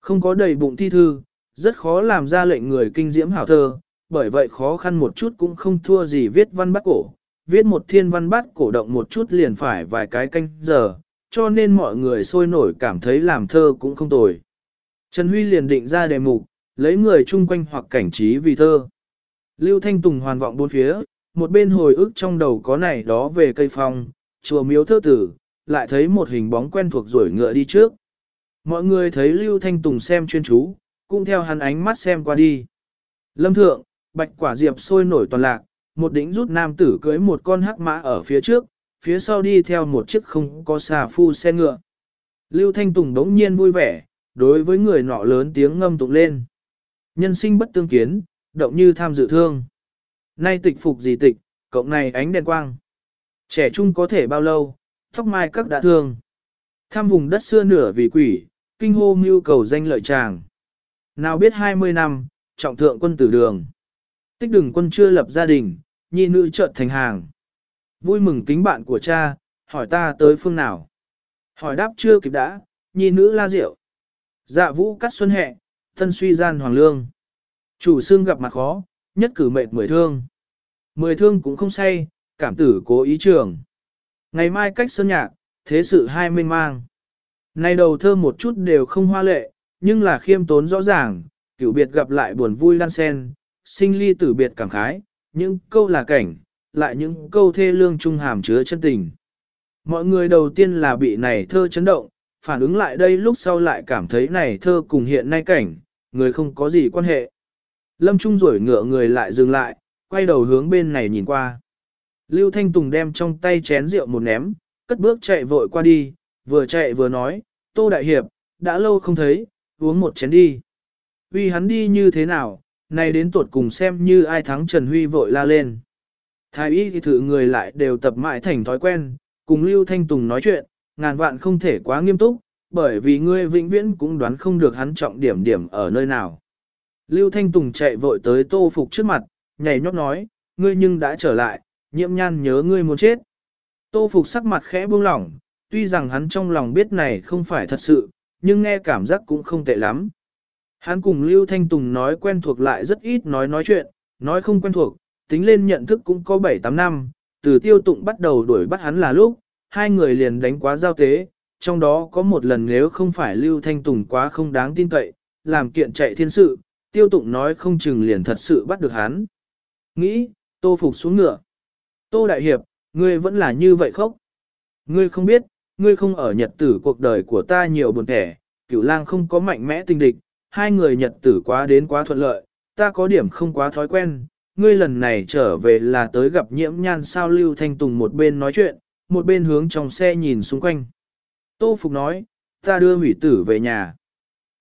Không có đầy bụng thi thư, rất khó làm ra lệnh người kinh diễm hảo thơ, bởi vậy khó khăn một chút cũng không thua gì viết văn bát cổ. Viết một thiên văn bát cổ động một chút liền phải vài cái canh giờ, cho nên mọi người sôi nổi cảm thấy làm thơ cũng không tồi. Trần Huy liền định ra đề mục, lấy người chung quanh hoặc cảnh trí vì thơ. Lưu Thanh Tùng hoàn vọng bốn phía, một bên hồi ức trong đầu có này đó về cây phong, chùa miếu thơ tử, lại thấy một hình bóng quen thuộc rồi ngựa đi trước. Mọi người thấy Lưu Thanh Tùng xem chuyên chú, cũng theo hắn ánh mắt xem qua đi. Lâm thượng, bạch quả diệp sôi nổi toàn lạc, một đỉnh rút nam tử cưới một con hắc mã ở phía trước, phía sau đi theo một chiếc không có xà phu xe ngựa. Lưu Thanh Tùng đống nhiên vui vẻ, đối với người nọ lớn tiếng ngâm tụng lên. Nhân sinh bất tương kiến, động như tham dự thương. Nay tịch phục gì tịch, cộng này ánh đèn quang. Trẻ trung có thể bao lâu, tóc mai các đã thương. Tham vùng đất xưa nửa vì quỷ, kinh hô mưu cầu danh lợi tràng. Nào biết 20 năm, trọng thượng quân tử đường. Tích đừng quân chưa lập gia đình, nhi nữ trợn thành hàng. Vui mừng kính bạn của cha, hỏi ta tới phương nào. Hỏi đáp chưa kịp đã, nhi nữ la rượu. Dạ vũ cắt xuân hẹ, thân suy gian hoàng lương. Chủ xương gặp mặt khó, nhất cử mệt mười thương. Mười thương cũng không say, cảm tử cố ý trường. Ngày mai cách sơn nhạc, thế sự hai mênh mang. Nay đầu thơ một chút đều không hoa lệ, nhưng là khiêm tốn rõ ràng, cửu biệt gặp lại buồn vui lan sen, sinh ly tử biệt cảm khái, những câu là cảnh, lại những câu thê lương trung hàm chứa chân tình. Mọi người đầu tiên là bị này thơ chấn động, phản ứng lại đây lúc sau lại cảm thấy này thơ cùng hiện nay cảnh, người không có gì quan hệ. Lâm Trung rủi ngựa người lại dừng lại, quay đầu hướng bên này nhìn qua. Lưu Thanh Tùng đem trong tay chén rượu một ném, cất bước chạy vội qua đi, vừa chạy vừa nói, Tô Đại Hiệp, đã lâu không thấy, uống một chén đi. Vì hắn đi như thế nào, này đến tuột cùng xem như ai thắng Trần Huy vội la lên. Thái y thì thử người lại đều tập mãi thành thói quen, cùng Lưu Thanh Tùng nói chuyện, ngàn vạn không thể quá nghiêm túc, bởi vì ngươi vĩnh viễn cũng đoán không được hắn trọng điểm điểm ở nơi nào. Lưu Thanh Tùng chạy vội tới tô phục trước mặt, nhảy nhót nói, ngươi nhưng đã trở lại, nhiễm nhan nhớ ngươi muốn chết. Tô phục sắc mặt khẽ buông lỏng, tuy rằng hắn trong lòng biết này không phải thật sự, nhưng nghe cảm giác cũng không tệ lắm. Hắn cùng Lưu Thanh Tùng nói quen thuộc lại rất ít nói nói chuyện, nói không quen thuộc, tính lên nhận thức cũng có 7-8 năm, từ tiêu tụng bắt đầu đuổi bắt hắn là lúc, hai người liền đánh quá giao tế, trong đó có một lần nếu không phải Lưu Thanh Tùng quá không đáng tin cậy, làm kiện chạy thiên sự, tiêu tụng nói không chừng liền thật sự bắt được hắn. Nghĩ, tô phục xuống ngựa. Tô Đại Hiệp, ngươi vẫn là như vậy khóc. Ngươi không biết, ngươi không ở nhật tử cuộc đời của ta nhiều buồn thẻ, cửu lang không có mạnh mẽ tình địch, hai người nhật tử quá đến quá thuận lợi, ta có điểm không quá thói quen. Ngươi lần này trở về là tới gặp nhiễm nhan sao Lưu Thanh Tùng một bên nói chuyện, một bên hướng trong xe nhìn xung quanh. Tô Phục nói, ta đưa hủy tử về nhà.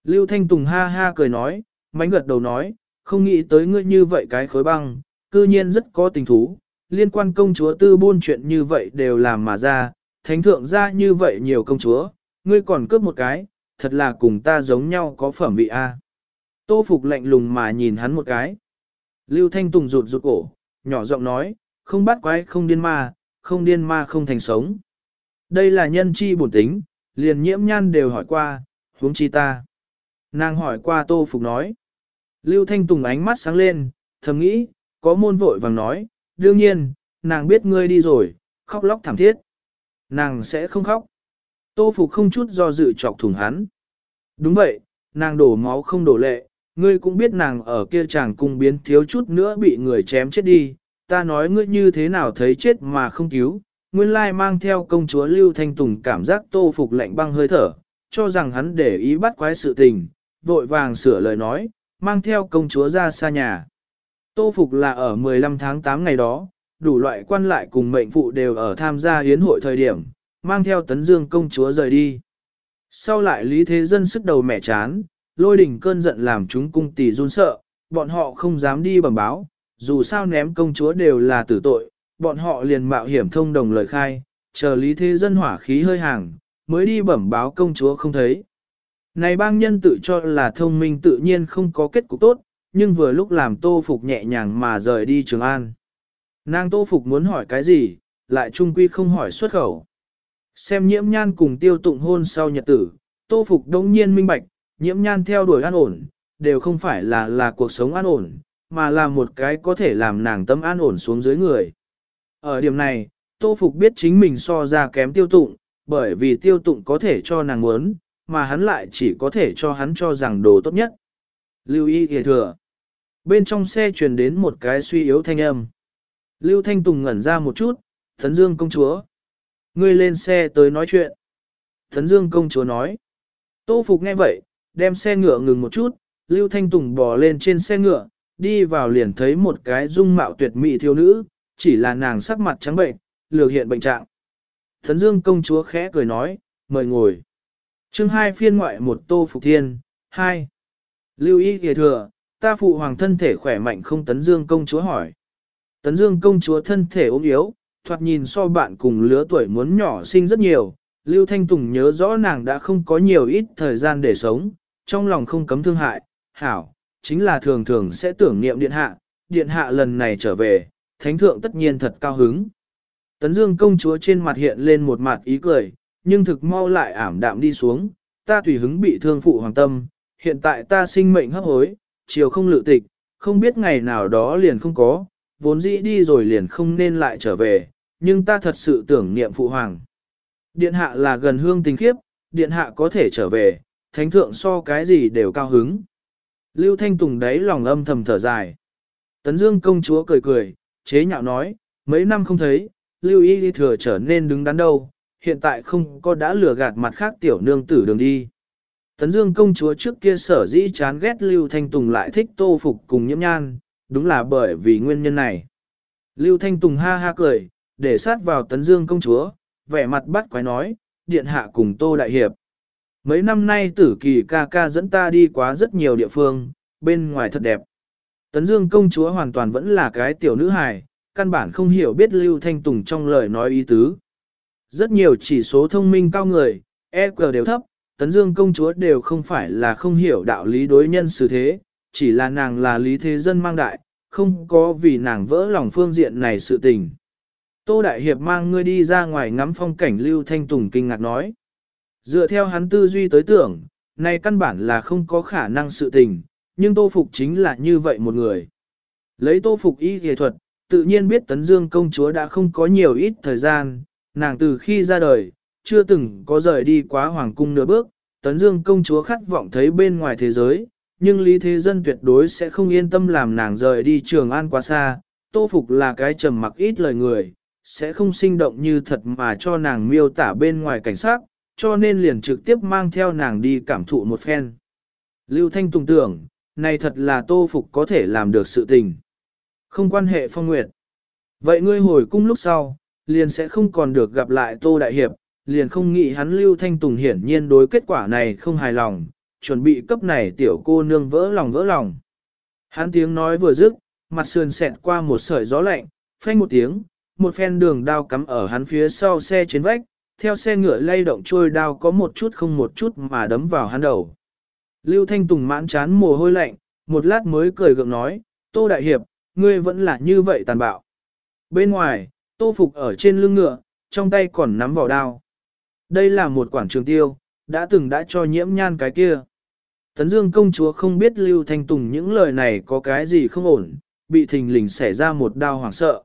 Lưu Thanh Tùng ha ha cười nói, mánh gật đầu nói, không nghĩ tới ngươi như vậy cái khối băng, cư nhiên rất có tình thú, liên quan công chúa tư buôn chuyện như vậy đều làm mà ra, thánh thượng ra như vậy nhiều công chúa, ngươi còn cướp một cái, thật là cùng ta giống nhau có phẩm vị a. Tô Phục lạnh lùng mà nhìn hắn một cái. Lưu Thanh Tùng rụt rụt cổ, nhỏ giọng nói, không bắt quái không điên ma, không điên ma không thành sống. Đây là nhân chi bổn tính, liền nhiễm nhan đều hỏi qua, huống chi ta. Nàng hỏi qua Tô Phục nói. Lưu Thanh Tùng ánh mắt sáng lên, thầm nghĩ, có môn vội vàng nói, đương nhiên, nàng biết ngươi đi rồi, khóc lóc thảm thiết. Nàng sẽ không khóc. Tô Phục không chút do dự chọc thủng hắn. Đúng vậy, nàng đổ máu không đổ lệ, ngươi cũng biết nàng ở kia chàng cung biến thiếu chút nữa bị người chém chết đi, ta nói ngươi như thế nào thấy chết mà không cứu, nguyên lai mang theo công chúa Lưu Thanh Tùng cảm giác tô phục lạnh băng hơi thở, cho rằng hắn để ý bắt quái sự tình, vội vàng sửa lời nói, mang theo công chúa ra xa nhà. Tô phục là ở 15 tháng 8 ngày đó, đủ loại quan lại cùng mệnh phụ đều ở tham gia hiến hội thời điểm, mang theo tấn dương công chúa rời đi. Sau lại lý thế dân sức đầu mẹ chán, lôi đỉnh cơn giận làm chúng cung tỷ run sợ, bọn họ không dám đi bẩm báo, dù sao ném công chúa đều là tử tội, bọn họ liền mạo hiểm thông đồng lời khai, chờ lý thế dân hỏa khí hơi hàng, mới đi bẩm báo công chúa không thấy. Này bang nhân tự cho là thông minh tự nhiên không có kết cục tốt, nhưng vừa lúc làm tô phục nhẹ nhàng mà rời đi Trường An. Nàng tô phục muốn hỏi cái gì, lại trung quy không hỏi xuất khẩu. Xem nhiễm nhan cùng tiêu tụng hôn sau nhật tử, tô phục đông nhiên minh bạch, nhiễm nhan theo đuổi an ổn, đều không phải là là cuộc sống an ổn, mà là một cái có thể làm nàng tâm an ổn xuống dưới người. Ở điểm này, tô phục biết chính mình so ra kém tiêu tụng, bởi vì tiêu tụng có thể cho nàng muốn, mà hắn lại chỉ có thể cho hắn cho rằng đồ tốt nhất. Lưu ý hề thừa. Bên trong xe truyền đến một cái suy yếu thanh âm. Lưu Thanh Tùng ngẩn ra một chút, Thấn Dương công chúa. Ngươi lên xe tới nói chuyện. Thấn Dương công chúa nói. Tô Phục nghe vậy, đem xe ngựa ngừng một chút, Lưu Thanh Tùng bò lên trên xe ngựa, đi vào liền thấy một cái dung mạo tuyệt mỹ thiếu nữ, chỉ là nàng sắc mặt trắng bệnh, lược hiện bệnh trạng. Thấn Dương công chúa khẽ cười nói, mời ngồi. chương hai phiên ngoại một tô phục thiên, hai. Lưu ý kìa thừa, ta phụ hoàng thân thể khỏe mạnh không Tấn Dương công chúa hỏi. Tấn Dương công chúa thân thể ốm yếu, thoạt nhìn so bạn cùng lứa tuổi muốn nhỏ sinh rất nhiều. Lưu Thanh Tùng nhớ rõ nàng đã không có nhiều ít thời gian để sống, trong lòng không cấm thương hại, hảo, chính là thường thường sẽ tưởng niệm điện hạ, điện hạ lần này trở về, thánh thượng tất nhiên thật cao hứng. Tấn Dương công chúa trên mặt hiện lên một mặt ý cười, nhưng thực mau lại ảm đạm đi xuống, ta tùy hứng bị thương phụ hoàng tâm, hiện tại ta sinh mệnh hấp hối, chiều không lự tịch, không biết ngày nào đó liền không có, vốn dĩ đi rồi liền không nên lại trở về, nhưng ta thật sự tưởng niệm phụ hoàng. Điện hạ là gần hương tình khiếp, điện hạ có thể trở về, thánh thượng so cái gì đều cao hứng. Lưu Thanh Tùng đấy lòng âm thầm thở dài. Tấn Dương công chúa cười cười, chế nhạo nói, mấy năm không thấy, Lưu Y đi thừa trở nên đứng đắn đâu, hiện tại không có đã lừa gạt mặt khác tiểu nương tử đường đi. Tấn Dương công chúa trước kia sở dĩ chán ghét Lưu Thanh Tùng lại thích tô phục cùng nhiễm nhan, đúng là bởi vì nguyên nhân này. Lưu Thanh Tùng ha ha cười, để sát vào Tấn Dương công chúa, vẻ mặt bắt quái nói, điện hạ cùng tô đại hiệp. Mấy năm nay tử kỳ ca ca dẫn ta đi quá rất nhiều địa phương, bên ngoài thật đẹp. Tấn Dương công chúa hoàn toàn vẫn là cái tiểu nữ hài, căn bản không hiểu biết Lưu Thanh Tùng trong lời nói ý tứ. Rất nhiều chỉ số thông minh cao người, EQ đều thấp, Tấn Dương công chúa đều không phải là không hiểu đạo lý đối nhân xử thế, chỉ là nàng là lý thế dân mang đại, không có vì nàng vỡ lòng phương diện này sự tình. Tô Đại Hiệp mang ngươi đi ra ngoài ngắm phong cảnh Lưu Thanh Tùng kinh ngạc nói. Dựa theo hắn tư duy tới tưởng, này căn bản là không có khả năng sự tình, nhưng Tô Phục chính là như vậy một người. Lấy Tô Phục y nghệ thuật, tự nhiên biết Tấn Dương công chúa đã không có nhiều ít thời gian, nàng từ khi ra đời, chưa từng có rời đi quá hoàng cung nửa bước, Tấn Dương công chúa khát vọng thấy bên ngoài thế giới, nhưng Lý Thế Dân tuyệt đối sẽ không yên tâm làm nàng rời đi trường an quá xa, Tô Phục là cái trầm mặc ít lời người, sẽ không sinh động như thật mà cho nàng miêu tả bên ngoài cảnh sát, cho nên liền trực tiếp mang theo nàng đi cảm thụ một phen. Lưu Thanh Tùng tưởng, này thật là Tô Phục có thể làm được sự tình. Không quan hệ phong nguyệt. Vậy ngươi hồi cung lúc sau, liền sẽ không còn được gặp lại Tô Đại Hiệp, liền không nghĩ hắn Lưu Thanh Tùng hiển nhiên đối kết quả này không hài lòng, chuẩn bị cấp này tiểu cô nương vỡ lòng vỡ lòng. Hắn tiếng nói vừa dứt, mặt sườn xẹt qua một sợi gió lạnh, phanh một tiếng, một phen đường đao cắm ở hắn phía sau xe trên vách, theo xe ngựa lay động trôi đao có một chút không một chút mà đấm vào hắn đầu. Lưu Thanh Tùng mãn chán mồ hôi lạnh, một lát mới cười gượng nói, Tô Đại Hiệp, ngươi vẫn là như vậy tàn bạo. Bên ngoài, Tô Phục ở trên lưng ngựa, trong tay còn nắm vào đao. Đây là một quảng trường tiêu, đã từng đã cho nhiễm nhan cái kia. Tấn Dương công chúa không biết Lưu Thanh Tùng những lời này có cái gì không ổn, bị thình lình xảy ra một đao hoảng sợ.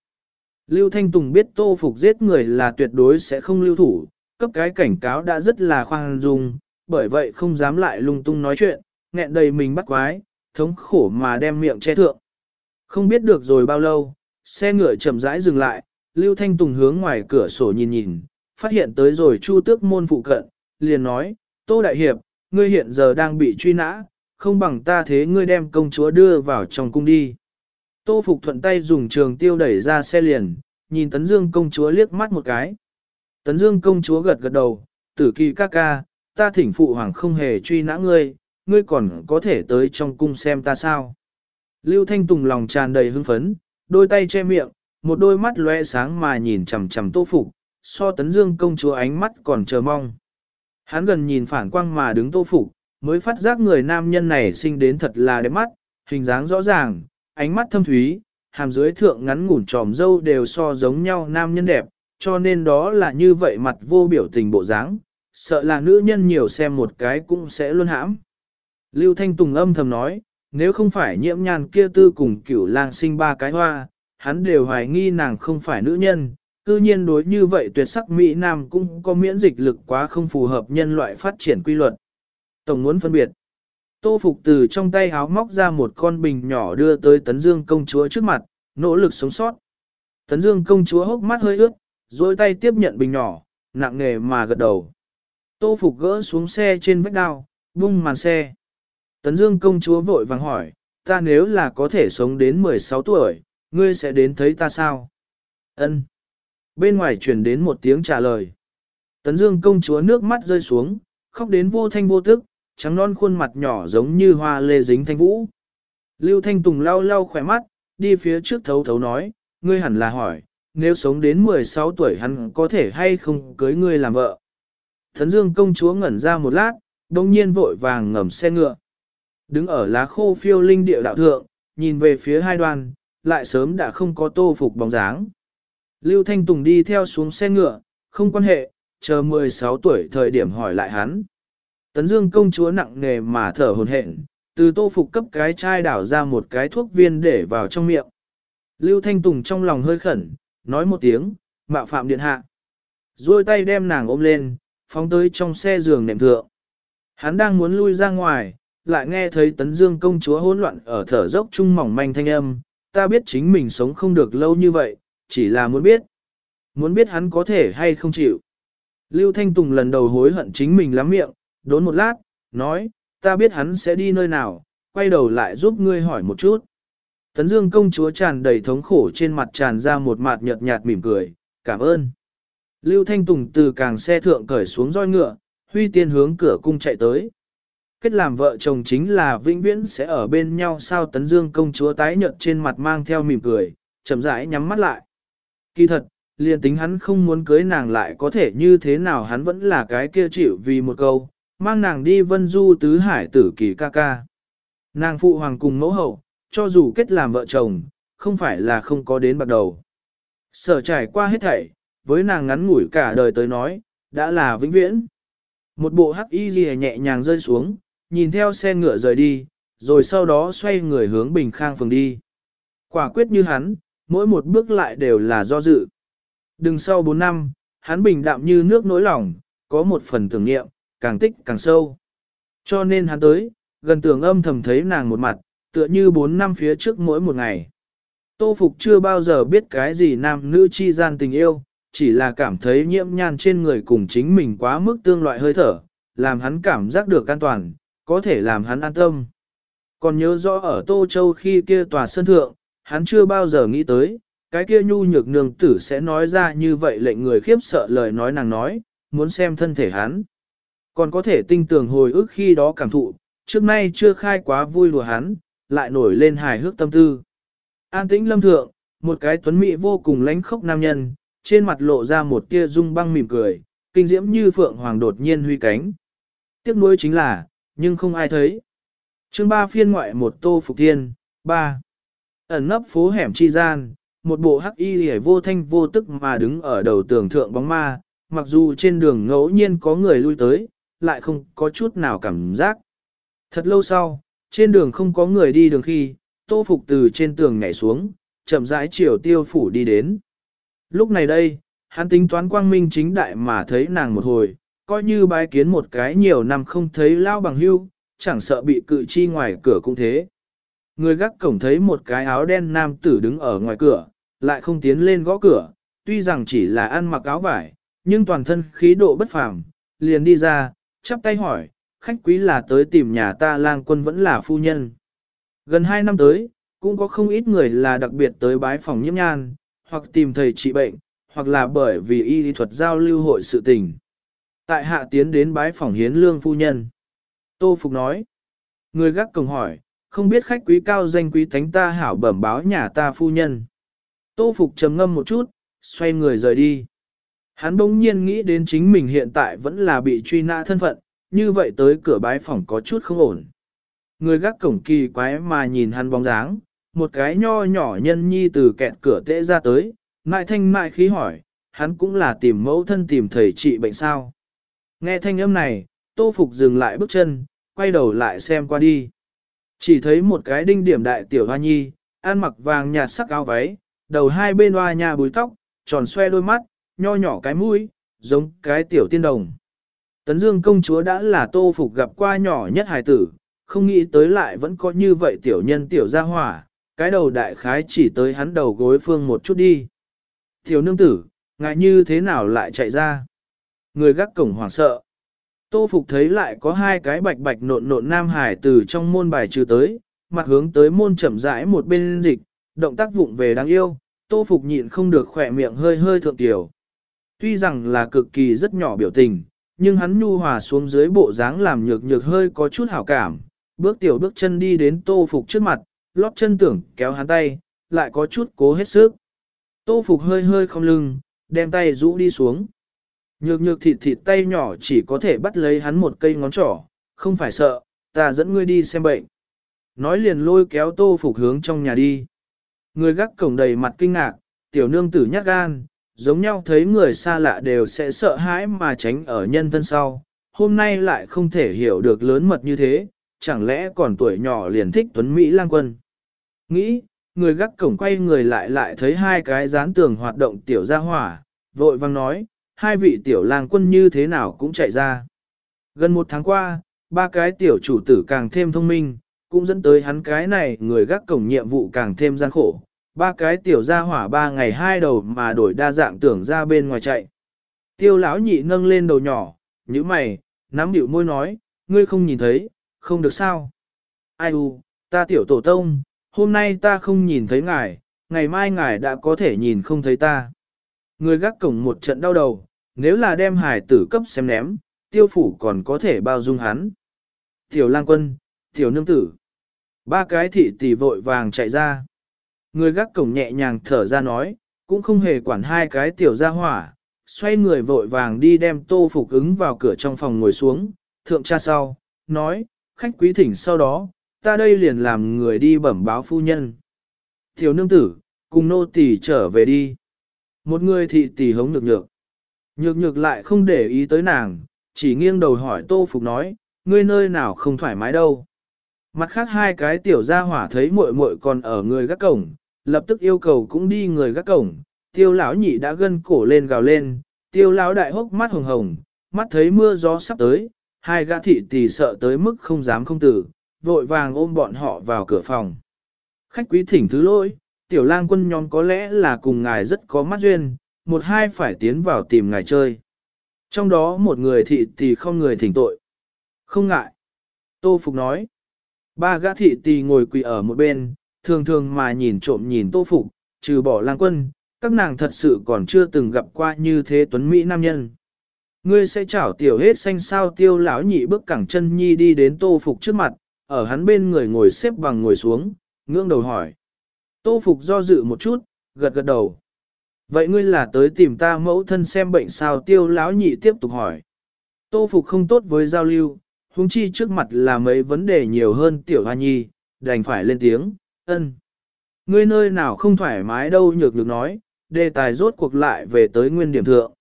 Lưu Thanh Tùng biết Tô Phục giết người là tuyệt đối sẽ không lưu thủ, cấp cái cảnh cáo đã rất là khoan dung, bởi vậy không dám lại lung tung nói chuyện, nghẹn đầy mình bắt quái, thống khổ mà đem miệng che thượng. Không biết được rồi bao lâu, xe ngựa chậm rãi dừng lại, Lưu Thanh Tùng hướng ngoài cửa sổ nhìn nhìn, phát hiện tới rồi Chu Tước môn phụ cận, liền nói, Tô Đại Hiệp, ngươi hiện giờ đang bị truy nã, không bằng ta thế ngươi đem công chúa đưa vào trong cung đi. Tô Phục thuận tay dùng trường tiêu đẩy ra xe liền, nhìn Tấn Dương công chúa liếc mắt một cái. Tấn Dương công chúa gật gật đầu, tử kỳ ca ca, ta thỉnh phụ hoàng không hề truy nã ngươi, ngươi còn có thể tới trong cung xem ta sao. Lưu Thanh Tùng lòng tràn đầy hưng phấn, đôi tay che miệng, một đôi mắt lóe sáng mà nhìn chằm chằm Tô Phục, so Tấn Dương công chúa ánh mắt còn chờ mong. Hắn gần nhìn phản quang mà đứng Tô Phục, mới phát giác người nam nhân này sinh đến thật là đẹp mắt, hình dáng rõ ràng, ánh mắt thâm thúy, hàm dưới thượng ngắn ngủn tròm dâu đều so giống nhau nam nhân đẹp, cho nên đó là như vậy mặt vô biểu tình bộ dáng, sợ là nữ nhân nhiều xem một cái cũng sẽ luôn hãm. Lưu Thanh Tùng âm thầm nói, nếu không phải nhiễm nhan kia tư cùng cửu lang sinh ba cái hoa, hắn đều hoài nghi nàng không phải nữ nhân, cư nhiên đối như vậy tuyệt sắc Mỹ Nam cũng có miễn dịch lực quá không phù hợp nhân loại phát triển quy luật. Tổng muốn phân biệt. Tô Phục từ trong tay háo móc ra một con bình nhỏ đưa tới Tấn Dương công chúa trước mặt, nỗ lực sống sót. Tấn Dương công chúa hốc mắt hơi ướt, dôi tay tiếp nhận bình nhỏ, nặng nề mà gật đầu. Tô Phục gỡ xuống xe trên vách đao, bung màn xe. Tấn Dương công chúa vội vàng hỏi, ta nếu là có thể sống đến 16 tuổi, ngươi sẽ đến thấy ta sao? Ân. Bên ngoài truyền đến một tiếng trả lời. Tấn Dương công chúa nước mắt rơi xuống, khóc đến vô thanh vô tức, trắng non khuôn mặt nhỏ giống như hoa lê dính thanh vũ. Lưu Thanh Tùng lau lau khỏe mắt, đi phía trước thấu thấu nói, ngươi hẳn là hỏi, nếu sống đến 16 tuổi hắn có thể hay không cưới ngươi làm vợ. Thấn Dương công chúa ngẩn ra một lát, đông nhiên vội vàng ngầm xe ngựa. Đứng ở lá khô phiêu linh địa đạo thượng, nhìn về phía hai đoàn, lại sớm đã không có tô phục bóng dáng. Lưu Thanh Tùng đi theo xuống xe ngựa, không quan hệ, chờ 16 tuổi thời điểm hỏi lại hắn. Tấn Dương công chúa nặng nề mà thở hồn hển, từ tô phục cấp cái chai đảo ra một cái thuốc viên để vào trong miệng. Lưu Thanh Tùng trong lòng hơi khẩn, nói một tiếng, mạo phạm điện hạ. Rồi tay đem nàng ôm lên, phóng tới trong xe giường nệm thượng. Hắn đang muốn lui ra ngoài, lại nghe thấy tấn dương công chúa hỗn loạn ở thở dốc chung mỏng manh thanh âm, ta biết chính mình sống không được lâu như vậy, chỉ là muốn biết. Muốn biết hắn có thể hay không chịu. Lưu Thanh Tùng lần đầu hối hận chính mình lắm miệng, đốn một lát, nói, ta biết hắn sẽ đi nơi nào, quay đầu lại giúp ngươi hỏi một chút. Tấn Dương công chúa tràn đầy thống khổ trên mặt tràn ra một mặt nhợt nhạt mỉm cười, cảm ơn. Lưu Thanh Tùng từ càng xe thượng cởi xuống roi ngựa, huy tiên hướng cửa cung chạy tới. Kết làm vợ chồng chính là vĩnh viễn sẽ ở bên nhau sao Tấn Dương công chúa tái nhợt trên mặt mang theo mỉm cười, chậm rãi nhắm mắt lại. Kỳ thật, liền tính hắn không muốn cưới nàng lại có thể như thế nào hắn vẫn là cái kia chịu vì một câu, mang nàng đi vân du tứ hải tử kỳ ca ca. Nàng phụ hoàng cùng mẫu hậu, cho dù kết làm vợ chồng, không phải là không có đến bắt đầu. Sở trải qua hết thảy, với nàng ngắn ngủi cả đời tới nói, đã là vĩnh viễn. Một bộ hắc y lìa nhẹ nhàng rơi xuống, nhìn theo xe ngựa rời đi, rồi sau đó xoay người hướng Bình Khang phường đi. Quả quyết như hắn, mỗi một bước lại đều là do dự. Đừng sau 4 năm, hắn bình đạm như nước nỗi lòng, có một phần tưởng niệm, càng tích càng sâu. Cho nên hắn tới, gần tưởng âm thầm thấy nàng một mặt, tựa như 4 năm phía trước mỗi một ngày. Tô Phục chưa bao giờ biết cái gì nam nữ chi gian tình yêu, chỉ là cảm thấy nhiễm nhan trên người cùng chính mình quá mức tương loại hơi thở, làm hắn cảm giác được an toàn, có thể làm hắn an tâm. Còn nhớ rõ ở Tô Châu khi kia tòa sân thượng, hắn chưa bao giờ nghĩ tới, cái kia nhu nhược nương tử sẽ nói ra như vậy lệnh người khiếp sợ lời nói nàng nói, muốn xem thân thể hắn. Còn có thể tinh tường hồi ức khi đó cảm thụ, trước nay chưa khai quá vui lùa hắn, lại nổi lên hài hước tâm tư. An tĩnh lâm thượng, một cái tuấn mỹ vô cùng lánh khốc nam nhân, trên mặt lộ ra một tia dung băng mỉm cười, kinh diễm như phượng hoàng đột nhiên huy cánh. Tiếc nuối chính là, nhưng không ai thấy. chương ba phiên ngoại một tô phục thiên, ba Ẩn nấp phố hẻm chi gian, một bộ hắc y hề vô thanh vô tức mà đứng ở đầu tường thượng bóng ma, mặc dù trên đường ngẫu nhiên có người lui tới, lại không có chút nào cảm giác. Thật lâu sau, trên đường không có người đi đường khi, tô phục từ trên tường nhảy xuống, chậm rãi chiều tiêu phủ đi đến. Lúc này đây, hắn tính toán quang minh chính đại mà thấy nàng một hồi, coi như bái kiến một cái nhiều năm không thấy lao bằng hưu, chẳng sợ bị cự chi ngoài cửa cũng thế. Người gác cổng thấy một cái áo đen nam tử đứng ở ngoài cửa, lại không tiến lên gõ cửa, tuy rằng chỉ là ăn mặc áo vải, nhưng toàn thân khí độ bất phàm, liền đi ra, chắp tay hỏi, khách quý là tới tìm nhà ta lang quân vẫn là phu nhân. Gần hai năm tới, cũng có không ít người là đặc biệt tới bái phòng nhiễm nhan, hoặc tìm thầy trị bệnh, hoặc là bởi vì y lý thuật giao lưu hội sự tình. Tại hạ tiến đến bái phòng hiến lương phu nhân. Tô Phục nói, người gác cổng hỏi, không biết khách quý cao danh quý thánh ta hảo bẩm báo nhà ta phu nhân. Tô Phục trầm ngâm một chút, xoay người rời đi. Hắn bỗng nhiên nghĩ đến chính mình hiện tại vẫn là bị truy nã thân phận, như vậy tới cửa bái phòng có chút không ổn. Người gác cổng kỳ quái mà nhìn hắn bóng dáng, một cái nho nhỏ nhân nhi từ kẹt cửa tễ ra tới, mại thanh mại khí hỏi, hắn cũng là tìm mẫu thân tìm thầy trị bệnh sao. Nghe thanh âm này, tô phục dừng lại bước chân, quay đầu lại xem qua đi. Chỉ thấy một cái đinh điểm đại tiểu hoa nhi, ăn mặc vàng nhạt sắc áo váy, đầu hai bên hoa nhà búi tóc, tròn xoe đôi mắt, nho nhỏ cái mũi, giống cái tiểu tiên đồng. Tấn Dương công chúa đã là tô phục gặp qua nhỏ nhất hài tử, không nghĩ tới lại vẫn có như vậy tiểu nhân tiểu gia hỏa, cái đầu đại khái chỉ tới hắn đầu gối phương một chút đi. Tiểu nương tử, ngại như thế nào lại chạy ra? Người gác cổng hoảng sợ. Tô Phục thấy lại có hai cái bạch bạch nộn nộn nam hải từ trong môn bài trừ tới, mặt hướng tới môn chậm rãi một bên dịch, động tác vụng về đáng yêu, Tô Phục nhịn không được khỏe miệng hơi hơi thượng tiểu. Tuy rằng là cực kỳ rất nhỏ biểu tình, nhưng hắn nhu hòa xuống dưới bộ dáng làm nhược nhược hơi có chút hảo cảm, bước tiểu bước chân đi đến Tô Phục trước mặt, lót chân tưởng kéo hắn tay, lại có chút cố hết sức. Tô Phục hơi hơi không lưng, đem tay rũ đi xuống. Nhược nhược thịt thịt tay nhỏ chỉ có thể bắt lấy hắn một cây ngón trỏ, không phải sợ, ta dẫn ngươi đi xem bệnh. Nói liền lôi kéo Tô Phục hướng trong nhà đi. Người gác cổng đầy mặt kinh ngạc, tiểu nương tử nhát gan, giống nhau thấy người xa lạ đều sẽ sợ hãi mà tránh ở nhân thân sau. Hôm nay lại không thể hiểu được lớn mật như thế, chẳng lẽ còn tuổi nhỏ liền thích tuấn Mỹ lang quân. Nghĩ, người gác cổng quay người lại lại thấy hai cái dán tường hoạt động tiểu gia hỏa, vội vang nói, hai vị tiểu lang quân như thế nào cũng chạy ra. Gần một tháng qua, ba cái tiểu chủ tử càng thêm thông minh, cũng dẫn tới hắn cái này người gác cổng nhiệm vụ càng thêm gian khổ. Ba cái tiểu gia hỏa ba ngày hai đầu mà đổi đa dạng tưởng ra bên ngoài chạy. Tiêu lão nhị nâng lên đầu nhỏ, như mày, nắm điệu môi nói, ngươi không nhìn thấy, không được sao. Ai u, ta tiểu tổ tông, hôm nay ta không nhìn thấy ngài, ngày mai ngài đã có thể nhìn không thấy ta. Người gác cổng một trận đau đầu, nếu là đem hải tử cấp xem ném, tiêu phủ còn có thể bao dung hắn. Tiểu lang quân, tiểu nương tử. Ba cái thị tỷ vội vàng chạy ra. Người gác cổng nhẹ nhàng thở ra nói, cũng không hề quản hai cái tiểu ra hỏa, xoay người vội vàng đi đem tô phục ứng vào cửa trong phòng ngồi xuống, thượng cha sau, nói, khách quý thỉnh sau đó, ta đây liền làm người đi bẩm báo phu nhân. Tiểu nương tử, cùng nô tỳ trở về đi. Một người thị tỷ hống nhược nhược. Nhược nhược lại không để ý tới nàng, chỉ nghiêng đầu hỏi tô phục nói, ngươi nơi nào không thoải mái đâu. Mặt khác hai cái tiểu gia hỏa thấy muội muội còn ở người gác cổng, lập tức yêu cầu cũng đi người gác cổng. Tiêu lão nhị đã gân cổ lên gào lên, tiêu lão đại hốc mắt hồng hồng, mắt thấy mưa gió sắp tới, hai gã thị tỷ sợ tới mức không dám không tử, vội vàng ôm bọn họ vào cửa phòng. Khách quý thỉnh thứ lỗi, tiểu lang quân nhóm có lẽ là cùng ngài rất có mắt duyên, một hai phải tiến vào tìm ngài chơi. Trong đó một người thị tỳ không người thỉnh tội. Không ngại. Tô Phục nói. Ba gã thị tỳ ngồi quỳ ở một bên, thường thường mà nhìn trộm nhìn Tô Phục, trừ bỏ lang quân, các nàng thật sự còn chưa từng gặp qua như thế tuấn Mỹ nam nhân. Ngươi sẽ chảo tiểu hết xanh sao tiêu lão nhị bước cẳng chân nhi đi đến Tô Phục trước mặt, ở hắn bên người ngồi xếp bằng ngồi xuống, ngưỡng đầu hỏi. Tô Phục do dự một chút, gật gật đầu. Vậy ngươi là tới tìm ta mẫu thân xem bệnh sao tiêu lão nhị tiếp tục hỏi. Tô Phục không tốt với giao lưu, huống chi trước mặt là mấy vấn đề nhiều hơn tiểu hoa nhi, đành phải lên tiếng, ân. Ngươi nơi nào không thoải mái đâu nhược nhược nói, đề tài rốt cuộc lại về tới nguyên điểm thượng.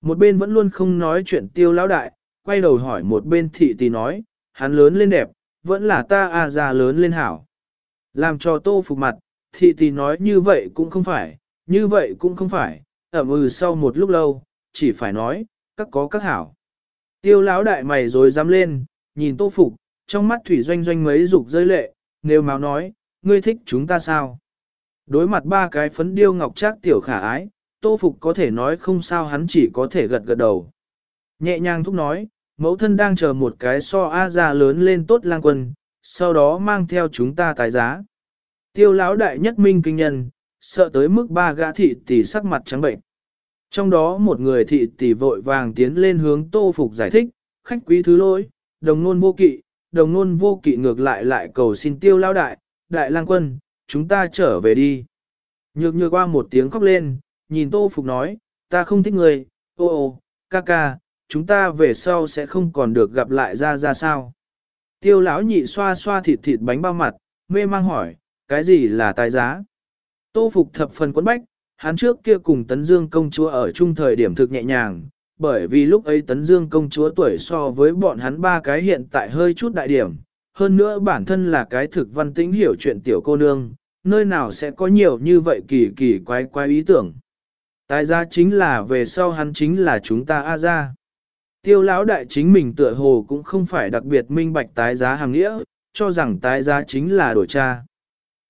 Một bên vẫn luôn không nói chuyện tiêu lão đại, quay đầu hỏi một bên thị tỷ nói, hắn lớn lên đẹp, vẫn là ta à già lớn lên hảo. Làm cho tô phục mặt, thị tỷ nói như vậy cũng không phải, như vậy cũng không phải, ẩm ừ sau một lúc lâu, chỉ phải nói, các có các hảo. Tiêu lão đại mày rồi dám lên, nhìn tô phục, trong mắt thủy doanh doanh mấy dục rơi lệ, nếu máu nói, ngươi thích chúng ta sao? Đối mặt ba cái phấn điêu ngọc trác tiểu khả ái, tô phục có thể nói không sao hắn chỉ có thể gật gật đầu. Nhẹ nhàng thúc nói, mẫu thân đang chờ một cái so A ra lớn lên tốt lang quân, sau đó mang theo chúng ta tái giá. Tiêu lão đại nhất minh kinh nhân, sợ tới mức ba gã thị tỷ sắc mặt trắng bệnh. Trong đó một người thị tỷ vội vàng tiến lên hướng tô phục giải thích, khách quý thứ lỗi, đồng nôn vô kỵ, đồng nôn vô kỵ ngược lại lại cầu xin tiêu lão đại, đại lang quân, chúng ta trở về đi. Nhược nhược qua một tiếng khóc lên, nhìn tô phục nói, ta không thích người, ô ô, ca ca, chúng ta về sau sẽ không còn được gặp lại ra ra sao. Tiêu lão nhị xoa xoa thịt thịt bánh bao mặt, mê mang hỏi, cái gì là tài giá? Tô Phục thập phần quấn bách, hắn trước kia cùng Tấn Dương công chúa ở chung thời điểm thực nhẹ nhàng, bởi vì lúc ấy Tấn Dương công chúa tuổi so với bọn hắn ba cái hiện tại hơi chút đại điểm, hơn nữa bản thân là cái thực văn tĩnh hiểu chuyện tiểu cô nương, nơi nào sẽ có nhiều như vậy kỳ kỳ quái quái ý tưởng. Tài ra chính là về sau hắn chính là chúng ta A ra. Tiêu lão đại chính mình tựa hồ cũng không phải đặc biệt minh bạch tái giá hàng nghĩa, cho rằng tái giá chính là đổi cha.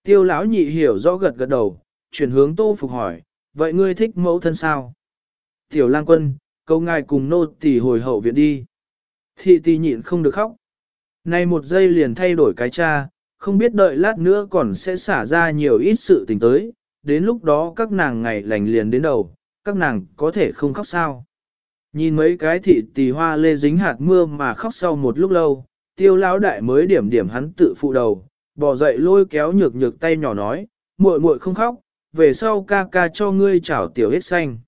Tiêu lão nhị hiểu rõ gật gật đầu, chuyển hướng tô phục hỏi, vậy ngươi thích mẫu thân sao? Tiểu lang quân, câu ngài cùng nô tỳ hồi hậu viện đi. Thị tỳ nhịn không được khóc. Nay một giây liền thay đổi cái cha, không biết đợi lát nữa còn sẽ xả ra nhiều ít sự tình tới, đến lúc đó các nàng ngày lành liền đến đầu, các nàng có thể không khóc sao. Nhìn mấy cái thị tỳ hoa lê dính hạt mưa mà khóc sau một lúc lâu, tiêu lão đại mới điểm điểm hắn tự phụ đầu, bò dậy lôi kéo nhược nhược tay nhỏ nói, muội muội không khóc, về sau ca ca cho ngươi chảo tiểu hết xanh.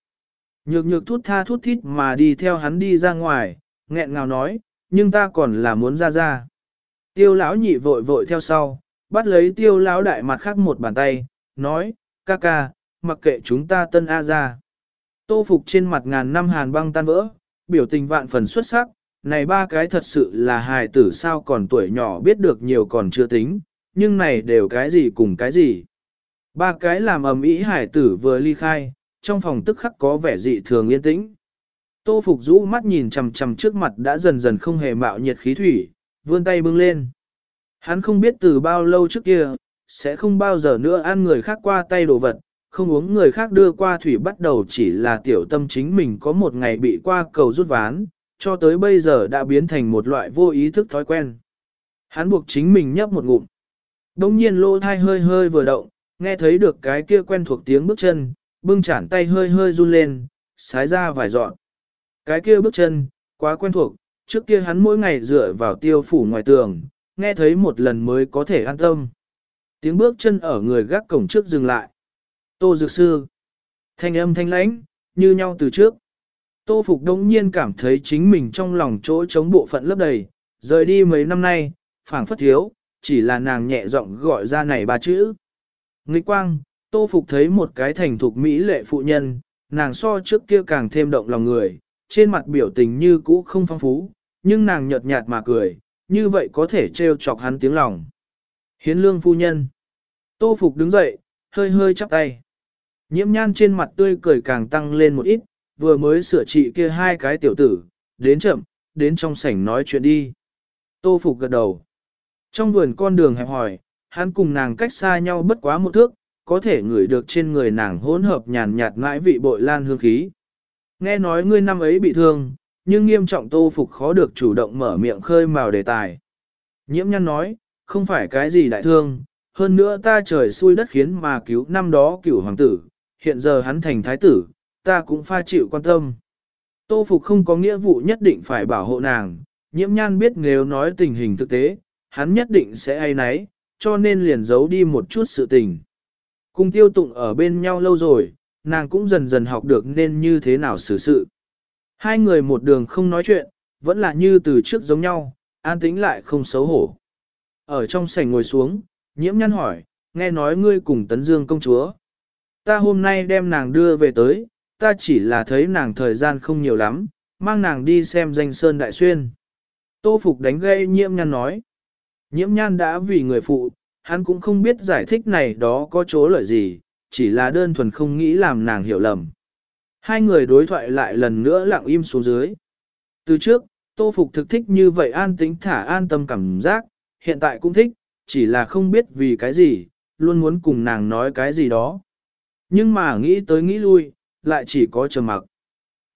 Nhược nhược thút tha thút thít mà đi theo hắn đi ra ngoài, nghẹn ngào nói, nhưng ta còn là muốn ra ra. Tiêu lão nhị vội vội theo sau, bắt lấy tiêu lão đại mặt khác một bàn tay, nói, ca ca, mặc kệ chúng ta tân A ra. Tô phục trên mặt ngàn năm hàn băng tan vỡ, biểu tình vạn phần xuất sắc, này ba cái thật sự là hài tử sao còn tuổi nhỏ biết được nhiều còn chưa tính, nhưng này đều cái gì cùng cái gì. Ba cái làm ầm ĩ hải tử vừa ly khai, trong phòng tức khắc có vẻ dị thường yên tĩnh. Tô Phục rũ mắt nhìn chằm chằm trước mặt đã dần dần không hề mạo nhiệt khí thủy, vươn tay bưng lên. Hắn không biết từ bao lâu trước kia, sẽ không bao giờ nữa ăn người khác qua tay đồ vật, không uống người khác đưa qua thủy bắt đầu chỉ là tiểu tâm chính mình có một ngày bị qua cầu rút ván, cho tới bây giờ đã biến thành một loại vô ý thức thói quen. Hắn buộc chính mình nhấp một ngụm. Đông nhiên lô thai hơi hơi vừa động, nghe thấy được cái kia quen thuộc tiếng bước chân, bưng chản tay hơi hơi run lên, sái ra vài dọn. Cái kia bước chân, quá quen thuộc, trước kia hắn mỗi ngày dựa vào tiêu phủ ngoài tường, nghe thấy một lần mới có thể an tâm. Tiếng bước chân ở người gác cổng trước dừng lại. Tô Dược Sư. Thanh âm thanh lãnh, như nhau từ trước. Tô Phục đống nhiên cảm thấy chính mình trong lòng chỗ chống bộ phận lấp đầy, rời đi mấy năm nay, phảng phất thiếu, chỉ là nàng nhẹ giọng gọi ra này ba chữ. Nghịch quang, Tô Phục thấy một cái thành thục mỹ lệ phụ nhân, nàng so trước kia càng thêm động lòng người, trên mặt biểu tình như cũ không phong phú, nhưng nàng nhợt nhạt mà cười, như vậy có thể trêu chọc hắn tiếng lòng. Hiến lương phu nhân. Tô Phục đứng dậy, hơi hơi chắp tay. Nhiễm nhan trên mặt tươi cười càng tăng lên một ít, vừa mới sửa trị kia hai cái tiểu tử, đến chậm, đến trong sảnh nói chuyện đi. Tô Phục gật đầu. Trong vườn con đường hẹp hỏi, hắn cùng nàng cách xa nhau bất quá một thước, có thể ngửi được trên người nàng hỗn hợp nhàn nhạt ngãi vị bội lan hương khí. Nghe nói ngươi năm ấy bị thương, nhưng nghiêm trọng Tô Phục khó được chủ động mở miệng khơi mào đề tài. Nhiễm nhăn nói, không phải cái gì đại thương, hơn nữa ta trời xui đất khiến mà cứu năm đó cửu hoàng tử, hiện giờ hắn thành thái tử, ta cũng pha chịu quan tâm. Tô Phục không có nghĩa vụ nhất định phải bảo hộ nàng, nhiễm nhan biết nếu nói tình hình thực tế, hắn nhất định sẽ ai nấy, cho nên liền giấu đi một chút sự tình. Cùng tiêu tụng ở bên nhau lâu rồi, nàng cũng dần dần học được nên như thế nào xử sự. Hai người một đường không nói chuyện, vẫn là như từ trước giống nhau, an tĩnh lại không xấu hổ. Ở trong sảnh ngồi xuống, nhiễm nhăn hỏi, nghe nói ngươi cùng tấn dương công chúa. Ta hôm nay đem nàng đưa về tới, ta chỉ là thấy nàng thời gian không nhiều lắm, mang nàng đi xem danh sơn đại xuyên. Tô Phục đánh gây nhiễm nhăn nói. Nhiễm nhan đã vì người phụ, hắn cũng không biết giải thích này đó có chỗ lợi gì, chỉ là đơn thuần không nghĩ làm nàng hiểu lầm. Hai người đối thoại lại lần nữa lặng im xuống dưới. Từ trước, Tô Phục thực thích như vậy an tĩnh thả an tâm cảm giác, hiện tại cũng thích, chỉ là không biết vì cái gì, luôn muốn cùng nàng nói cái gì đó. Nhưng mà nghĩ tới nghĩ lui, lại chỉ có chờ mặc.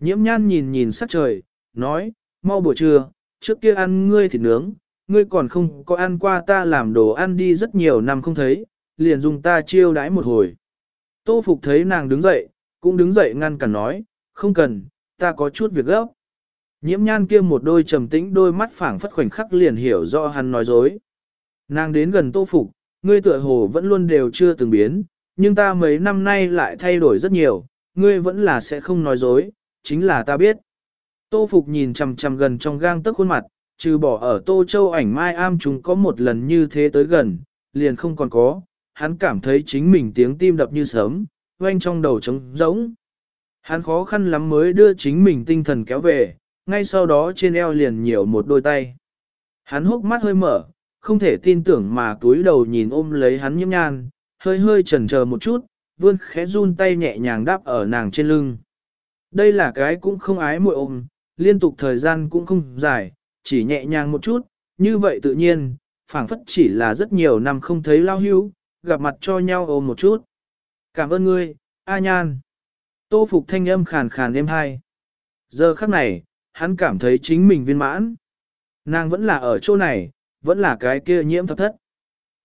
Nhiễm nhan nhìn nhìn sắc trời, nói, mau buổi trưa, trước kia ăn ngươi thịt nướng, ngươi còn không có ăn qua ta làm đồ ăn đi rất nhiều năm không thấy, liền dùng ta chiêu đãi một hồi. Tô Phục thấy nàng đứng dậy, cũng đứng dậy ngăn cản nói, không cần, ta có chút việc gấp. Nhiễm nhan kia một đôi trầm tĩnh đôi mắt phảng phất khoảnh khắc liền hiểu rõ hắn nói dối. Nàng đến gần Tô Phục, ngươi tựa hồ vẫn luôn đều chưa từng biến, nhưng ta mấy năm nay lại thay đổi rất nhiều, ngươi vẫn là sẽ không nói dối, chính là ta biết. Tô Phục nhìn chằm chằm gần trong gang tức khuôn mặt, trừ bỏ ở Tô Châu ảnh mai am chúng có một lần như thế tới gần, liền không còn có, hắn cảm thấy chính mình tiếng tim đập như sớm, quanh trong đầu trống rỗng. Hắn khó khăn lắm mới đưa chính mình tinh thần kéo về, ngay sau đó trên eo liền nhiều một đôi tay. Hắn hốc mắt hơi mở, không thể tin tưởng mà túi đầu nhìn ôm lấy hắn nhiễm nhan, hơi hơi chần chờ một chút, vươn khẽ run tay nhẹ nhàng đáp ở nàng trên lưng. Đây là cái cũng không ái muội ôm, liên tục thời gian cũng không dài, chỉ nhẹ nhàng một chút, như vậy tự nhiên, phảng phất chỉ là rất nhiều năm không thấy lao hưu, gặp mặt cho nhau ôm một chút. Cảm ơn ngươi, A Nhan. Tô Phục thanh âm khàn khàn êm hai. Giờ khắc này, hắn cảm thấy chính mình viên mãn. Nàng vẫn là ở chỗ này, vẫn là cái kia nhiễm thập thất.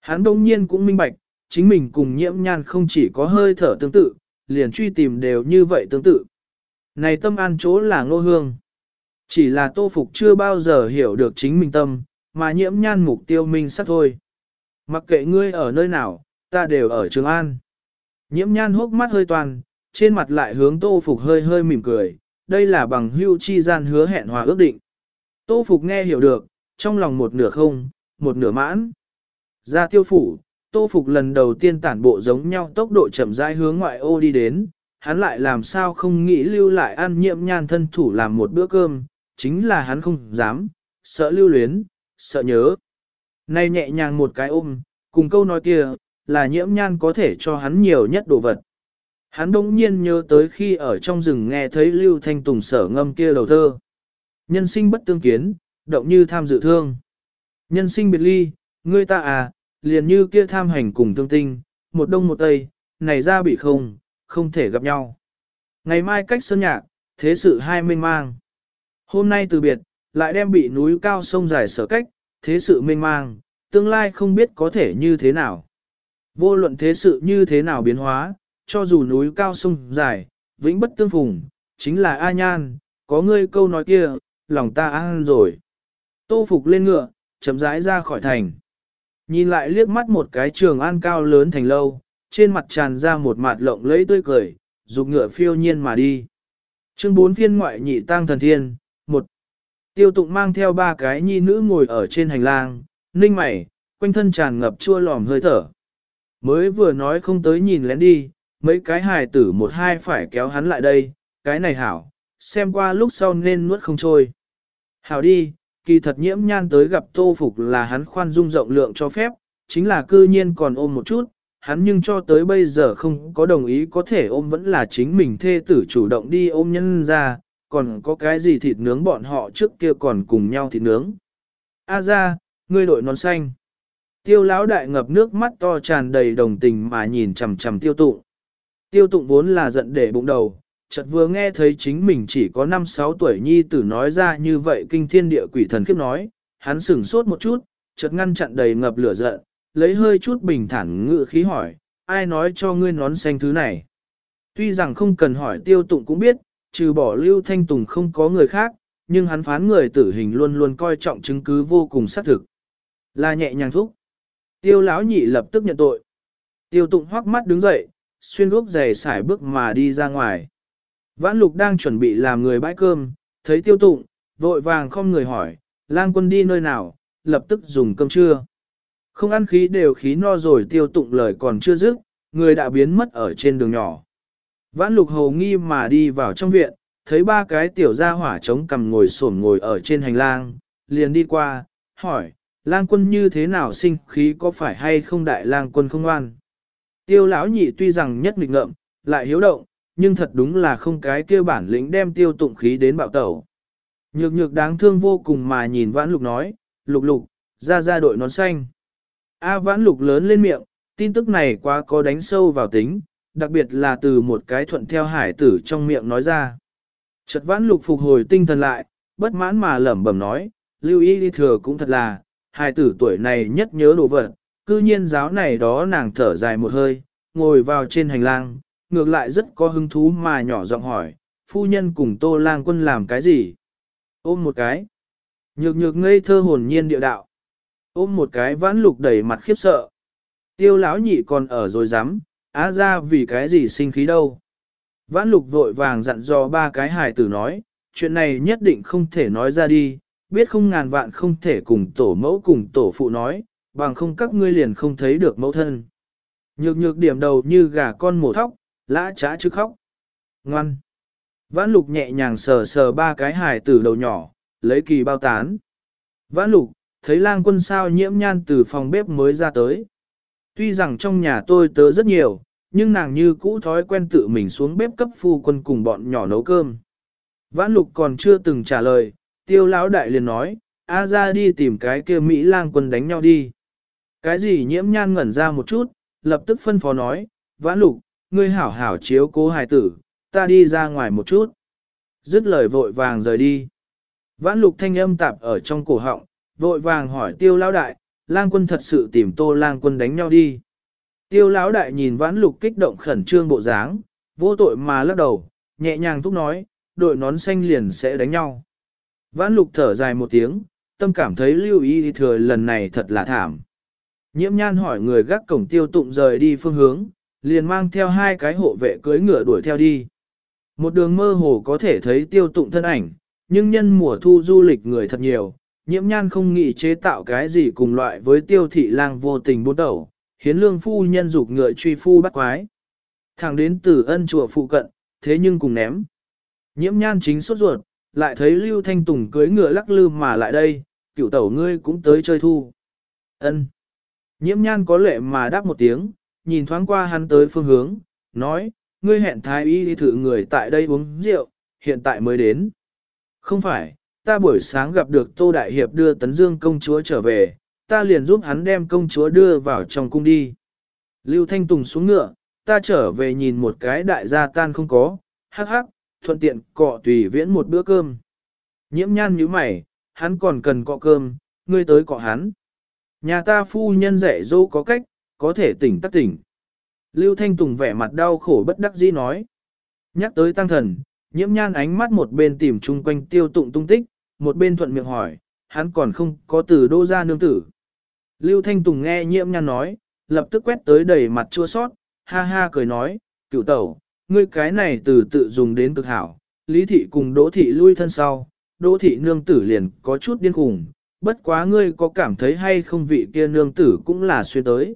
Hắn đông nhiên cũng minh bạch, chính mình cùng nhiễm nhan không chỉ có hơi thở tương tự, liền truy tìm đều như vậy tương tự. Này tâm an chỗ là ngô hương. Chỉ là tô phục chưa bao giờ hiểu được chính mình tâm, mà nhiễm nhan mục tiêu minh sắc thôi. Mặc kệ ngươi ở nơi nào, ta đều ở Trường An. Nhiễm nhan hốc mắt hơi toàn, trên mặt lại hướng tô phục hơi hơi mỉm cười, đây là bằng hưu chi gian hứa hẹn hòa ước định. Tô phục nghe hiểu được, trong lòng một nửa không, một nửa mãn. Ra tiêu phủ, tô phục lần đầu tiên tản bộ giống nhau tốc độ chậm rãi hướng ngoại ô đi đến, hắn lại làm sao không nghĩ lưu lại ăn nhiễm nhan thân thủ làm một bữa cơm, chính là hắn không dám, sợ lưu luyến, sợ nhớ. Nay nhẹ nhàng một cái ôm, cùng câu nói kia, là nhiễm nhan có thể cho hắn nhiều nhất đồ vật. Hắn đông nhiên nhớ tới khi ở trong rừng nghe thấy Lưu Thanh Tùng sở ngâm kia đầu thơ. Nhân sinh bất tương kiến, động như tham dự thương. Nhân sinh biệt ly, ngươi ta à, liền như kia tham hành cùng tương tinh, một đông một tây, này ra bị không, không thể gặp nhau. Ngày mai cách sơn nhạc, thế sự hai mênh mang. Hôm nay từ biệt, lại đem bị núi cao sông dài sở cách, thế sự mênh mang, tương lai không biết có thể như thế nào. Vô luận thế sự như thế nào biến hóa, cho dù núi cao sông dài, vĩnh bất tương phùng, chính là A Nhan, có ngươi câu nói kia, lòng ta an rồi. Tô Phục lên ngựa, chậm rãi ra khỏi thành. Nhìn lại liếc mắt một cái trường an cao lớn thành lâu, trên mặt tràn ra một mặt lộng lẫy tươi cười, dục ngựa phiêu nhiên mà đi. Chương 4 phiên ngoại nhị tang thần thiên, Tiêu tụng mang theo ba cái nhi nữ ngồi ở trên hành lang, ninh mày, quanh thân tràn ngập chua lòm hơi thở. Mới vừa nói không tới nhìn lén đi, mấy cái hài tử một hai phải kéo hắn lại đây, cái này hảo, xem qua lúc sau nên nuốt không trôi. Hảo đi, kỳ thật nhiễm nhan tới gặp tô phục là hắn khoan dung rộng lượng cho phép, chính là cư nhiên còn ôm một chút, hắn nhưng cho tới bây giờ không có đồng ý có thể ôm vẫn là chính mình thê tử chủ động đi ôm nhân ra, còn có cái gì thịt nướng bọn họ trước kia còn cùng nhau thịt nướng. A ra, ngươi đội nón xanh. Tiêu lão đại ngập nước mắt to tràn đầy đồng tình mà nhìn chằm chằm tiêu tụng. Tiêu tụng vốn là giận để bụng đầu, chợt vừa nghe thấy chính mình chỉ có 5-6 tuổi nhi tử nói ra như vậy kinh thiên địa quỷ thần khiếp nói, hắn sửng sốt một chút, chợt ngăn chặn đầy ngập lửa giận, lấy hơi chút bình thản ngự khí hỏi, ai nói cho ngươi nón xanh thứ này. Tuy rằng không cần hỏi tiêu tụng cũng biết, trừ bỏ lưu thanh tùng không có người khác, nhưng hắn phán người tử hình luôn luôn coi trọng chứng cứ vô cùng xác thực. Là nhẹ nhàng thúc. Tiêu lão nhị lập tức nhận tội. Tiêu tụng hoắc mắt đứng dậy, xuyên gốc giày xải bước mà đi ra ngoài. Vãn lục đang chuẩn bị làm người bãi cơm, thấy tiêu tụng, vội vàng không người hỏi, lang quân đi nơi nào, lập tức dùng cơm trưa. Không ăn khí đều khí no rồi tiêu tụng lời còn chưa dứt, người đã biến mất ở trên đường nhỏ. Vãn lục hầu nghi mà đi vào trong viện, thấy ba cái tiểu gia hỏa trống cầm ngồi xổm ngồi ở trên hành lang, liền đi qua, hỏi, lang quân như thế nào sinh khí có phải hay không đại lang quân không ngoan. Tiêu lão nhị tuy rằng nhất nghịch ngợm, lại hiếu động, nhưng thật đúng là không cái kia bản lĩnh đem tiêu tụng khí đến bạo tẩu. Nhược nhược đáng thương vô cùng mà nhìn vãn lục nói, lục lục, ra ra đội nón xanh. A vãn lục lớn lên miệng, Tin tức này quá có đánh sâu vào tính, đặc biệt là từ một cái thuận theo hải tử trong miệng nói ra. Chợt vãn lục phục hồi tinh thần lại, bất mãn mà lẩm bẩm nói, lưu ý đi thừa cũng thật là, hải tử tuổi này nhất nhớ đồ vật, cư nhiên giáo này đó nàng thở dài một hơi, ngồi vào trên hành lang, ngược lại rất có hứng thú mà nhỏ giọng hỏi, phu nhân cùng tô lang quân làm cái gì? Ôm một cái. Nhược nhược ngây thơ hồn nhiên địa đạo. Ôm một cái vãn lục đẩy mặt khiếp sợ. Tiêu lão nhị còn ở rồi dám, á ra vì cái gì sinh khí đâu. Vãn lục vội vàng dặn dò ba cái hài tử nói, chuyện này nhất định không thể nói ra đi, biết không ngàn vạn không thể cùng tổ mẫu cùng tổ phụ nói, bằng không các ngươi liền không thấy được mẫu thân. Nhược nhược điểm đầu như gà con mổ thóc, lã trá chứ khóc. Ngoan. Vãn lục nhẹ nhàng sờ sờ ba cái hài tử đầu nhỏ, lấy kỳ bao tán. Vãn lục, thấy lang quân sao nhiễm nhan từ phòng bếp mới ra tới. Tuy rằng trong nhà tôi tớ rất nhiều, nhưng nàng như cũ thói quen tự mình xuống bếp cấp phu quân cùng bọn nhỏ nấu cơm. Vãn lục còn chưa từng trả lời, tiêu lão đại liền nói, a ra đi tìm cái kia Mỹ lang quân đánh nhau đi. Cái gì nhiễm nhan ngẩn ra một chút, lập tức phân phó nói, vãn lục, ngươi hảo hảo chiếu cố hài tử, ta đi ra ngoài một chút. Dứt lời vội vàng rời đi. Vãn lục thanh âm tạp ở trong cổ họng, vội vàng hỏi tiêu lão đại, lang quân thật sự tìm tô lang quân đánh nhau đi. Tiêu lão đại nhìn vãn lục kích động khẩn trương bộ dáng, vô tội mà lắc đầu, nhẹ nhàng thúc nói, đội nón xanh liền sẽ đánh nhau. Vãn lục thở dài một tiếng, tâm cảm thấy lưu ý thừa lần này thật là thảm. Nhiễm nhan hỏi người gác cổng tiêu tụng rời đi phương hướng, liền mang theo hai cái hộ vệ cưới ngựa đuổi theo đi. Một đường mơ hồ có thể thấy tiêu tụng thân ảnh, nhưng nhân mùa thu du lịch người thật nhiều, nhiễm nhan không nghĩ chế tạo cái gì cùng loại với tiêu thị lang vô tình buôn tẩu, hiến lương phu nhân dục ngựa truy phu bắt quái. Thẳng đến tử ân chùa phụ cận, thế nhưng cùng ném. Nhiễm nhan chính sốt ruột, lại thấy Lưu Thanh Tùng cưới ngựa lắc lư mà lại đây, cựu tẩu ngươi cũng tới chơi thu. ân Nhiễm nhan có lệ mà đáp một tiếng, nhìn thoáng qua hắn tới phương hướng, nói, ngươi hẹn thái y đi thử người tại đây uống rượu, hiện tại mới đến. Không phải, ta buổi sáng gặp được Tô Đại Hiệp đưa Tấn Dương công chúa trở về, ta liền giúp hắn đem công chúa đưa vào trong cung đi. Lưu Thanh Tùng xuống ngựa, ta trở về nhìn một cái đại gia tan không có, hắc hắc, thuận tiện cọ tùy viễn một bữa cơm. Nhiễm nhan như mày, hắn còn cần cọ cơm, ngươi tới cọ hắn. Nhà ta phu nhân dạy dỗ có cách, có thể tỉnh tắc tỉnh. Lưu Thanh Tùng vẻ mặt đau khổ bất đắc dĩ nói. Nhắc tới tăng thần, nhiễm nhan ánh mắt một bên tìm chung quanh tiêu tụng tung tích, một bên thuận miệng hỏi, hắn còn không có từ đô ra nương tử. Lưu Thanh Tùng nghe nhiễm nhan nói, lập tức quét tới đầy mặt chua sót, ha ha cười nói, cựu tẩu, ngươi cái này từ tự dùng đến cực hảo, lý thị cùng đỗ thị lui thân sau, đỗ thị nương tử liền có chút điên khủng, bất quá ngươi có cảm thấy hay không vị kia nương tử cũng là xuyên tới.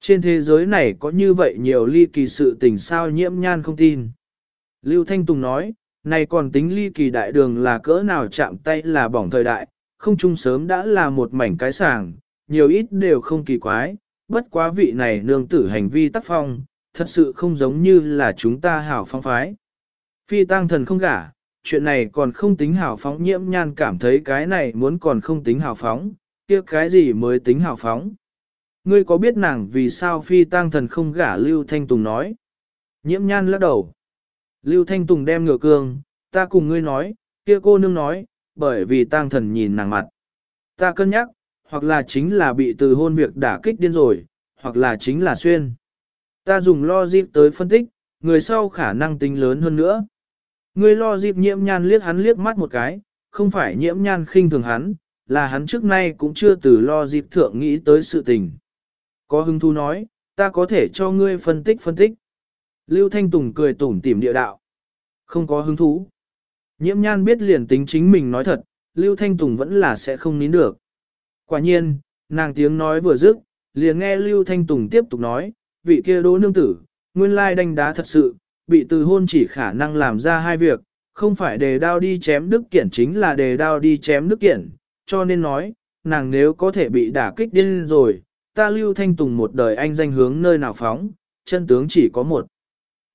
Trên thế giới này có như vậy nhiều ly kỳ sự tình sao nhiễm nhan không tin. Lưu Thanh Tùng nói, này còn tính ly kỳ đại đường là cỡ nào chạm tay là bỏng thời đại, không chung sớm đã là một mảnh cái sàng, nhiều ít đều không kỳ quái, bất quá vị này nương tử hành vi tác phong, thật sự không giống như là chúng ta hảo phong phái. Phi tăng thần không gả, chuyện này còn không tính hảo phóng nhiễm nhan cảm thấy cái này muốn còn không tính hảo phóng, kia cái gì mới tính hảo phóng. Ngươi có biết nàng vì sao phi tăng thần không gả Lưu Thanh Tùng nói? Nhiễm nhan lắc đầu. Lưu Thanh Tùng đem ngựa cương, ta cùng ngươi nói, kia cô nương nói, bởi vì tang thần nhìn nàng mặt. Ta cân nhắc, hoặc là chính là bị từ hôn việc đả kích điên rồi, hoặc là chính là xuyên. Ta dùng lo dịp tới phân tích, người sau khả năng tính lớn hơn nữa. Ngươi dịp nhiễm nhan liếc hắn liếc mắt một cái, không phải nhiễm nhan khinh thường hắn, là hắn trước nay cũng chưa từ lo dịp thượng nghĩ tới sự tình. Có hứng thú nói, ta có thể cho ngươi phân tích phân tích. Lưu Thanh Tùng cười tủm tỉm địa đạo. Không có hứng thú. Nhiễm nhan biết liền tính chính mình nói thật, Lưu Thanh Tùng vẫn là sẽ không nín được. Quả nhiên, nàng tiếng nói vừa dứt, liền nghe Lưu Thanh Tùng tiếp tục nói, vị kia đỗ nương tử, nguyên lai đánh đá thật sự, bị từ hôn chỉ khả năng làm ra hai việc, không phải đề đao đi chém đức kiển chính là đề đao đi chém đức kiển, cho nên nói, nàng nếu có thể bị đả kích điên rồi, ta Lưu Thanh Tùng một đời anh danh hướng nơi nào phóng, chân tướng chỉ có một.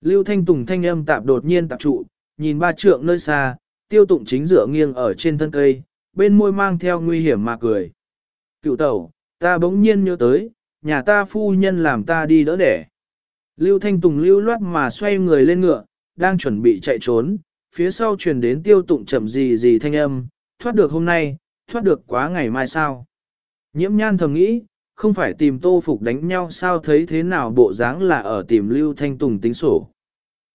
Lưu Thanh Tùng thanh âm tạp đột nhiên tạp trụ, nhìn ba trượng nơi xa, tiêu tụng chính dựa nghiêng ở trên thân cây, bên môi mang theo nguy hiểm mà cười. Cựu tẩu, ta bỗng nhiên nhớ tới, nhà ta phu nhân làm ta đi đỡ đẻ. Lưu Thanh Tùng lưu loát mà xoay người lên ngựa, đang chuẩn bị chạy trốn, phía sau truyền đến tiêu tụng chậm gì gì thanh âm, thoát được hôm nay, thoát được quá ngày mai sao. Nhiễm nhan thầm nghĩ, không phải tìm tô phục đánh nhau sao thấy thế nào bộ dáng là ở tìm Lưu Thanh Tùng tính sổ.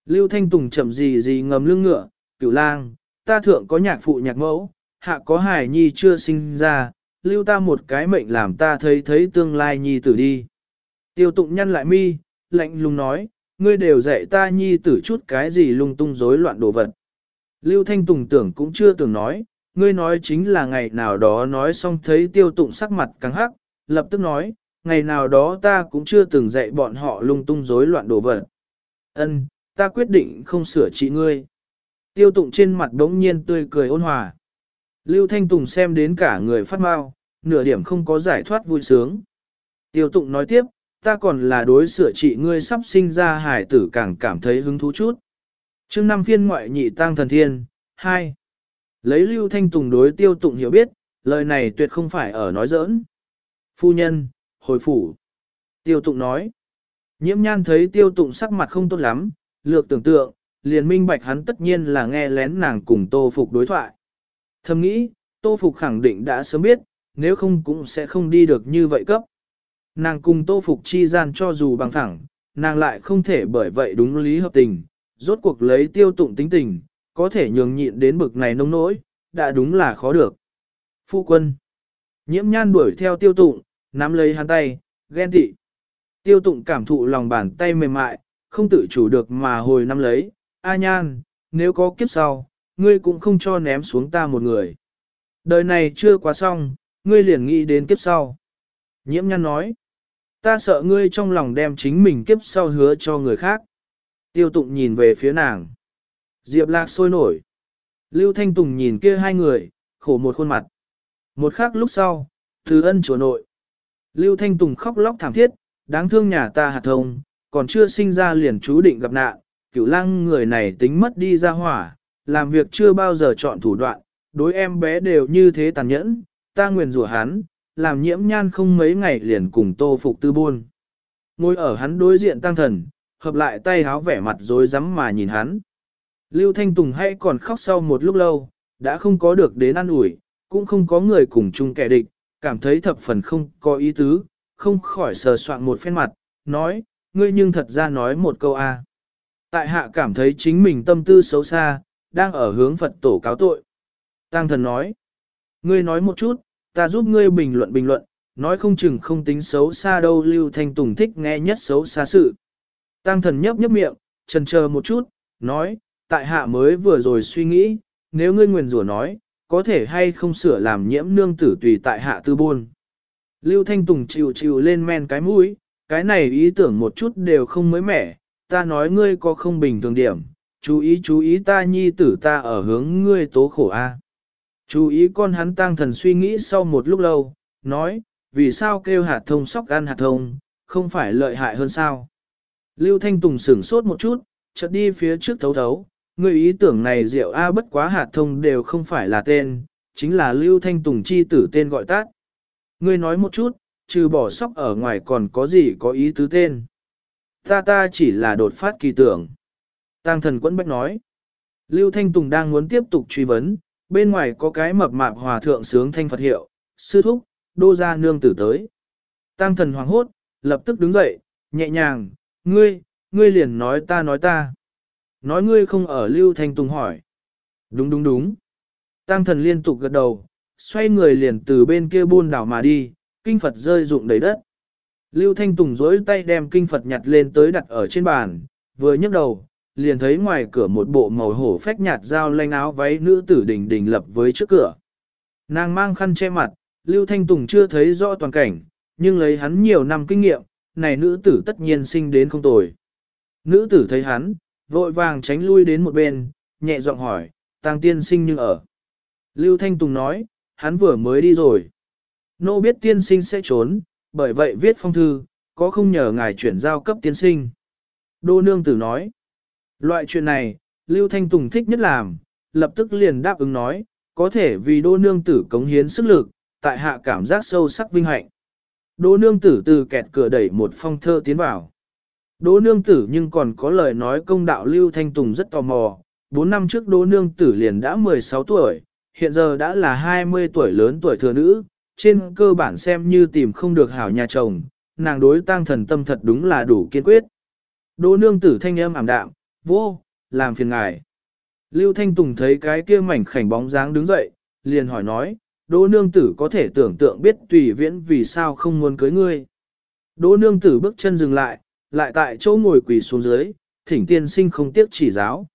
Lưu Thanh Tùng chậm gì gì ngầm lưng ngựa, cửu lang, ta thượng có nhạc phụ nhạc mẫu, hạ có hải nhi chưa sinh ra, lưu ta một cái mệnh làm ta thấy thấy tương lai nhi tử đi. Tiêu tụng nhăn lại mi, lạnh lùng nói, ngươi đều dạy ta nhi tử chút cái gì lung tung rối loạn đồ vật. Lưu Thanh Tùng tưởng cũng chưa từng nói, ngươi nói chính là ngày nào đó nói xong thấy tiêu tụng sắc mặt căng hắc, lập tức nói, ngày nào đó ta cũng chưa từng dạy bọn họ lung tung rối loạn đồ vật. Ân, ta quyết định không sửa trị ngươi. Tiêu tụng trên mặt đống nhiên tươi cười ôn hòa. Lưu Thanh Tùng xem đến cả người phát mau, nửa điểm không có giải thoát vui sướng. Tiêu tụng nói tiếp, ta còn là đối sửa trị ngươi sắp sinh ra hải tử càng cảm thấy hứng thú chút. chương năm phiên ngoại nhị tăng thần thiên, 2. Lấy Lưu Thanh Tùng đối tiêu tụng hiểu biết, lời này tuyệt không phải ở nói giỡn. Phu nhân, hồi phủ. Tiêu tụng nói. Nhiễm nhan thấy tiêu tụng sắc mặt không tốt lắm, lược tưởng tượng, liền minh bạch hắn tất nhiên là nghe lén nàng cùng tô phục đối thoại. Thầm nghĩ, tô phục khẳng định đã sớm biết, nếu không cũng sẽ không đi được như vậy cấp. Nàng cùng tô phục chi gian cho dù bằng thẳng, nàng lại không thể bởi vậy đúng lý hợp tình, rốt cuộc lấy tiêu tụng tính tình, có thể nhường nhịn đến bực này nông nỗi, đã đúng là khó được. Phu quân. Nhiễm nhan đuổi theo tiêu tụng, nắm lấy hắn tay, ghen tị. Tiêu tụng cảm thụ lòng bàn tay mềm mại, không tự chủ được mà hồi nắm lấy. A nhan, nếu có kiếp sau, ngươi cũng không cho ném xuống ta một người. Đời này chưa quá xong, ngươi liền nghĩ đến kiếp sau. Nhiễm nhan nói, ta sợ ngươi trong lòng đem chính mình kiếp sau hứa cho người khác. Tiêu tụng nhìn về phía nàng. Diệp lạc sôi nổi. Lưu Thanh Tùng nhìn kia hai người, khổ một khuôn mặt. Một khắc lúc sau, từ ân chùa nội. Lưu Thanh Tùng khóc lóc thảm thiết, đáng thương nhà ta hạt thông, còn chưa sinh ra liền chú định gặp nạn, cửu lang người này tính mất đi ra hỏa, làm việc chưa bao giờ chọn thủ đoạn, đối em bé đều như thế tàn nhẫn, ta nguyền rủa hắn, làm nhiễm nhan không mấy ngày liền cùng tô phục tư buôn. Ngồi ở hắn đối diện tăng thần, hợp lại tay háo vẻ mặt rối rắm mà nhìn hắn. Lưu Thanh Tùng hay còn khóc sau một lúc lâu, đã không có được đến ăn ủi, cũng không có người cùng chung kẻ địch, cảm thấy thập phần không có ý tứ, không khỏi sờ soạn một phen mặt, nói, ngươi nhưng thật ra nói một câu a. Tại hạ cảm thấy chính mình tâm tư xấu xa, đang ở hướng Phật tổ cáo tội. Tăng thần nói, ngươi nói một chút, ta giúp ngươi bình luận bình luận, nói không chừng không tính xấu xa đâu Lưu Thanh Tùng thích nghe nhất xấu xa sự. Tăng thần nhấp nhấp miệng, trần chờ một chút, nói, tại hạ mới vừa rồi suy nghĩ, nếu ngươi nguyền rủa nói, có thể hay không sửa làm nhiễm nương tử tùy tại hạ tư buôn. Lưu Thanh Tùng chịu chịu lên men cái mũi, cái này ý tưởng một chút đều không mới mẻ, ta nói ngươi có không bình thường điểm, chú ý chú ý ta nhi tử ta ở hướng ngươi tố khổ a. Chú ý con hắn tăng thần suy nghĩ sau một lúc lâu, nói, vì sao kêu hạt thông sóc ăn hạt thông, không phải lợi hại hơn sao. Lưu Thanh Tùng sửng sốt một chút, chợt đi phía trước thấu thấu, người ý tưởng này rượu A bất quá hạt thông đều không phải là tên, chính là Lưu Thanh Tùng chi tử tên gọi tắt. Ngươi nói một chút, trừ bỏ sóc ở ngoài còn có gì có ý tứ tên. Ta ta chỉ là đột phát kỳ tưởng. Tăng thần quẫn bách nói. Lưu Thanh Tùng đang muốn tiếp tục truy vấn, bên ngoài có cái mập mạp hòa thượng sướng thanh Phật hiệu, sư thúc, đô gia nương tử tới. Tăng thần hoàng hốt, lập tức đứng dậy, nhẹ nhàng, ngươi, ngươi liền nói ta nói ta. Nói ngươi không ở Lưu Thanh Tùng hỏi. Đúng đúng đúng. Tăng thần liên tục gật đầu, xoay người liền từ bên kia buôn đảo mà đi, kinh Phật rơi rụng đầy đất. Lưu Thanh Tùng dối tay đem kinh Phật nhặt lên tới đặt ở trên bàn, vừa nhấc đầu, liền thấy ngoài cửa một bộ màu hổ phách nhạt dao lanh áo váy nữ tử đình đình lập với trước cửa. Nàng mang khăn che mặt, Lưu Thanh Tùng chưa thấy rõ toàn cảnh, nhưng lấy hắn nhiều năm kinh nghiệm, này nữ tử tất nhiên sinh đến không tồi. Nữ tử thấy hắn, vội vàng tránh lui đến một bên, nhẹ giọng hỏi, tang tiên sinh như ở. Lưu Thanh Tùng nói, hắn vừa mới đi rồi. Nô biết tiên sinh sẽ trốn, bởi vậy viết phong thư, có không nhờ ngài chuyển giao cấp tiên sinh. Đô nương tử nói, loại chuyện này, Lưu Thanh Tùng thích nhất làm, lập tức liền đáp ứng nói, có thể vì đô nương tử cống hiến sức lực, tại hạ cảm giác sâu sắc vinh hạnh. Đô nương tử từ kẹt cửa đẩy một phong thơ tiến vào. Đỗ nương tử nhưng còn có lời nói công đạo Lưu Thanh Tùng rất tò mò. Bốn năm trước đỗ nương tử liền đã 16 tuổi, hiện giờ đã là 20 tuổi lớn tuổi thừa nữ, trên cơ bản xem như tìm không được hảo nhà chồng, nàng đối tăng thần tâm thật đúng là đủ kiên quyết. Đỗ nương tử thanh âm ảm đạm, vô, làm phiền ngài. Lưu Thanh Tùng thấy cái kia mảnh khảnh bóng dáng đứng dậy, liền hỏi nói, Đỗ nương tử có thể tưởng tượng biết tùy viễn vì sao không muốn cưới ngươi. Đỗ nương tử bước chân dừng lại, lại tại chỗ ngồi quỳ xuống dưới, thỉnh tiên sinh không tiếc chỉ giáo.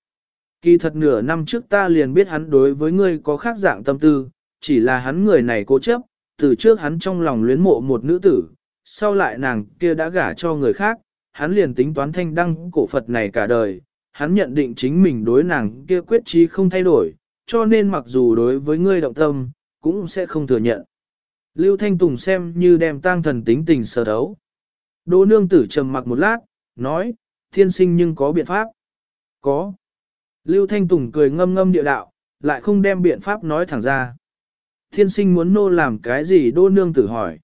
Kỳ thật nửa năm trước ta liền biết hắn đối với ngươi có khác dạng tâm tư, chỉ là hắn người này cố chấp, từ trước hắn trong lòng luyến mộ một nữ tử, sau lại nàng kia đã gả cho người khác, hắn liền tính toán thanh đăng cổ Phật này cả đời, hắn nhận định chính mình đối nàng kia quyết chí không thay đổi, cho nên mặc dù đối với ngươi động tâm, cũng sẽ không thừa nhận. Lưu Thanh Tùng xem như đem tang thần tính tình sở đấu. Đỗ nương tử trầm mặc một lát, nói, thiên sinh nhưng có biện pháp. Có. Lưu Thanh Tùng cười ngâm ngâm địa đạo, lại không đem biện pháp nói thẳng ra. Thiên sinh muốn nô làm cái gì đô nương tử hỏi.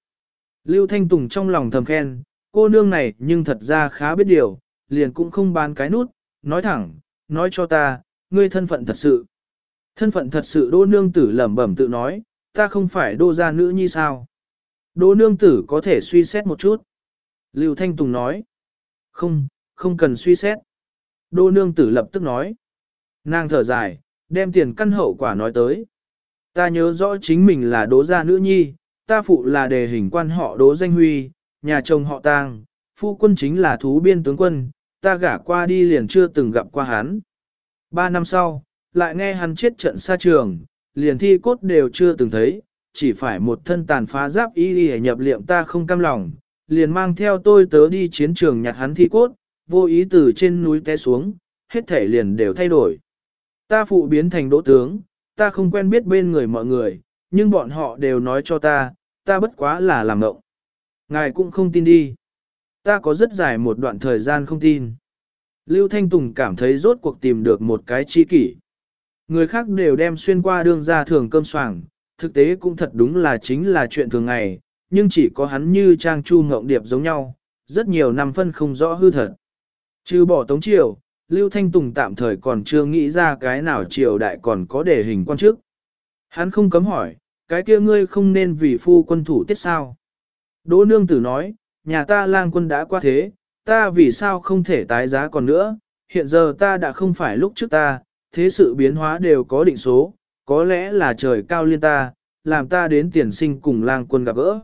Lưu Thanh Tùng trong lòng thầm khen, cô nương này nhưng thật ra khá biết điều, liền cũng không bán cái nút, nói thẳng, nói cho ta, ngươi thân phận thật sự. Thân phận thật sự đô nương tử lẩm bẩm tự nói, ta không phải đô gia nữ nhi sao. Đô nương tử có thể suy xét một chút. Lưu Thanh Tùng nói, không, không cần suy xét. Đô nương tử lập tức nói, nàng thở dài, đem tiền căn hậu quả nói tới. Ta nhớ rõ chính mình là đố gia nữ nhi, ta phụ là đề hình quan họ đố danh huy, nhà chồng họ tang, phu quân chính là thú biên tướng quân, ta gả qua đi liền chưa từng gặp qua hắn. Ba năm sau, lại nghe hắn chết trận xa trường, liền thi cốt đều chưa từng thấy, chỉ phải một thân tàn phá giáp y y nhập liệm ta không cam lòng, liền mang theo tôi tớ đi chiến trường nhặt hắn thi cốt, vô ý từ trên núi té xuống, hết thể liền đều thay đổi. Ta phụ biến thành đỗ tướng, ta không quen biết bên người mọi người, nhưng bọn họ đều nói cho ta, ta bất quá là làm ngộng. Ngài cũng không tin đi. Ta có rất dài một đoạn thời gian không tin. Lưu Thanh Tùng cảm thấy rốt cuộc tìm được một cái chi kỷ. Người khác đều đem xuyên qua đường ra thường cơm soảng, thực tế cũng thật đúng là chính là chuyện thường ngày, nhưng chỉ có hắn như trang chu ngộng điệp giống nhau, rất nhiều năm phân không rõ hư thật. Trừ bỏ tống triều, Lưu Thanh Tùng tạm thời còn chưa nghĩ ra cái nào triều đại còn có để hình quan chức. Hắn không cấm hỏi, cái kia ngươi không nên vì phu quân thủ tiết sao? Đỗ nương tử nói, nhà ta lang quân đã qua thế, ta vì sao không thể tái giá còn nữa, hiện giờ ta đã không phải lúc trước ta, thế sự biến hóa đều có định số, có lẽ là trời cao liên ta, làm ta đến tiền sinh cùng lang quân gặp gỡ.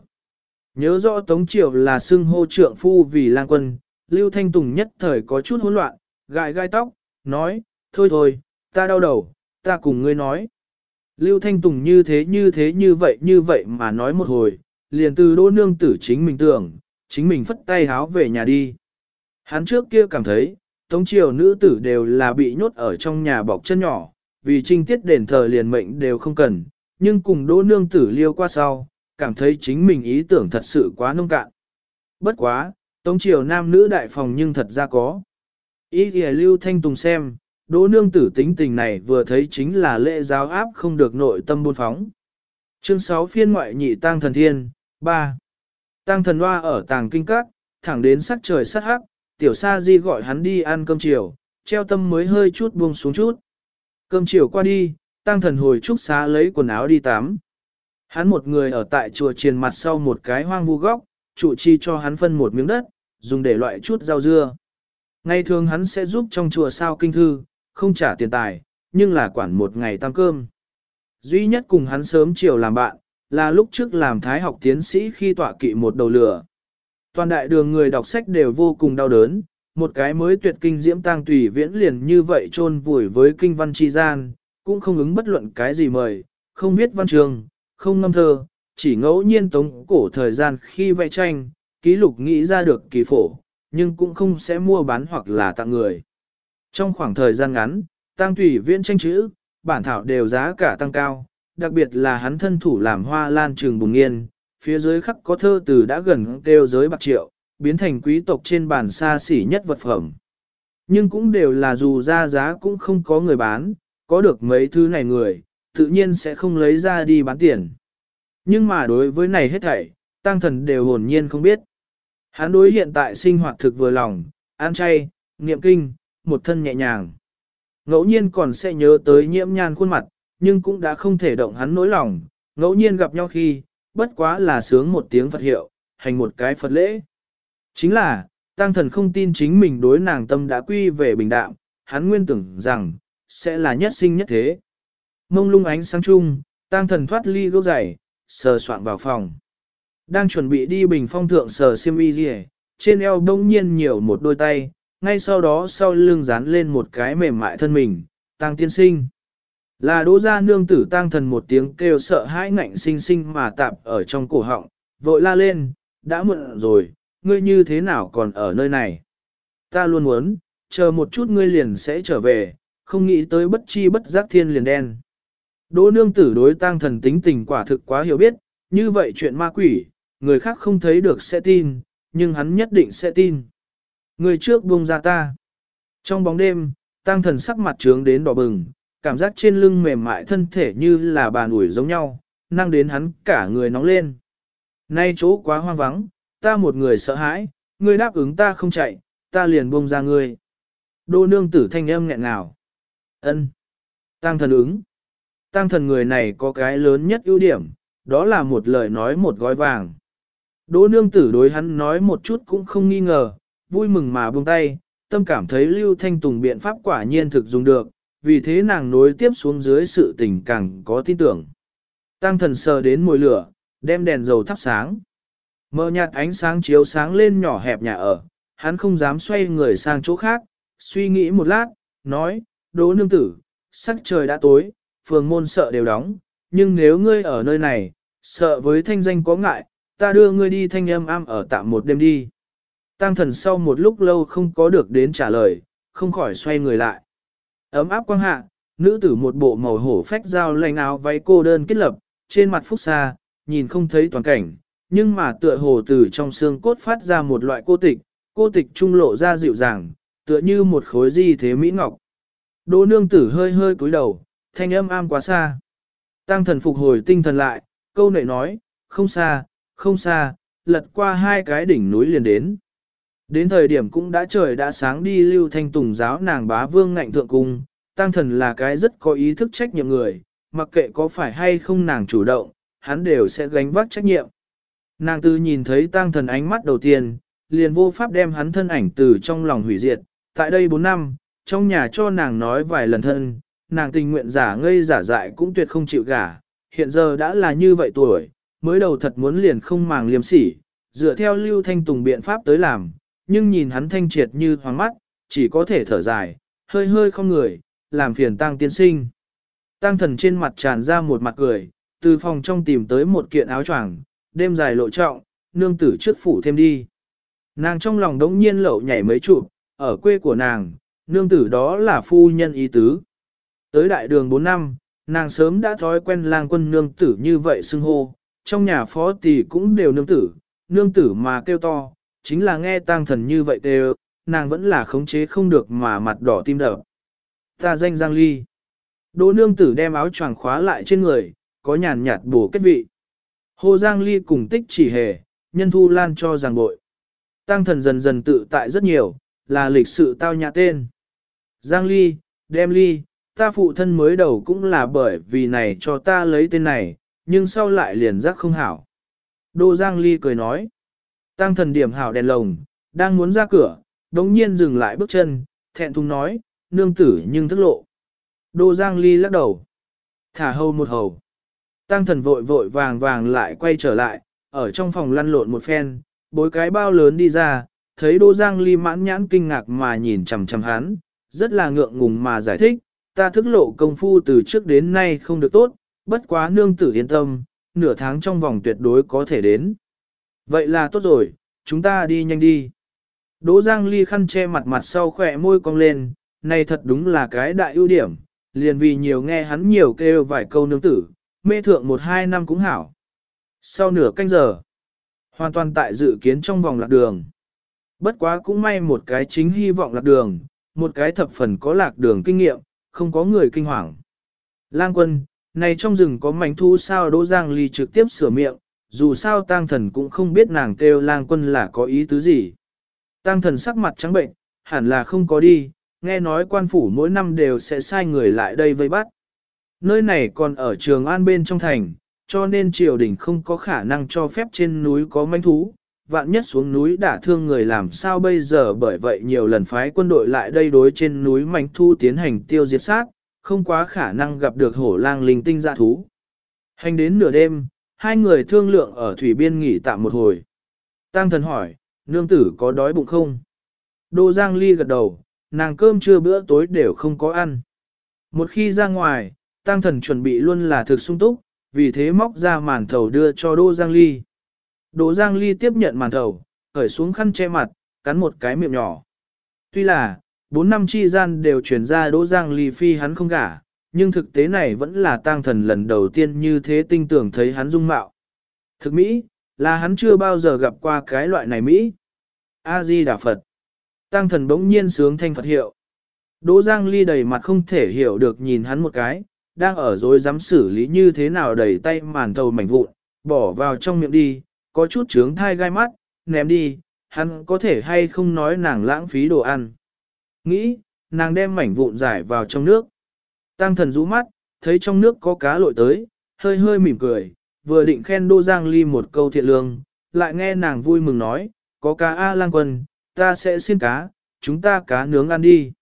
Nhớ rõ Tống Triều là xưng hô trượng phu vì lang quân, Lưu Thanh Tùng nhất thời có chút hỗn loạn, gãi gai tóc, nói, thôi thôi, ta đau đầu, ta cùng ngươi nói. Lưu Thanh Tùng như thế như thế như vậy như vậy mà nói một hồi, liền từ đỗ nương tử chính mình tưởng, chính mình phất tay háo về nhà đi. Hắn trước kia cảm thấy, tống triều nữ tử đều là bị nhốt ở trong nhà bọc chân nhỏ, vì trinh tiết đền thờ liền mệnh đều không cần, nhưng cùng đỗ nương tử liêu qua sau, cảm thấy chính mình ý tưởng thật sự quá nông cạn. Bất quá, tống triều nam nữ đại phòng nhưng thật ra có. Ý kìa lưu thanh tùng xem, đỗ nương tử tính tình này vừa thấy chính là lễ giáo áp không được nội tâm buôn phóng. Chương 6 phiên ngoại nhị tang thần thiên, 3. Tang thần hoa ở tàng kinh các, thẳng đến sắc trời sắt hắc, tiểu sa di gọi hắn đi ăn cơm chiều, treo tâm mới hơi chút buông xuống chút. Cơm chiều qua đi, tăng thần hồi trúc xá lấy quần áo đi tắm. Hắn một người ở tại chùa triền mặt sau một cái hoang vu góc, trụ chi cho hắn phân một miếng đất, dùng để loại chút rau dưa. Ngày thường hắn sẽ giúp trong chùa sao kinh thư, không trả tiền tài, nhưng là quản một ngày tăng cơm. Duy nhất cùng hắn sớm chiều làm bạn, là lúc trước làm thái học tiến sĩ khi tọa kỵ một đầu lửa. Toàn đại đường người đọc sách đều vô cùng đau đớn, một cái mới tuyệt kinh diễm tang tùy viễn liền như vậy chôn vùi với kinh văn tri gian, cũng không ứng bất luận cái gì mời, không biết văn trường, không ngâm thơ, chỉ ngẫu nhiên tống cổ thời gian khi vẽ tranh, ký lục nghĩ ra được kỳ phổ, nhưng cũng không sẽ mua bán hoặc là tặng người. Trong khoảng thời gian ngắn, tăng tùy viễn tranh chữ, bản thảo đều giá cả tăng cao, đặc biệt là hắn thân thủ làm hoa lan trường bùng nghiên, phía dưới khắc có thơ từ đã gần kêu giới bạc triệu, biến thành quý tộc trên bàn xa xỉ nhất vật phẩm. Nhưng cũng đều là dù ra giá cũng không có người bán, có được mấy thứ này người, tự nhiên sẽ không lấy ra đi bán tiền. Nhưng mà đối với này hết thảy, tăng thần đều hồn nhiên không biết. Hắn đối hiện tại sinh hoạt thực vừa lòng, ăn chay, niệm kinh, một thân nhẹ nhàng. Ngẫu nhiên còn sẽ nhớ tới nhiễm nhan khuôn mặt, nhưng cũng đã không thể động hắn nỗi lòng, ngẫu nhiên gặp nhau khi, bất quá là sướng một tiếng Phật hiệu, hành một cái Phật lễ. Chính là, tăng thần không tin chính mình đối nàng tâm đã quy về bình đạm, hắn nguyên tưởng rằng, sẽ là nhất sinh nhất thế. Mông lung ánh sáng chung, Tang thần thoát ly gốc giày, sờ soạn vào phòng. Đang chuẩn bị đi bình phong thượng sờ xiêm y gì, trên eo đông nhiên nhiều một đôi tay, ngay sau đó sau lưng dán lên một cái mềm mại thân mình, Tang tiên sinh. Là đỗ gia nương tử Tang thần một tiếng kêu sợ hãi ngạnh sinh sinh mà tạp ở trong cổ họng, vội la lên, đã muộn rồi, ngươi như thế nào còn ở nơi này? Ta luôn muốn, chờ một chút ngươi liền sẽ trở về, không nghĩ tới bất chi bất giác thiên liền đen. Đỗ nương tử đối Tang thần tính tình quả thực quá hiểu biết, như vậy chuyện ma quỷ, người khác không thấy được sẽ tin, nhưng hắn nhất định sẽ tin. Người trước buông ra ta. Trong bóng đêm, Tang thần sắc mặt trướng đến đỏ bừng, cảm giác trên lưng mềm mại thân thể như là bàn ủi giống nhau, năng đến hắn cả người nóng lên. Nay chỗ quá hoang vắng, ta một người sợ hãi, ngươi đáp ứng ta không chạy, ta liền buông ra ngươi. Đô nương tử thanh âm nghẹn ngào. ân Tăng thần ứng. Tăng thần người này có cái lớn nhất ưu điểm, đó là một lời nói một gói vàng. Đỗ nương tử đối hắn nói một chút cũng không nghi ngờ, vui mừng mà buông tay, tâm cảm thấy Lưu Thanh Tùng biện pháp quả nhiên thực dùng được, vì thế nàng nối tiếp xuống dưới sự tình càng có tin tưởng. Tăng thần sờ đến mùi lửa, đem đèn dầu thắp sáng. Mờ nhạt ánh sáng chiếu sáng lên nhỏ hẹp nhà ở, hắn không dám xoay người sang chỗ khác, suy nghĩ một lát, nói, đỗ nương tử, sắc trời đã tối, phường môn sợ đều đóng, nhưng nếu ngươi ở nơi này, sợ với thanh danh có ngại, ta đưa ngươi đi thanh âm am ở tạm một đêm đi. Tăng thần sau một lúc lâu không có được đến trả lời, không khỏi xoay người lại. Ấm áp quang hạ, nữ tử một bộ màu hổ phách dao lành áo váy cô đơn kết lập, trên mặt phúc xa, nhìn không thấy toàn cảnh, nhưng mà tựa hồ từ trong xương cốt phát ra một loại cô tịch, cô tịch trung lộ ra dịu dàng, tựa như một khối di thế mỹ ngọc. Đỗ nương tử hơi hơi cúi đầu, thanh âm am quá xa. Tăng thần phục hồi tinh thần lại, câu nệ nói, không xa, không xa, lật qua hai cái đỉnh núi liền đến. Đến thời điểm cũng đã trời đã sáng đi lưu thanh tùng giáo nàng bá vương ngạnh thượng cung, tăng thần là cái rất có ý thức trách nhiệm người, mặc kệ có phải hay không nàng chủ động, hắn đều sẽ gánh vác trách nhiệm. Nàng tư nhìn thấy tăng thần ánh mắt đầu tiên, liền vô pháp đem hắn thân ảnh từ trong lòng hủy diệt, tại đây 4 năm, trong nhà cho nàng nói vài lần thân, nàng tình nguyện giả ngây giả dại cũng tuyệt không chịu gả, hiện giờ đã là như vậy tuổi, mới đầu thật muốn liền không màng liêm sỉ, dựa theo lưu thanh tùng biện pháp tới làm, nhưng nhìn hắn thanh triệt như hoàng mắt, chỉ có thể thở dài, hơi hơi không người, làm phiền tăng tiên sinh. Tăng thần trên mặt tràn ra một mặt cười, từ phòng trong tìm tới một kiện áo choàng, đêm dài lộ trọng, nương tử trước phủ thêm đi. Nàng trong lòng đống nhiên lậu nhảy mấy chụp, ở quê của nàng, nương tử đó là phu nhân ý tứ. Tới đại đường 4 năm, nàng sớm đã thói quen lang quân nương tử như vậy xưng hô, trong nhà phó tỷ cũng đều nương tử, nương tử mà kêu to, chính là nghe tang thần như vậy đều, nàng vẫn là khống chế không được mà mặt đỏ tim đập. Ta danh Giang Ly. Đỗ nương tử đem áo choàng khóa lại trên người, có nhàn nhạt bổ kết vị. Hồ Giang Ly cùng tích chỉ hề, nhân thu lan cho rằng bội. Tăng thần dần dần tự tại rất nhiều, là lịch sự tao nhã tên. Giang Ly, đem Ly, ta phụ thân mới đầu cũng là bởi vì này cho ta lấy tên này, nhưng sau lại liền giác không hảo. Đô Giang Ly cười nói. Tăng thần điểm hảo đèn lồng, đang muốn ra cửa, đống nhiên dừng lại bước chân, thẹn thùng nói, nương tử nhưng thức lộ. Đô Giang Ly lắc đầu. Thả hầu một hầu. Tăng thần vội vội vàng vàng lại quay trở lại, ở trong phòng lăn lộn một phen, bối cái bao lớn đi ra, thấy Đô Giang Ly mãn nhãn kinh ngạc mà nhìn chằm chằm hắn, rất là ngượng ngùng mà giải thích, ta thức lộ công phu từ trước đến nay không được tốt, bất quá nương tử yên tâm, nửa tháng trong vòng tuyệt đối có thể đến. Vậy là tốt rồi, chúng ta đi nhanh đi. Đỗ Giang Ly khăn che mặt mặt sau khỏe môi cong lên, này thật đúng là cái đại ưu điểm, liền vì nhiều nghe hắn nhiều kêu vài câu nương tử, mê thượng một hai năm cũng hảo. Sau nửa canh giờ, hoàn toàn tại dự kiến trong vòng lạc đường. Bất quá cũng may một cái chính hy vọng lạc đường, một cái thập phần có lạc đường kinh nghiệm, không có người kinh hoàng. Lang quân, này trong rừng có mảnh thu sao Đỗ Giang Ly trực tiếp sửa miệng, dù sao tang thần cũng không biết nàng kêu lang quân là có ý tứ gì. Tang thần sắc mặt trắng bệnh, hẳn là không có đi, nghe nói quan phủ mỗi năm đều sẽ sai người lại đây vây bắt. Nơi này còn ở trường an bên trong thành, cho nên triều đình không có khả năng cho phép trên núi có manh thú, vạn nhất xuống núi đả thương người làm sao bây giờ bởi vậy nhiều lần phái quân đội lại đây đối trên núi mảnh thu tiến hành tiêu diệt sát, không quá khả năng gặp được hổ lang linh tinh dạ thú. Hành đến nửa đêm, hai người thương lượng ở thủy biên nghỉ tạm một hồi. Tăng thần hỏi, nương tử có đói bụng không? Đô Giang Ly gật đầu, nàng cơm trưa bữa tối đều không có ăn. Một khi ra ngoài, tăng thần chuẩn bị luôn là thực sung túc, vì thế móc ra màn thầu đưa cho Đô Giang Ly. Đỗ Giang Ly tiếp nhận màn thầu, khởi xuống khăn che mặt, cắn một cái miệng nhỏ. Tuy là, bốn năm chi gian đều chuyển ra Đỗ Giang Ly phi hắn không gả, nhưng thực tế này vẫn là tang thần lần đầu tiên như thế tinh tưởng thấy hắn dung mạo. Thực Mỹ, là hắn chưa bao giờ gặp qua cái loại này Mỹ. A-di Đà Phật. tăng thần bỗng nhiên sướng thanh Phật hiệu. Đỗ Giang Ly đầy mặt không thể hiểu được nhìn hắn một cái, đang ở dối dám xử lý như thế nào đẩy tay màn thầu mảnh vụn, bỏ vào trong miệng đi, có chút trướng thai gai mắt, ném đi, hắn có thể hay không nói nàng lãng phí đồ ăn. Nghĩ, nàng đem mảnh vụn giải vào trong nước. Tăng thần rũ mắt, thấy trong nước có cá lội tới, hơi hơi mỉm cười, vừa định khen Đô Giang Ly một câu thiện lương, lại nghe nàng vui mừng nói, có cá A lang quân, ta sẽ xin cá, chúng ta cá nướng ăn đi.